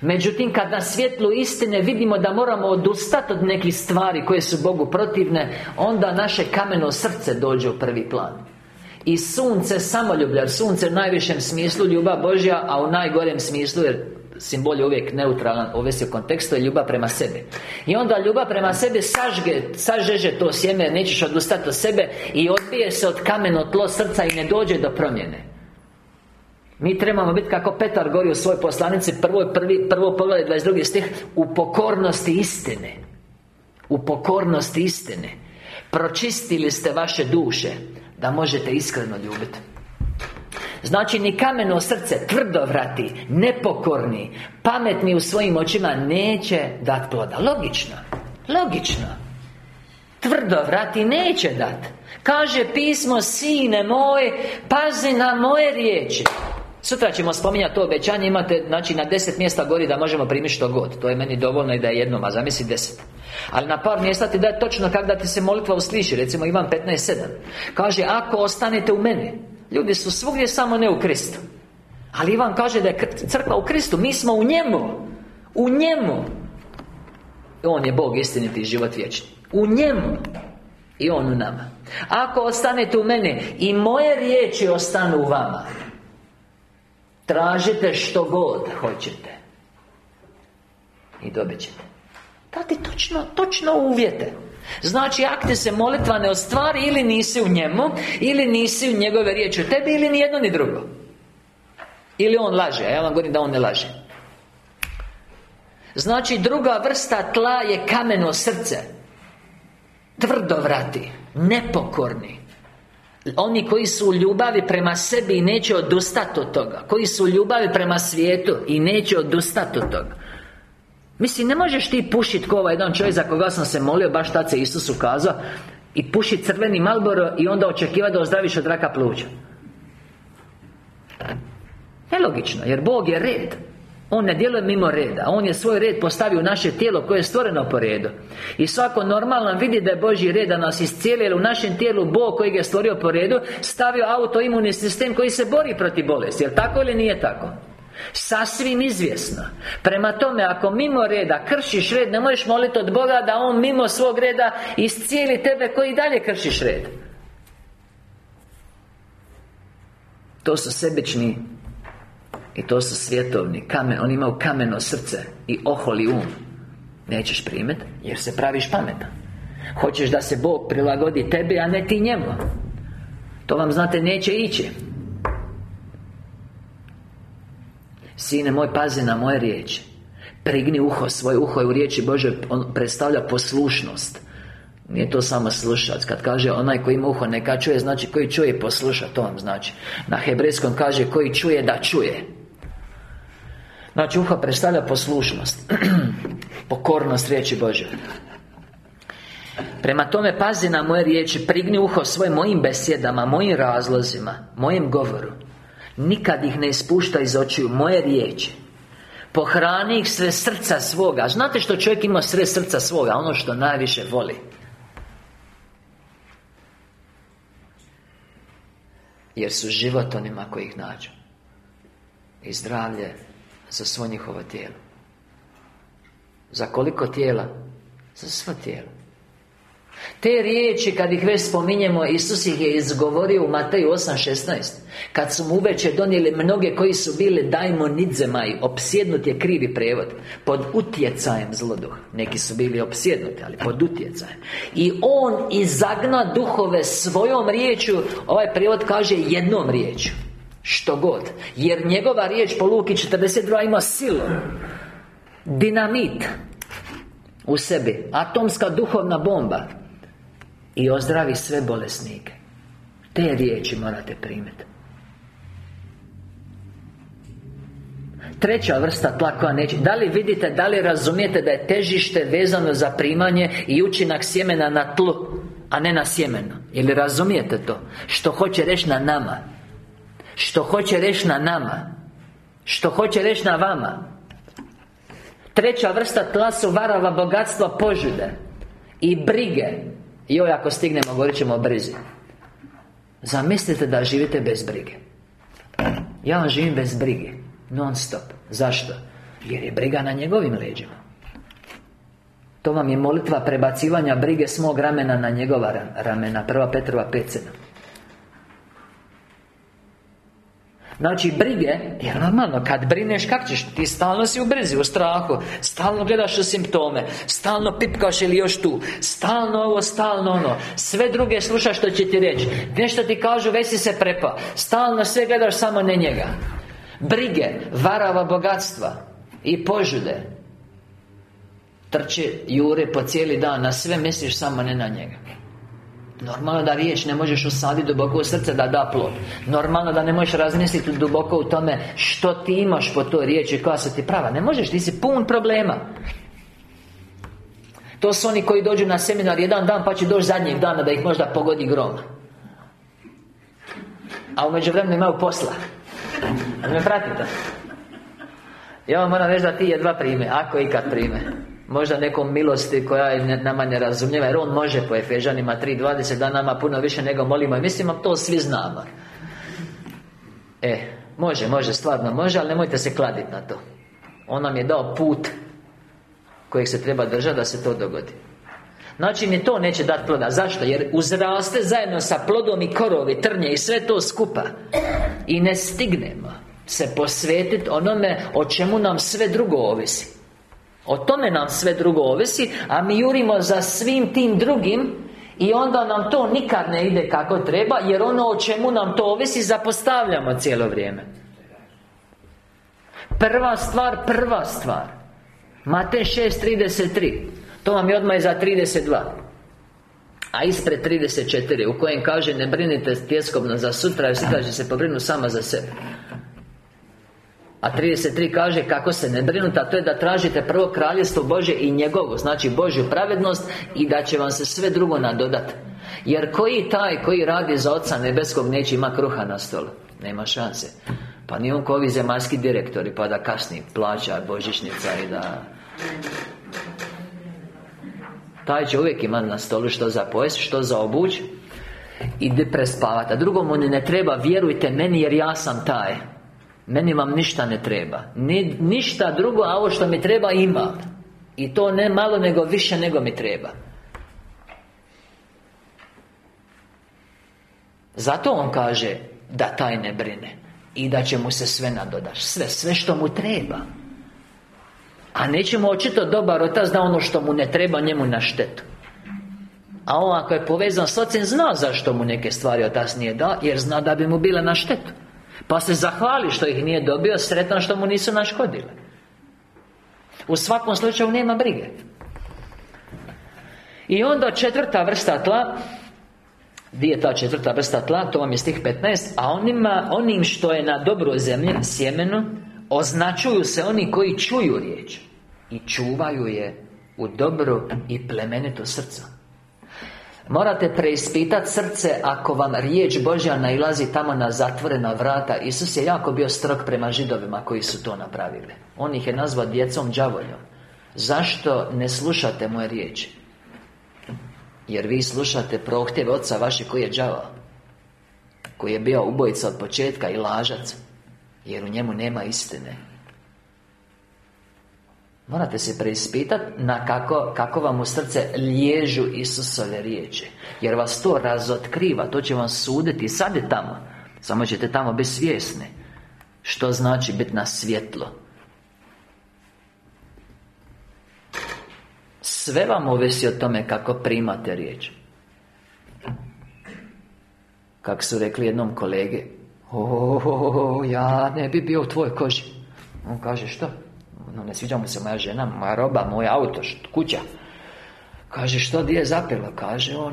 Međutim, kad na svjetlu istine vidimo da moramo odustati od nekih stvari koje su Bogu protivne Onda naše kameno srce dođe u prvi plan. I sunce samoljublja, sunce u najvišem smislu ljubav Božja A u najgorem smislu, jer simbol je uvijek neutralan, ovisi o kontekstu, je ljubav prema sebi. I onda ljubav prema sebi sažge, sažeže to sjeme, nećeš odustati od sebe I odbije se od kameno tlo srca i ne dođe do promjene mi trebamo biti kako Petar govori u svojoj poslanici Prvo, prvi, prvo poglavlje 22. stih U pokornosti istine. U pokornosti istine. Pročistili ste vaše duše Da možete iskreno ljubiti. Znači ni kameno srce Tvrdovrati Nepokorni Pametni u svojim očima Neće dat ploda Logično Logično. Tvrdovrati neće dat Kaže pismo Sine moj Pazi na moje riječi Sutra ćemo spominjati to obećanje Imate, znači, na deset mjesta gori da možemo primiti što god. To je meni dovoljno i da je jednom, a zamisli deset. Ali na par mjesta ti daje točno kako da ti se molitva usliši. Recimo Ivan 15.7 Kaže, ako ostanete u meni Ljudi su svugdje samo ne u Kristu. Ali Ivan kaže da je crkva u Kristu Mi smo u njemu. U njemu. On je Bog istiniti život vječni. U njemu. I On u nama. Ako ostanete u mene I moje riječi ostanu u vama Tražite što god hoćete. I dobit ćete. Dati točno, točno uvjete. Znači, ako te se molitva ne ostvari Ili nisi u njemu Ili nisi u njegove riječi u tebi Ili ni jedno ni drugo. Ili on laže, a ja vam govorim da on ne laže. Znači, druga vrsta tla je kameno srce. Tvrdovrati Nepokorni oni koji su u ljubavi prema sebi i neće odustati od toga. Koji su u ljubavi prema svijetu i neće odustati od toga. Mislim, ne možeš ti pušiti ko ovaj jedan čovjek za koga sam se molio Baš tad se Isus ukazao I pušiti crveni Malboro I onda očekivati da ozdraviš od raka pluća. Nelogično, jer Bog je red on ne djeluje mimo reda. On je svoj red postavio u naše tijelo koje je stvoreno po redu. I svako normalan vidi da je Božji red da nas iscijeli Jer u našem tijelu Bog koji je stvorio po redu Stavio autoimunni sistem koji se bori protiv bolesti. Jel tako ili nije tako? Sasvim izvjesno. Prema tome, ako mimo reda kršiš red Ne možeš moliti od Boga da On mimo svog reda Iscijeli tebe koji dalje kršiš red. To su sebični i to su svjetovni kamen, Oni imaju kameno srce I oholi um. Nećeš primiti Jer se praviš pametan. Hoćeš da se Bog prilagodi tebi A ne ti njemu. To vam znate neće ići. Sine moj, pazi na moje riječi. Prigni uho, svoje uho u riječi Bože On predstavlja poslušnost. Nije to samo slušac Kad kaže onaj koji ima uho neka čuje Znači koji čuje posluša To vam znači. Na hebrejskom kaže koji čuje da čuje Znači uho predstavlja poslušnost Pokornost riječi Bože Prema tome pazi na moje riječi Prigni uho svoje mojim besjedama Mojim razlozima Mojem govoru. Nikad ih ne ispušta iz očiju Moje riječi. Pohrani ih sve srca svoga. Znate što čovjek ima sve srca svoga? Ono što najviše voli. Jer su život onima koji ih nađu. I zdravlje za svo njihovo tijelo. Za koliko tijela? Za svo tijelo te riječi, kad ih već spominjemo Isus ih je izgovorio u Mateju 8.16 Kad su mu uveće donijeli mnoge koji su bili dajmonidzemaj Opsjednut je krivi prevod. Pod utjecajem zloduha. Neki su bili opsjednuti, ali pod utjecajem. I on izagna duhove svojom riječju. Ovaj prijevod kaže jednom riječju što god. Jer njegova riječ po Luki 42 ima silu. Dinamit U sebi. Atomska duhovna bomba. I ozdravi sve bolesnike. Te riječi morate primiti. Treća vrsta tla koja neće Da li vidite, da li razumijete da je težište vezano za primanje I učinak sjemena na tlu A ne na sjemenu Ili razumijete to? Što hoće reći na nama što hoće reći na nama. Što hoće reći na vama. Treća vrsta tla su varava bogatstva požude I brige. Ovo ako stignemo, govorit ćemo o Zamislite da živite bez brige. Ja vam živim bez brige Non stop. Zašto? Jer je briga na njegovim leđima. To vam je molitva prebacivanja brige s mog ramena na njegova ramena. Prva Petrova 5.7 Znači, brige, jer normalno, kad brineš, kak ćeš? Ti stalno si u brzi, u strahu Stalno gledaš u simptome Stalno pipkaš ili još tu Stalno ovo, stalno ono. Sve druge slušaš što će ti reći. Nešto ti kažu, već si se prepa. Stalno sve gledaš, samo ne njega. Brige, varava bogatstva I požude Trče, jure po cijeli dan Na sve misliš, samo ne na njega Normalno da riječ ne možeš usaditi duboko u srce da da plod. Normalno da ne možeš razmisliti duboko u tome Što ti imaš po toj riječi koja se ti prava. Ne možeš, ti si pun problema. To su oni koji dođu na seminar jedan dan pa će doći zadnjeg dana da ih možda pogodi grom. A u međuvremenu imaju posla. Ne pratite? Ja vam moram reći da ti jedva prime Ako ikad prime Možda nekom milosti koja je nama nerazumljiva Jer on može po Efežanima 3.20 da nama puno više nego molimo. I mislimo to svi znamo. E, može, može, stvarno može Ali nemojte se kladiti na to. On nam je dao put Kojeg se treba držati da se to dogodi. Znači ni to neće dati ploda. Zašto? Jer uzraste zajedno sa plodom i korovi, trnje i sve to skupa. I ne stignemo se posvetiti onome o čemu nam sve drugo ovisi O tome nam sve drugo ovisi A mi jurimo za svim tim drugim I onda nam to nikad ne ide kako treba Jer ono o čemu nam to ovisi Zapostavljamo cijelo vrijeme. Prva stvar, prva stvar. Matej 6.33 To vam je odmah za 32 a ispred 34 U kojem kaže Ne brinite tjeskobno za sutra Jer sutra će se pobrinu sama za sebe a 33 kaže kako se ne brinuti A to je da tražite prvo kraljestvo Bože i njegovo Znači Božju pravednost I da će vam se sve drugo nadodati Jer koji taj koji radi za Oca Nebeskog Neće ima kruha na stolu? Nema šanse. Pa nije on ko ovi zemaljski direktori Pa da kasni plaća božićnica i da Taj će uvijek imati na stolu što za pojest Što za obuć Ide prespavati A drugo mu ne treba Vjerujte meni jer ja sam taj meni vam ništa ne treba. Ni, Ništa drugo, a ovo što mi treba imam I to ne malo, nego više nego mi treba. Zato on kaže Da taj ne brine I da će mu se sve nadodaš. Sve, sve što mu treba. A nećemo očito dobar otac da ono što mu ne treba njemu na štetu. A on ako je povezan s ocem Zna zašto mu neke stvari otac nije da Jer zna da bi mu bile na štetu pa se zahvali što ih nije dobio Sretan što mu nisu naškodile U svakom slučaju nema brige I onda četvrta vrsta tla Gdje je ta četvrta vrsta tla? To vam je stih 15 A onima, onim što je na dobroj zemlji Sjemenu Označuju se oni koji čuju riječ I čuvaju je U dobro i plemenito srca Morate preispitati srce ako vam riječ Božja nailazi tamo na zatvorena vrata. Isus je jako bio strog prema židovima koji su to napravili. On ih je nazvao djecom đavoljom. Zašto ne slušate moje riječi? Jer vi slušate prohtjeve oca vaše koji je đavo Koji je bio ubojica od početka i lažac Jer u njemu nema istine Morate se preispitati na kako, kako vam u srce liježu Isusove riječi. Jer vas to razotkriva To će vam suditi. Sad je tamo. Samo ćete tamo biti svjesni. Što znači biti na svjetlo. Sve vam ovisi o tome kako primate riječ. Kako su rekli jednom kolege O, ja ne bi bio u tvojoj koži. On kaže što? No, ne sviđa mu se moja žena, moja roba, moj auto, kuća Kaže, što di je zapelo? Kaže on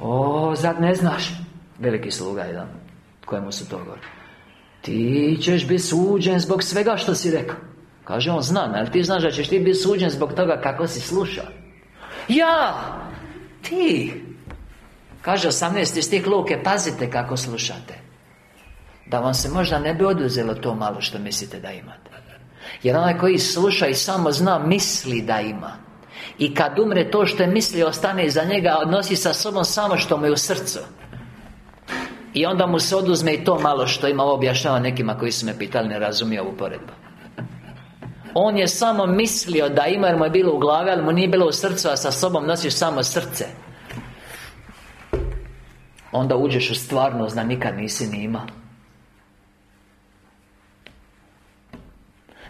O, zad ne znaš Veliki sluga jedan Kojemu su to govori Ti ćeš biti suđen zbog svega što si rekao Kaže on, znam, ali ti znaš da ćeš ti biti suđen zbog toga kako si slušao Ja! Ti! Kaže 18. stih Luke, pazite kako slušate Da vam se možda ne bi oduzelo to malo što mislite da imate jer onaj koji sluša i samo zna Misli da ima. I kad umre to što je mislio Ostane iza njega Odnosi sa sobom samo što mu je u srcu. I onda mu se oduzme i to malo što ima objašnjava nekima koji su me pitali Ne razumije ovu poredbu. On je samo mislio da ima jer mu je bilo u glavi Ali mu nije bilo u srcu A sa sobom nosiš samo srce. Onda uđeš u stvarnost da nikad nisi ni imao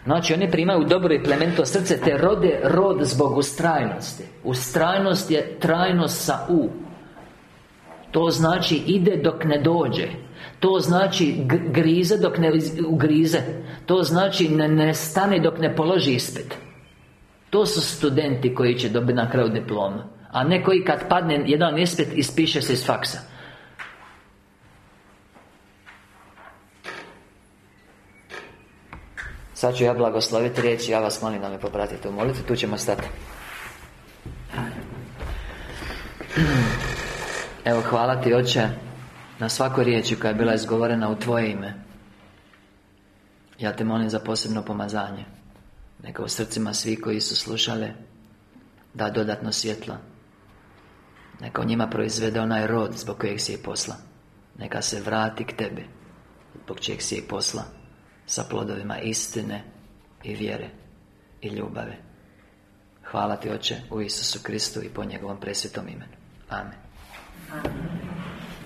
Znači oni primaju dobro i plemento srce Te rode rod zbog ustrajnosti. Ustrajnost je trajnost sa U. To znači ide dok ne dođe. To znači grize dok ne ugrize To znači ne, ne stane dok ne položi ispit. To su studenti koji će dobiti na kraju diploma A ne koji kad padne jedan ispit ispiše se iz faksa Sad ću ja blagosloviti riječ Ja vas molim da me popratite u molitvi Tu ćemo stati. Evo hvala ti oče Na svakoj riječi koja je bila izgovorena u Tvoje ime. Ja te molim za posebno pomazanje Neka u srcima svi koji su slušali Da dodatno svjetla. Neka u njima proizvede onaj rod zbog kojeg si je posla. Neka se vrati k tebi Zbog čeg si je posla Sa plodovima istine i vjere i ljubave Hvala ti Oče u Isusu Kristu i po njegovom presvetom imenu. Amen,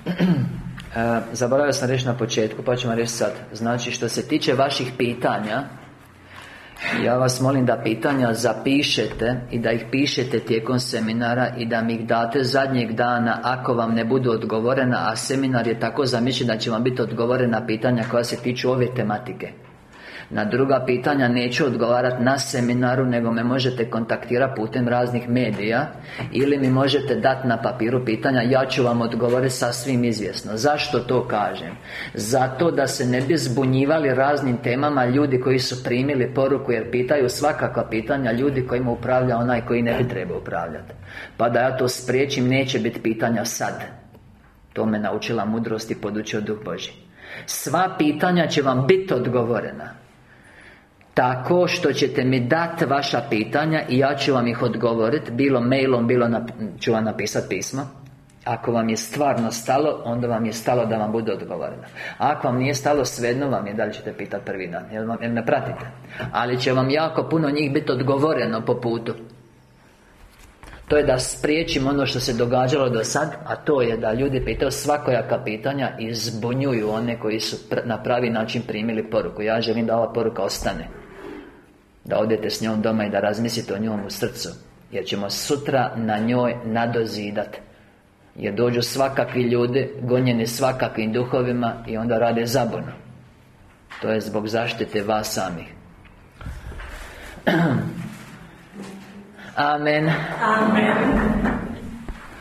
e, Zaboravio sam reći na početku pa ću vam reći sad. Znači što se tiče vaših pitanja ja vas molim da pitanja zapišete i da ih pišete tijekom seminara i da mi ih date zadnjeg dana ako vam ne budu odgovorena, a seminar je tako zamišljen da će vam biti odgovorena pitanja koja se tiču ove tematike. Na druga pitanja neću odgovarati na seminaru Nego me možete kontaktirati putem raznih medija Ili mi možete dati na papiru pitanja Ja ću vam odgovoriti sasvim izvjesno. Zašto to kažem? Zato da se ne bi zbunjivali raznim temama Ljudi koji su primili poruku Jer pitaju svakakva pitanja Ljudi kojima upravlja onaj koji ne bi trebao upravljati Pa da ja to spriječim Neće biti pitanja sad. To me naučila mudrost i podučio Duh Boži Sva pitanja će vam biti odgovorena tako što ćete mi dati vaša pitanja I ja ću vam ih odgovoriti Bilo mailom, bilo ću vam napisati pismo. Ako vam je stvarno stalo Onda vam je stalo da vam bude odgovoreno. Ako vam nije stalo, svejedno vam je Da li ćete pitati prvi dan Jel, vam, me pratite? Ali će vam jako puno njih biti odgovoreno po putu. To je da spriječim ono što se događalo do sad A to je da ljudi pitaju svakojaka pitanja I zbunjuju one koji su na pravi način primili poruku. Ja želim da ova poruka ostane da odete s njom doma i da razmislite o njom u srcu Jer ćemo sutra na njoj nadozidat. Jer dođu svakakvi ljudi Gonjeni svakakvim duhovima I onda rade zabunu. To je zbog zaštite vas samih. Amen. Amen